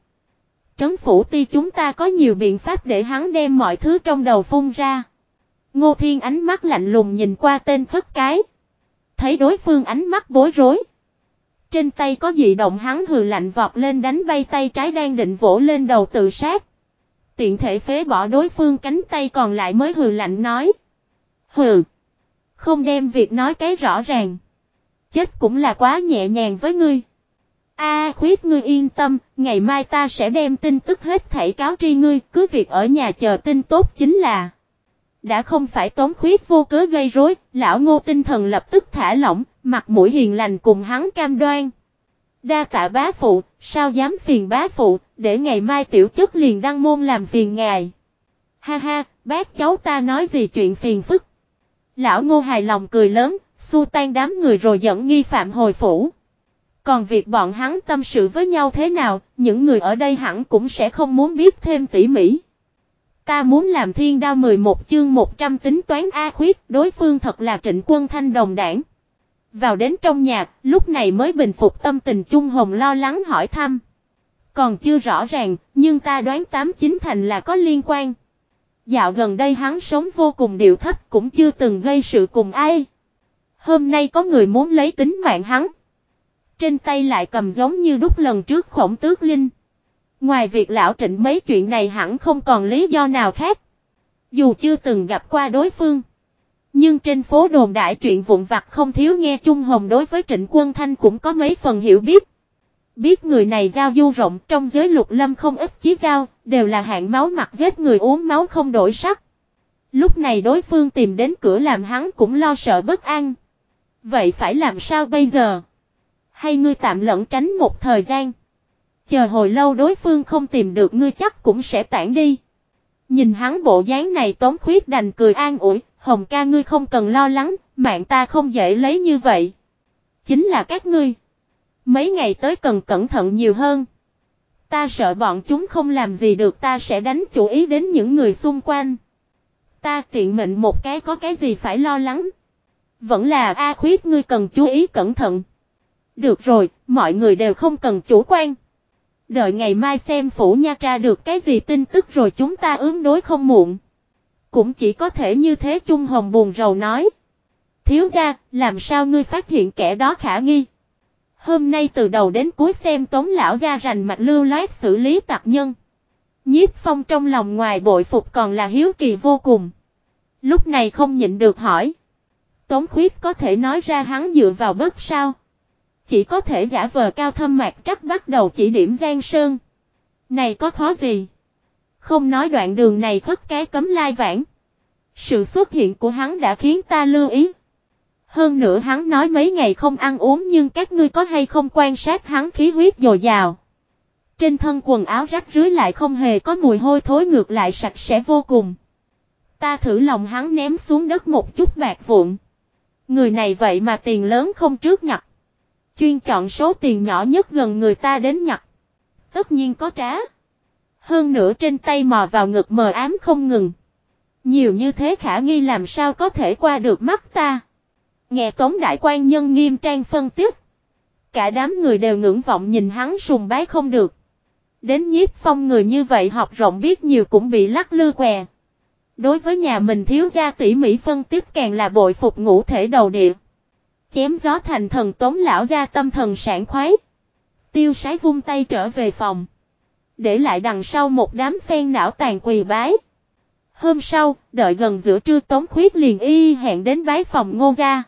Trấn phủ ti chúng ta có nhiều biện pháp để hắn đem mọi thứ trong đầu phun ra. Ngô Thiên ánh mắt lạnh lùng nhìn qua tên phất cái. Thấy đối phương ánh mắt bối rối. Trên tay có dị động hắn hừ lạnh vọt lên đánh bay tay trái đang định vỗ lên đầu tự sát. Tiện thể phế bỏ đối phương cánh tay còn lại mới hừ lạnh nói. Hừ. Không đem việc nói cái rõ ràng. Chết cũng là quá nhẹ nhàng với ngươi. A khuyết ngươi yên tâm, ngày mai ta sẽ đem tin tức hết thảy cáo tri ngươi, cứ việc ở nhà chờ tin tốt chính là. Đã không phải tống khuyết vô cớ gây rối, lão ngô tinh thần lập tức thả lỏng, mặt mũi hiền lành cùng hắn cam đoan. Đa tạ bá phụ, sao dám phiền bá phụ, để ngày mai tiểu chất liền đăng môn làm phiền ngài. Ha ha, bác cháu ta nói gì chuyện phiền phức. Lão ngô hài lòng cười lớn, xua tan đám người rồi dẫn nghi phạm hồi phủ. Còn việc bọn hắn tâm sự với nhau thế nào, những người ở đây hẳn cũng sẽ không muốn biết thêm tỉ mỉ. Ta muốn làm thiên đao 11 chương 100 tính toán A khuyết, đối phương thật là trịnh quân thanh đồng đảng. Vào đến trong nhà, lúc này mới bình phục tâm tình Trung Hồng lo lắng hỏi thăm. Còn chưa rõ ràng, nhưng ta đoán tám chín thành là có liên quan. Dạo gần đây hắn sống vô cùng điệu thấp cũng chưa từng gây sự cùng ai. Hôm nay có người muốn lấy tính mạng hắn. Trên tay lại cầm giống như đúc lần trước khổng tước linh. Ngoài việc lão trịnh mấy chuyện này hẳn không còn lý do nào khác. Dù chưa từng gặp qua đối phương. Nhưng trên phố đồn đại chuyện vụn vặt không thiếu nghe Trung Hồng đối với Trịnh Quân Thanh cũng có mấy phần hiểu biết. Biết người này giao du rộng trong giới lục lâm không ít chí giao, đều là hạng máu mặt giết người uống máu không đổi sắc. Lúc này đối phương tìm đến cửa làm hắn cũng lo sợ bất an. Vậy phải làm sao bây giờ? Hay ngươi tạm lẫn tránh một thời gian? Chờ hồi lâu đối phương không tìm được ngươi chắc cũng sẽ tản đi. Nhìn hắn bộ dáng này Tống Khuyết đành cười an ủi, Hồng ca ngươi không cần lo lắng, mạng ta không dễ lấy như vậy. Chính là các ngươi. Mấy ngày tới cần cẩn thận nhiều hơn. Ta sợ bọn chúng không làm gì được ta sẽ đánh chủ ý đến những người xung quanh. Ta tiện mệnh một cái có cái gì phải lo lắng. Vẫn là A khuyết ngươi cần chú ý cẩn thận. Được rồi, mọi người đều không cần chủ quan. Đợi ngày mai xem phủ nha tra được cái gì tin tức rồi chúng ta ứng đối không muộn. Cũng chỉ có thể như thế Trung Hồng buồn rầu nói. Thiếu gia, làm sao ngươi phát hiện kẻ đó khả nghi? Hôm nay từ đầu đến cuối xem tống lão gia rành mạch lưu loát xử lý tạp nhân. Nhiếp phong trong lòng ngoài bội phục còn là hiếu kỳ vô cùng. Lúc này không nhịn được hỏi. Tống khuyết có thể nói ra hắn dựa vào bất sao. Chỉ có thể giả vờ cao thâm mạc trắc bắt đầu chỉ điểm Giang Sơn. Này có khó gì? Không nói đoạn đường này khất cái cấm lai vãng. Sự xuất hiện của hắn đã khiến ta lưu ý. Hơn nữa hắn nói mấy ngày không ăn uống nhưng các ngươi có hay không quan sát hắn khí huyết dồi dào. Trên thân quần áo rách rưới lại không hề có mùi hôi thối ngược lại sạch sẽ vô cùng. Ta thử lòng hắn ném xuống đất một chút bạc vụn. Người này vậy mà tiền lớn không trước nhặt. Chuyên chọn số tiền nhỏ nhất gần người ta đến nhặt. Tất nhiên có trá. Hơn nữa trên tay mò vào ngực mờ ám không ngừng. Nhiều như thế khả nghi làm sao có thể qua được mắt ta. Nghe Tống Đại quan Nhân nghiêm trang phân tích. Cả đám người đều ngưỡng vọng nhìn hắn sùng bái không được. Đến nhiếp phong người như vậy học rộng biết nhiều cũng bị lắc lư què. Đối với nhà mình thiếu gia tỉ mỉ phân tích càng là bội phục ngũ thể đầu địa. Chém gió thành thần tống lão ra tâm thần sảng khoái. Tiêu sái vung tay trở về phòng. Để lại đằng sau một đám phen não tàn quỳ bái. Hôm sau, đợi gần giữa trưa tống khuyết liền y hẹn đến bái phòng ngô gia.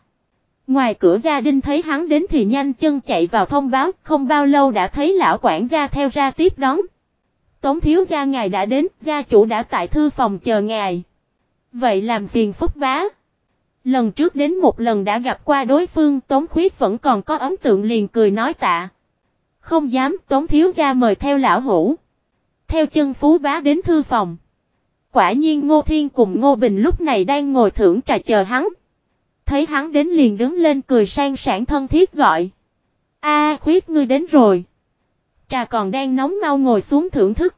Ngoài cửa gia đình thấy hắn đến thì nhanh chân chạy vào thông báo, không bao lâu đã thấy lão quản gia theo ra tiếp đón. Tống thiếu gia ngài đã đến, gia chủ đã tại thư phòng chờ ngài. Vậy làm phiền phúc bá. Lần trước đến một lần đã gặp qua đối phương, Tống Khuyết vẫn còn có ấn tượng liền cười nói tạ. Không dám, Tống Thiếu Gia mời theo lão hủ. Theo chân Phú Bá đến thư phòng. Quả nhiên Ngô Thiên cùng Ngô Bình lúc này đang ngồi thưởng trà chờ hắn. Thấy hắn đến liền đứng lên cười sang sảng thân thiết gọi. A, Khuyết ngươi đến rồi. Trà còn đang nóng mau ngồi xuống thưởng thức.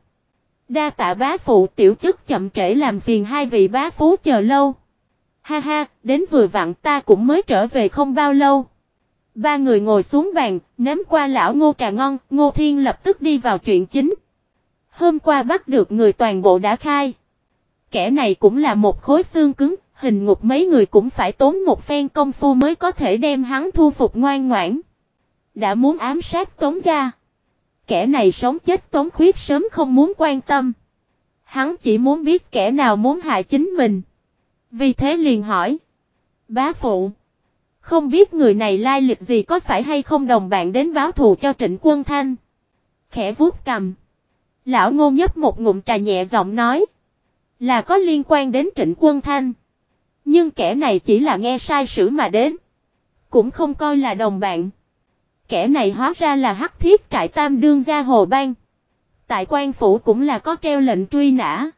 Đa tạ bá phụ, tiểu chức chậm trễ làm phiền hai vị bá phú chờ lâu. Ha ha, đến vừa vặn ta cũng mới trở về không bao lâu. Ba người ngồi xuống bàn, nếm qua lão ngô trà ngon, ngô thiên lập tức đi vào chuyện chính. Hôm qua bắt được người toàn bộ đã khai. Kẻ này cũng là một khối xương cứng, hình ngục mấy người cũng phải tốn một phen công phu mới có thể đem hắn thu phục ngoan ngoãn. Đã muốn ám sát tống gia. Kẻ này sống chết tống khuyết sớm không muốn quan tâm. Hắn chỉ muốn biết kẻ nào muốn hại chính mình. Vì thế liền hỏi. Bá phụ. Không biết người này lai lịch gì, có phải hay không đồng bạn đến báo thù cho trịnh quân thanh. Khẽ vuốt cầm. Lão ngô nhấp một ngụm trà nhẹ giọng nói. Là có liên quan đến trịnh quân thanh. Nhưng kẻ này chỉ là nghe sai sử mà đến. Cũng không coi là đồng bạn. Kẻ này hóa ra là hắc thiết trại tam đương gia hồ bang. Tại quan phủ cũng là có treo lệnh truy nã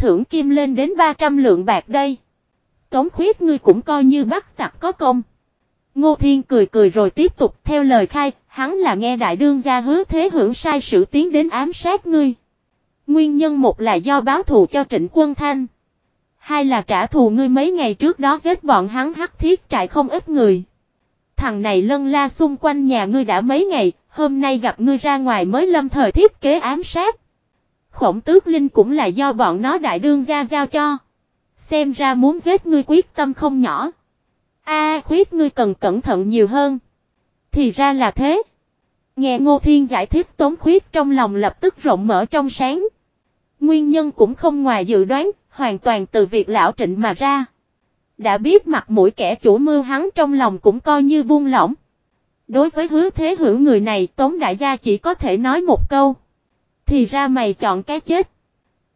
thưởng kim lên đến 300 lượng bạc đây. Tống khuyết ngươi cũng coi như bắt tặc có công. Ngô Thiên cười cười rồi tiếp tục theo lời khai, hắn là nghe đại đương gia hứa thế hưởng sai sự tiến đến ám sát ngươi. Nguyên nhân một là do báo thù cho trịnh quân thanh. Hai là trả thù ngươi mấy ngày trước đó giết bọn hắn hắc thiết trại không ít người. Thằng này lân la xung quanh nhà ngươi đã mấy ngày, hôm nay gặp ngươi ra ngoài mới lâm thời thiết kế ám sát. Khổng tước linh cũng là do bọn nó đại đương gia giao cho. Xem ra muốn giết ngươi quyết tâm không nhỏ. A khuyết ngươi cần cẩn thận nhiều hơn. Thì ra là thế. Nghe Ngô Thiên giải thích tống khuyết trong lòng lập tức rộng mở trong sáng. Nguyên nhân cũng không ngoài dự đoán, hoàn toàn từ việc lão trịnh mà ra. Đã biết mặt mũi kẻ chủ mưu hắn trong lòng cũng coi như buông lỏng. Đối với hứa thế hữu người này Tống Đại gia chỉ có thể nói một câu. Thì ra mày chọn cái chết.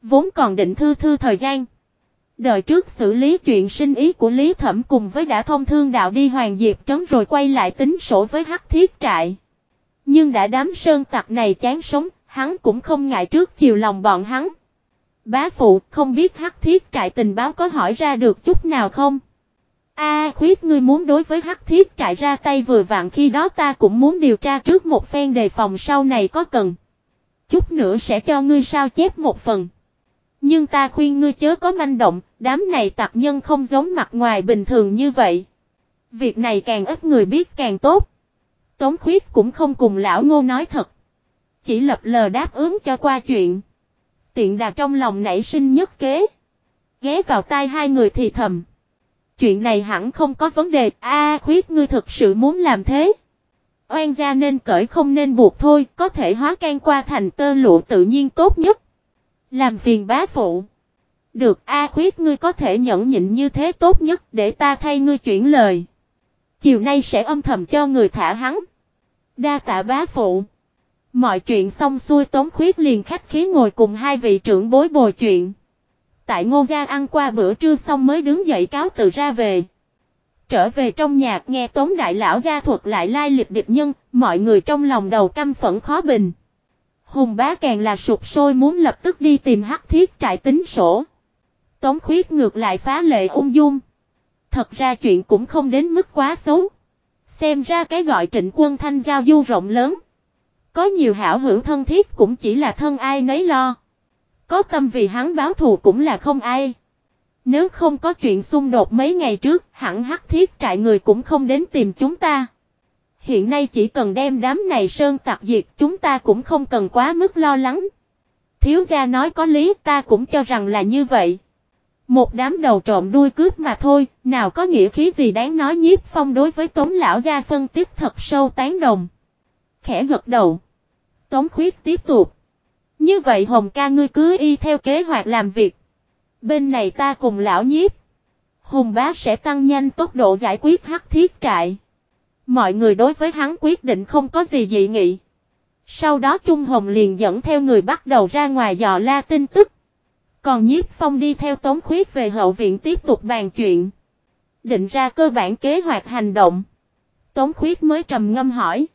Vốn còn định thư thư thời gian. Đợi trước xử lý chuyện sinh ý của Lý Thẩm cùng với đã thông thương đạo đi Hoàng Diệp Trấn rồi quay lại tính sổ với Hắc Thiết Trại. Nhưng đã đám sơn tặc này chán sống, hắn cũng không ngại trước chiều lòng bọn hắn. Bá phụ, không biết Hắc Thiết Trại tình báo có hỏi ra được chút nào không? A khuyết ngươi muốn đối với Hắc Thiết Trại ra tay vừa vặn khi đó ta cũng muốn điều tra trước một phen đề phòng sau này có cần. Chút nữa sẽ cho ngươi sao chép một phần. Nhưng ta khuyên ngươi chớ có manh động, đám này tặc nhân không giống mặt ngoài bình thường như vậy. Việc này càng ít người biết càng tốt. Tống khuyết cũng không cùng lão ngô nói thật. Chỉ lập lờ đáp ứng cho qua chuyện. Tiện đà trong lòng nảy sinh nhất kế. Ghé vào tai hai người thì thầm. Chuyện này hẳn không có vấn đề. A khuyết ngươi thực sự muốn làm thế. Oan gia nên cởi không nên buộc thôi. Có thể hóa can qua thành tơ lụa tự nhiên tốt nhất. Làm phiền bá phụ. Được, A khuyết, ngươi có thể nhẫn nhịn như thế tốt nhất để ta thay ngươi chuyển lời. Chiều nay sẽ âm thầm cho người thả hắn. Đa tạ bá phụ. Mọi chuyện xong xuôi, Tống Khuyết liền khách khí ngồi cùng hai vị trưởng bối bồi chuyện. Tại ngô gia ăn qua bữa trưa xong mới đứng dậy cáo từ ra về. Trở về trong nhà nghe Tống Đại Lão gia thuật lại lai lịch địch nhân, mọi người trong lòng đầu căm phẫn khó bình. Hùng bá càng là sụp sôi muốn lập tức đi tìm hắc thiết trại tính sổ. Tống khuyết ngược lại phá lệ ung dung. Thật ra chuyện cũng không đến mức quá xấu. Xem ra cái gọi trịnh quân thanh giao du rộng lớn. Có nhiều hảo hữu thân thiết cũng chỉ là thân ai nấy lo. Có tâm vì hắn báo thù cũng là không ai. Nếu không có chuyện xung đột mấy ngày trước, hẳn hắc thiết trại người cũng không đến tìm chúng ta. Hiện nay chỉ cần đem đám này sơn tặc diệt chúng ta cũng không cần quá mức lo lắng. Thiếu gia nói có lý ta cũng cho rằng là như vậy. Một đám đầu trộm đuôi cướp mà thôi, nào có nghĩa khí gì đáng nói nhiếp phong đối với tống lão gia phân tích thật sâu tán đồng. Khẽ gật đầu. Tống khuyết tiếp tục. Như vậy Hồng ca ngươi cứ y theo kế hoạch làm việc. Bên này ta cùng lão nhiếp. Hùng bá sẽ tăng nhanh tốc độ giải quyết hắc thiết trại. Mọi người đối với hắn quyết định không có gì dị nghị. Sau đó Trung Hồng liền dẫn theo người bắt đầu ra ngoài dò la tin tức. Còn nhiếp phong đi theo tống khuyết về hậu viện tiếp tục bàn chuyện. Định ra cơ bản kế hoạch hành động. Tống khuyết mới trầm ngâm hỏi.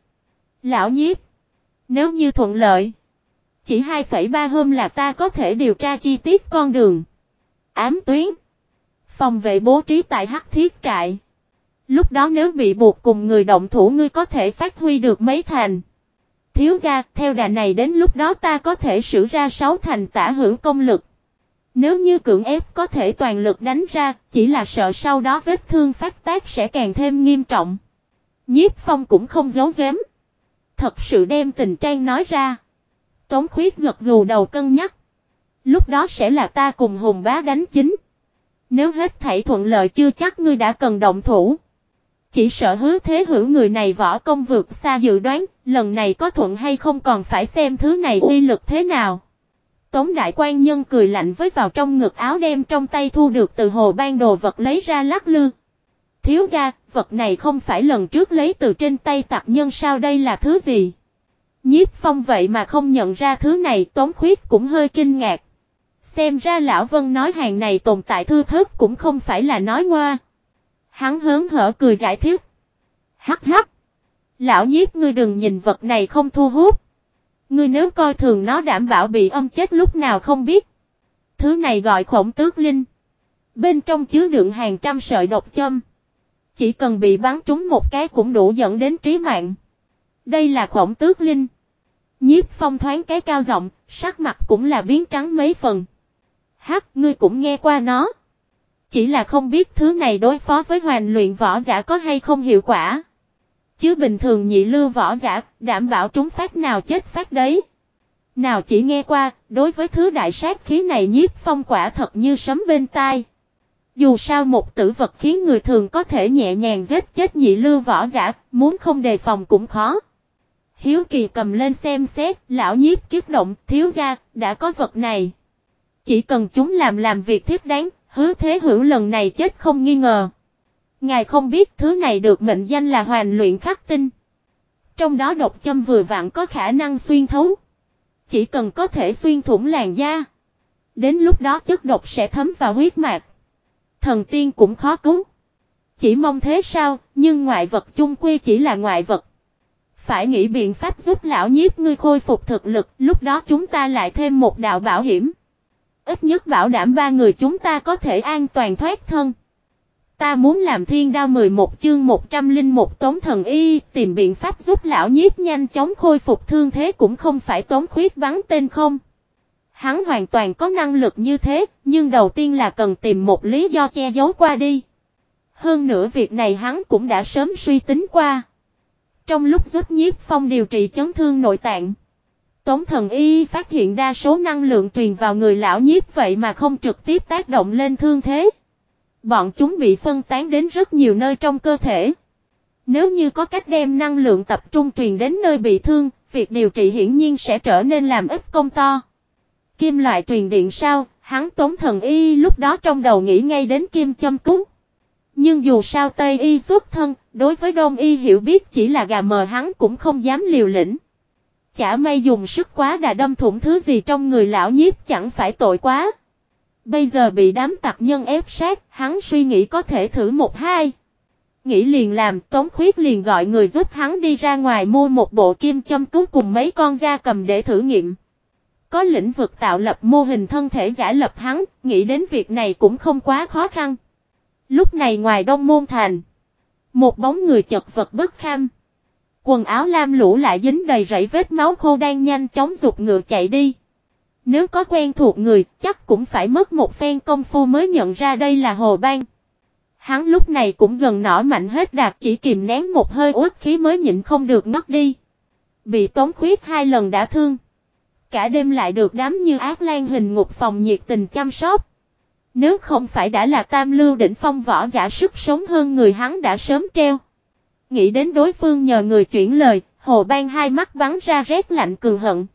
Lão nhiếp. Nếu như thuận lợi. Chỉ 2,3 hôm là ta có thể điều tra chi tiết con đường. Ám tuyến. Phòng vệ bố trí tại hắc thiết trại. Lúc đó nếu bị buộc cùng người động thủ ngươi có thể phát huy được mấy thành. Thiếu gia, theo đà này đến lúc đó ta có thể sử ra sáu thành tả hữu công lực. Nếu như cưỡng ép có thể toàn lực đánh ra, chỉ là sợ sau đó vết thương phát tác sẽ càng thêm nghiêm trọng. Nhiếp phong cũng không giấu giếm. Thật sự đem tình trang nói ra. Tống khuyết gật gù đầu cân nhắc. Lúc đó sẽ là ta cùng hùng bá đánh chính. Nếu hết thảy thuận lợi chưa chắc ngươi đã cần động thủ. Chỉ sợ hứa thế hữu người này võ công vượt xa dự đoán, lần này có thuận hay không còn phải xem thứ này uy lực thế nào. Tống đại quan nhân cười lạnh với vào trong ngực áo đem trong tay thu được từ hồ ban đồ vật lấy ra lắc lư. Thiếu gia, vật này không phải lần trước lấy từ trên tay tạp nhân sao đây là thứ gì? Nhiếp phong vậy mà không nhận ra thứ này tống khuyết cũng hơi kinh ngạc. Xem ra lão vân nói hàng này tồn tại thư thức cũng không phải là nói ngoa. Hắn hớn hở cười giải thích. Hắc hắc. Lão nhiếp ngươi đừng nhìn vật này không thu hút. Ngươi nếu coi thường nó đảm bảo bị âm chết lúc nào không biết. Thứ này gọi khổng tước linh. Bên trong chứa đựng hàng trăm sợi độc châm. Chỉ cần bị bắn trúng một cái cũng đủ dẫn đến trí mạng. Đây là khổng tước linh. Nhiếp phong thoáng cái cao giọng, sắc mặt cũng là biến trắng mấy phần. Hát, ngươi cũng nghe qua nó. Chỉ là không biết thứ này đối phó với hoàn luyện võ giả có hay không hiệu quả. Chứ bình thường nhị lưu võ giả, đảm bảo trúng phát nào chết phát đấy. Nào chỉ nghe qua, đối với thứ đại sát khí này nhiếp phong quả thật như sấm bên tai. Dù sao một tử vật khiến người thường có thể nhẹ nhàng giết chết nhị lưu võ giả, muốn không đề phòng cũng khó. Hiếu kỳ cầm lên xem xét, lão nhiếp kiếp động, thiếu gia, đã có vật này. Chỉ cần chúng làm làm việc thiết đáng, hứa thế hữu lần này chết không nghi ngờ. Ngài không biết thứ này được mệnh danh là hoàn luyện khắc tinh. Trong đó độc châm vừa vặn có khả năng xuyên thấu. Chỉ cần có thể xuyên thủng làn da. Đến lúc đó chất độc sẽ thấm vào huyết mạch. Thần tiên cũng khó cứu. Chỉ mong thế sao, nhưng ngoại vật chung quy chỉ là ngoại vật. Phải nghĩ biện pháp giúp lão nhiếp ngươi khôi phục thực lực, lúc đó chúng ta lại thêm một đạo bảo hiểm. Ít nhất bảo đảm ba người chúng ta có thể an toàn thoát thân. Ta muốn làm thiên đao 11 chương 101 tống thần y, tìm biện pháp giúp lão nhiếp nhanh chóng khôi phục thương thế cũng không phải tống khuyết vắng tên không. Hắn hoàn toàn có năng lực như thế, nhưng đầu tiên là cần tìm một lý do che giấu qua đi. Hơn nữa việc này hắn cũng đã sớm suy tính qua. Trong lúc giúp nhiếp phong điều trị chấn thương nội tạng, Tống thần y phát hiện đa số năng lượng truyền vào người lão nhiếp vậy mà không trực tiếp tác động lên thương thế. Bọn chúng bị phân tán đến rất nhiều nơi trong cơ thể. Nếu như có cách đem năng lượng tập trung truyền đến nơi bị thương, việc điều trị hiển nhiên sẽ trở nên làm ít công to. Kim loại truyền điện sao, hắn tống thần y lúc đó trong đầu nghĩ ngay đến kim châm cúng. Nhưng dù sao Tây y xuất thân, đối với Đông y hiểu biết chỉ là gà mờ hắn cũng không dám liều lĩnh. Chả may dùng sức quá đã đâm thủng thứ gì trong người lão nhiếp chẳng phải tội quá. Bây giờ bị đám tặc nhân ép sát, hắn suy nghĩ có thể thử một hai. Nghĩ liền làm, Tống Khuyết liền gọi người giúp hắn đi ra ngoài mua một bộ kim châm cứu cùng mấy con da cầm để thử nghiệm. Có lĩnh vực tạo lập mô hình thân thể giả lập hắn, nghĩ đến việc này cũng không quá khó khăn. Lúc này ngoài đông môn thành, một bóng người chật vật bất kham. Quần áo lam lũ lại dính đầy rẫy vết máu khô đang nhanh chóng dục ngựa chạy đi. Nếu có quen thuộc người, chắc cũng phải mất một phen công phu mới nhận ra đây là Hồ Bang. Hắn lúc này cũng gần nỏ mạnh hết đạt chỉ kìm nén một hơi uất khí mới nhịn không được ngất đi. Bị tống khuyết hai lần đã thương. Cả đêm lại được đám như ác lan hình ngục phòng nhiệt tình chăm sóc. Nếu không phải đã là tam lưu đỉnh phong võ giả sức sống hơn người hắn đã sớm treo. Nghĩ đến đối phương nhờ người chuyển lời, hồ ban hai mắt bắn ra rét lạnh cường hận.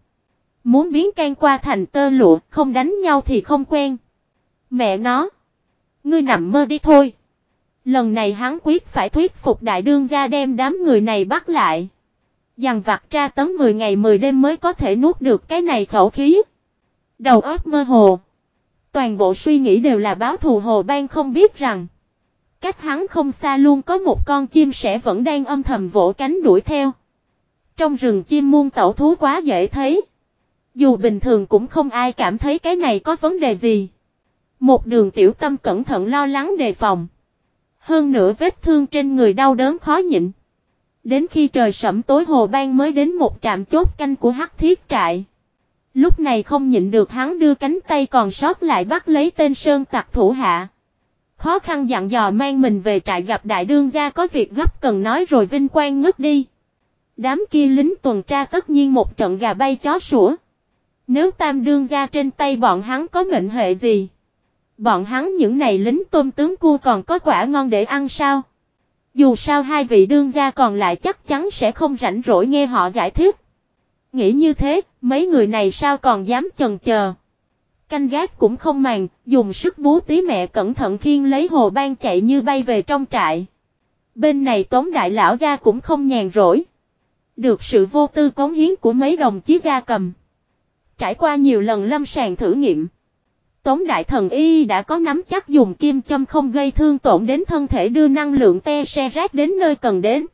Muốn biến can qua thành tơ lụa, không đánh nhau thì không quen. Mẹ nó. Ngươi nằm mơ đi thôi. Lần này hắn quyết phải thuyết phục đại đương gia đem đám người này bắt lại. Dằn vặt tra tấn 10 ngày 10 đêm mới có thể nuốt được cái này khẩu khí. Đầu óc mơ hồ. Toàn bộ suy nghĩ đều là báo thù hồ ban không biết rằng. Cách hắn không xa luôn có một con chim sẻ vẫn đang âm thầm vỗ cánh đuổi theo. Trong rừng chim muôn tẩu thú quá dễ thấy. Dù bình thường cũng không ai cảm thấy cái này có vấn đề gì. Một đường tiểu tâm cẩn thận lo lắng đề phòng. Hơn nữa vết thương trên người đau đớn khó nhịn. Đến khi trời sẩm tối hồ ban mới đến một trạm chốt canh của hắc thiết trại. Lúc này không nhịn được hắn đưa cánh tay còn sót lại bắt lấy tên sơn tặc thủ hạ. Khó khăn dặn dò mang mình về trại gặp đại đương gia có việc gấp cần nói rồi vinh quang ngất đi. Đám kia lính tuần tra tất nhiên một trận gà bay chó sủa. Nếu tam đương gia trên tay bọn hắn có mệnh hệ gì? Bọn hắn những này lính tôm tướng cua còn có quả ngon để ăn sao? Dù sao hai vị đương gia còn lại chắc chắn sẽ không rảnh rỗi nghe họ giải thích. Nghĩ như thế, mấy người này sao còn dám chần chờ. Canh gác cũng không màng, dùng sức bú tí mẹ cẩn thận khiên lấy hồ ban chạy như bay về trong trại. Bên này tống đại lão gia cũng không nhàn rỗi. Được sự vô tư cống hiến của mấy đồng chí gia cầm. Trải qua nhiều lần lâm sàng thử nghiệm. Tống đại thần y đã có nắm chắc dùng kim châm không gây thương tổn đến thân thể đưa năng lượng te xe rác đến nơi cần đến.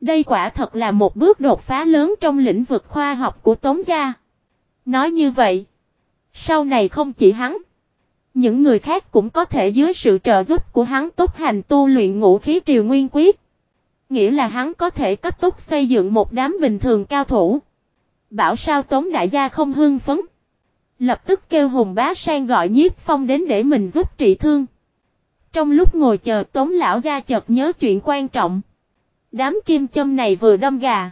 Đây quả thật là một bước đột phá lớn trong lĩnh vực khoa học của Tống gia. Nói như vậy, sau này không chỉ hắn, những người khác cũng có thể dưới sự trợ giúp của hắn tốt hành tu luyện ngũ khí triều nguyên quyết. Nghĩa là hắn có thể cấp tốc xây dựng một đám bình thường cao thủ. Bảo sao Tống đại gia không hưng phấn. Lập tức kêu Hùng Bá Sang gọi Nhiếp Phong đến để mình giúp trị thương. Trong lúc ngồi chờ Tống lão gia chợt nhớ chuyện quan trọng. Đám kim châm này vừa đâm gà.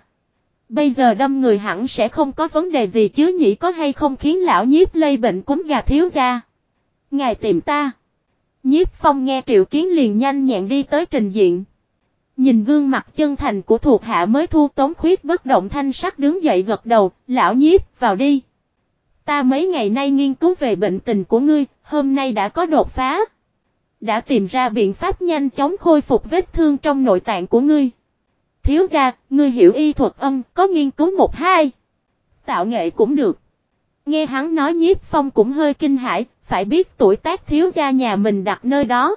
Bây giờ đâm người hẳn sẽ không có vấn đề gì chứ nhỉ có hay không khiến lão nhiếp lây bệnh cúm gà thiếu ra. Ngài tìm ta. Nhiếp phong nghe triệu kiến liền nhanh nhẹn đi tới trình diện. Nhìn gương mặt chân thành của thuộc hạ mới thu tống khuyết bất động thanh sắc đứng dậy gật đầu, lão nhiếp, vào đi. Ta mấy ngày nay nghiên cứu về bệnh tình của ngươi, hôm nay đã có đột phá. Đã tìm ra biện pháp nhanh chóng khôi phục vết thương trong nội tạng của ngươi. Thiếu gia, ngươi hiểu y thuật âm, có nghiên cứu một hai. Tạo nghệ cũng được. Nghe hắn nói nhiếp phong cũng hơi kinh hãi, phải biết tuổi tác thiếu gia nhà mình đặt nơi đó.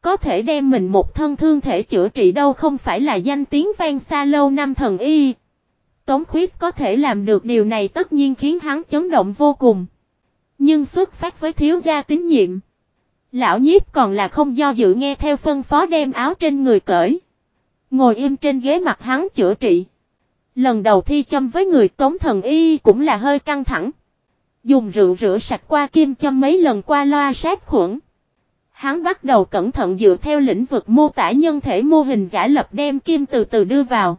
Có thể đem mình một thân thương thể chữa trị đâu không phải là danh tiếng vang xa lâu năm thần y. Tống khuyết có thể làm được điều này tất nhiên khiến hắn chấn động vô cùng. Nhưng xuất phát với thiếu gia tín nhiệm. Lão nhiếp còn là không do dự nghe theo phân phó đem áo trên người cởi. Ngồi im trên ghế mặt hắn chữa trị. Lần đầu thi châm với người tống thần y cũng là hơi căng thẳng. Dùng rượu rửa sạch qua kim châm mấy lần qua loa sát khuẩn. Hắn bắt đầu cẩn thận dựa theo lĩnh vực mô tả nhân thể mô hình giả lập đem kim từ từ đưa vào.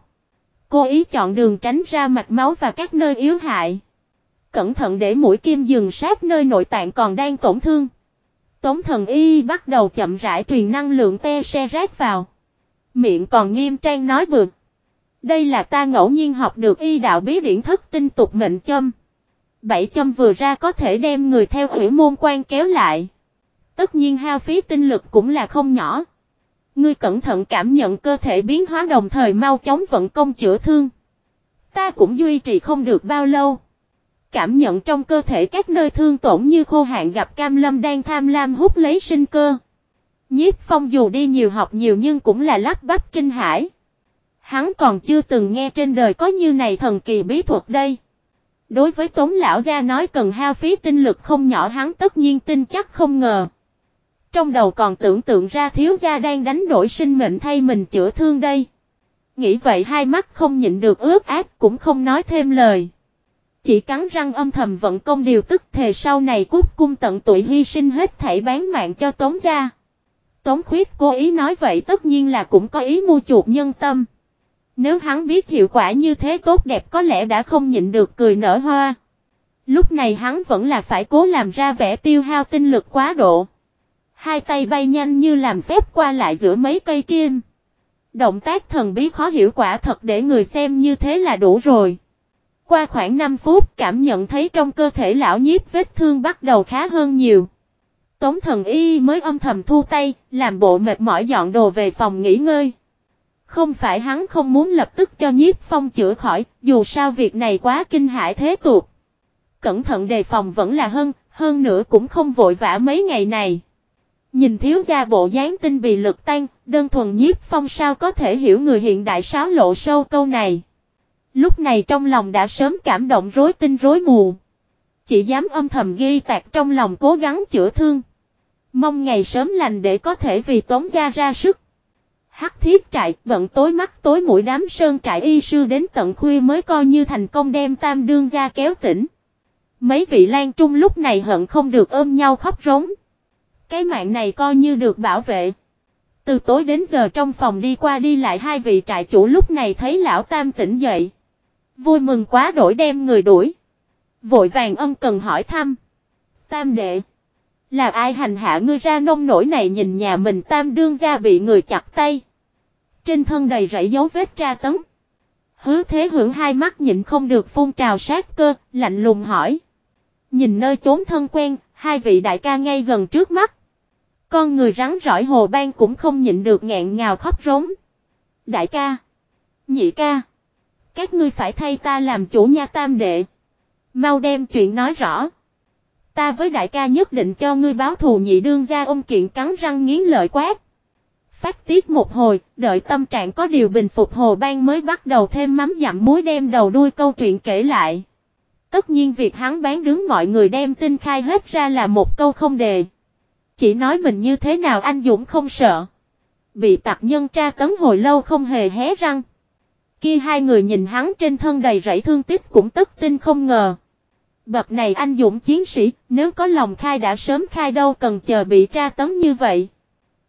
Cô ý chọn đường tránh ra mạch máu và các nơi yếu hại. Cẩn thận để mũi kim dừng sát nơi nội tạng còn đang tổn thương. Tống thần y bắt đầu chậm rãi truyền năng lượng te xe rác vào. Miệng còn nghiêm trang nói bừa. Đây là ta ngẫu nhiên học được y đạo bí điển thất tinh tục mệnh châm. Bảy châm vừa ra có thể đem người theo hủy môn quan kéo lại. Tất nhiên hao phí tinh lực cũng là không nhỏ. Ngươi cẩn thận cảm nhận cơ thể biến hóa đồng thời mau chóng vận công chữa thương. Ta cũng duy trì không được bao lâu. Cảm nhận trong cơ thể các nơi thương tổn như khô hạn gặp cam lâm đang tham lam hút lấy sinh cơ. Nhiếp phong dù đi nhiều học nhiều nhưng cũng là lắp bắp kinh hải. Hắn còn chưa từng nghe trên đời có như này thần kỳ bí thuật đây. Đối với Tống Lão Gia nói cần hao phí tinh lực không nhỏ, hắn tất nhiên tin chắc không ngờ. Trong đầu còn tưởng tượng ra thiếu gia đang đánh đổi sinh mệnh thay mình chữa thương đây. Nghĩ vậy hai mắt không nhịn được ướt át, cũng không nói thêm lời. Chỉ cắn răng âm thầm vận công điều tức thề sau này cút cung tận tuổi hy sinh hết thảy bán mạng cho Tống gia. Tống khuyết cố ý nói vậy tất nhiên là cũng có ý mua chuột nhân tâm. Nếu hắn biết hiệu quả như thế tốt đẹp có lẽ đã không nhịn được cười nở hoa. Lúc này hắn vẫn là phải cố làm ra vẻ tiêu hao tinh lực quá độ. Hai tay bay nhanh như làm phép qua lại giữa mấy cây kim. Động tác thần bí khó hiểu quả thật để người xem như thế là đủ rồi. Qua khoảng 5 phút cảm nhận thấy trong cơ thể lão nhiếp vết thương bắt đầu khá hơn nhiều. Tống thần y mới âm thầm thu tay, làm bộ mệt mỏi dọn đồ về phòng nghỉ ngơi. Không phải hắn không muốn lập tức cho nhiếp phong chữa khỏi, dù sao việc này quá kinh hãi thế tục. Cẩn thận đề phòng vẫn là hơn, hơn nữa cũng không vội vã mấy ngày này. Nhìn thiếu gia bộ dáng tinh bị lực tan đơn thuần nhiếp phong sao có thể hiểu người hiện đại sáo lộ sâu câu này. Lúc này trong lòng đã sớm cảm động rối tinh rối mù. Chỉ dám âm thầm ghi tạc trong lòng cố gắng chữa thương. Mong ngày sớm lành để có thể vì tống gia ra sức. Hắc thiết trại, bận tối mắt tối mũi đám sơn trại y sư đến tận khuya mới coi như thành công đem tam đương gia kéo tỉnh. Mấy vị lan trung lúc này hận không được ôm nhau khóc rống. Cái mạng này coi như được bảo vệ. Từ tối đến giờ trong phòng đi qua đi lại hai vị trại chủ lúc này thấy lão tam tỉnh dậy. Vui mừng quá đổi đem người đuổi. Vội vàng ân cần hỏi thăm. Tam đệ. Là ai hành hạ ngươi ra nông nổi này nhìn nhà mình tam đương gia bị người chặt tay. Trên thân đầy rẫy dấu vết tra tấn. Hứa thế hưởng hai mắt nhịn không được phun trào sát cơ, lạnh lùng hỏi. Nhìn nơi chốn thân quen, hai vị đại ca ngay gần trước mắt. Con người rắn rỏi hồ ban cũng không nhịn được nghẹn ngào khóc rống. Đại ca. Nhị ca. Các ngươi phải thay ta làm chủ nha tam đệ. Mau đem chuyện nói rõ. Ta với đại ca nhất định cho ngươi báo thù nhị đương gia, ông kiện cắn răng nghiến lợi quát. Phát tiết một hồi, đợi tâm trạng có điều bình phục hồ ban mới bắt đầu thêm mắm dặm muối đem đầu đuôi câu chuyện kể lại. Tất nhiên việc hắn bán đứng mọi người đem tin khai hết ra là một câu không đề. Chỉ nói mình như thế nào anh Dũng không sợ. Bị tạp nhân tra tấn hồi lâu không hề hé răng. Kia hai người nhìn hắn trên thân đầy rẫy thương tích cũng tất tin không ngờ. Bậc này anh dũng chiến sĩ, nếu có lòng khai đã sớm khai đâu cần chờ bị tra tấn như vậy.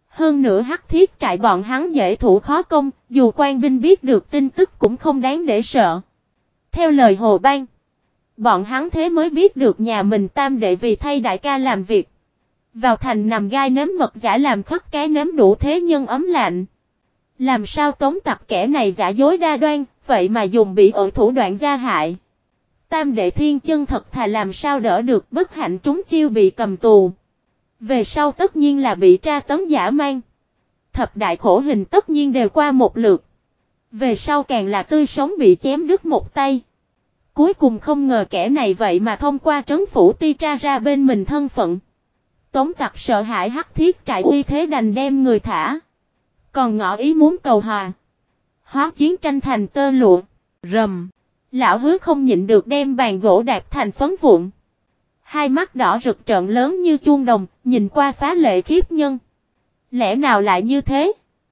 Hơn nữa hắc thiết trại bọn hắn dễ thủ khó công, dù quan binh biết được tin tức cũng không đáng để sợ. Theo lời Hồ Bang, bọn hắn thế mới biết được nhà mình tam đệ vì thay đại ca làm việc. Vào thành nằm gai nếm mật giả làm khất cái nếm đủ thế nhân ấm lạnh. Làm sao tống tập kẻ này giả dối đa đoan, vậy mà dùng bị ở thủ đoạn gia hại. Tam đệ thiên chân thật thà làm sao đỡ được, bất hạnh trúng chiêu bị cầm tù. Về sau tất nhiên là bị tra tấn giả mang. Thập đại khổ hình tất nhiên đều qua một lượt. Về sau càng là tươi sống bị chém đứt một tay. Cuối cùng không ngờ kẻ này vậy mà thông qua trấn phủ ti tra ra bên mình thân phận. Tống tặc sợ hãi hắc thiết trại uy thế đành đem người thả. Còn ngỏ ý muốn cầu hòa. Hóa chiến tranh thành tơ lụa. Rầm. Lão hứa không nhịn được đem bàn gỗ đạp thành phấn vụn. Hai mắt đỏ rực trợn lớn như chuông đồng, nhìn qua phá lệ khiếp nhân. Lẽ nào lại như thế?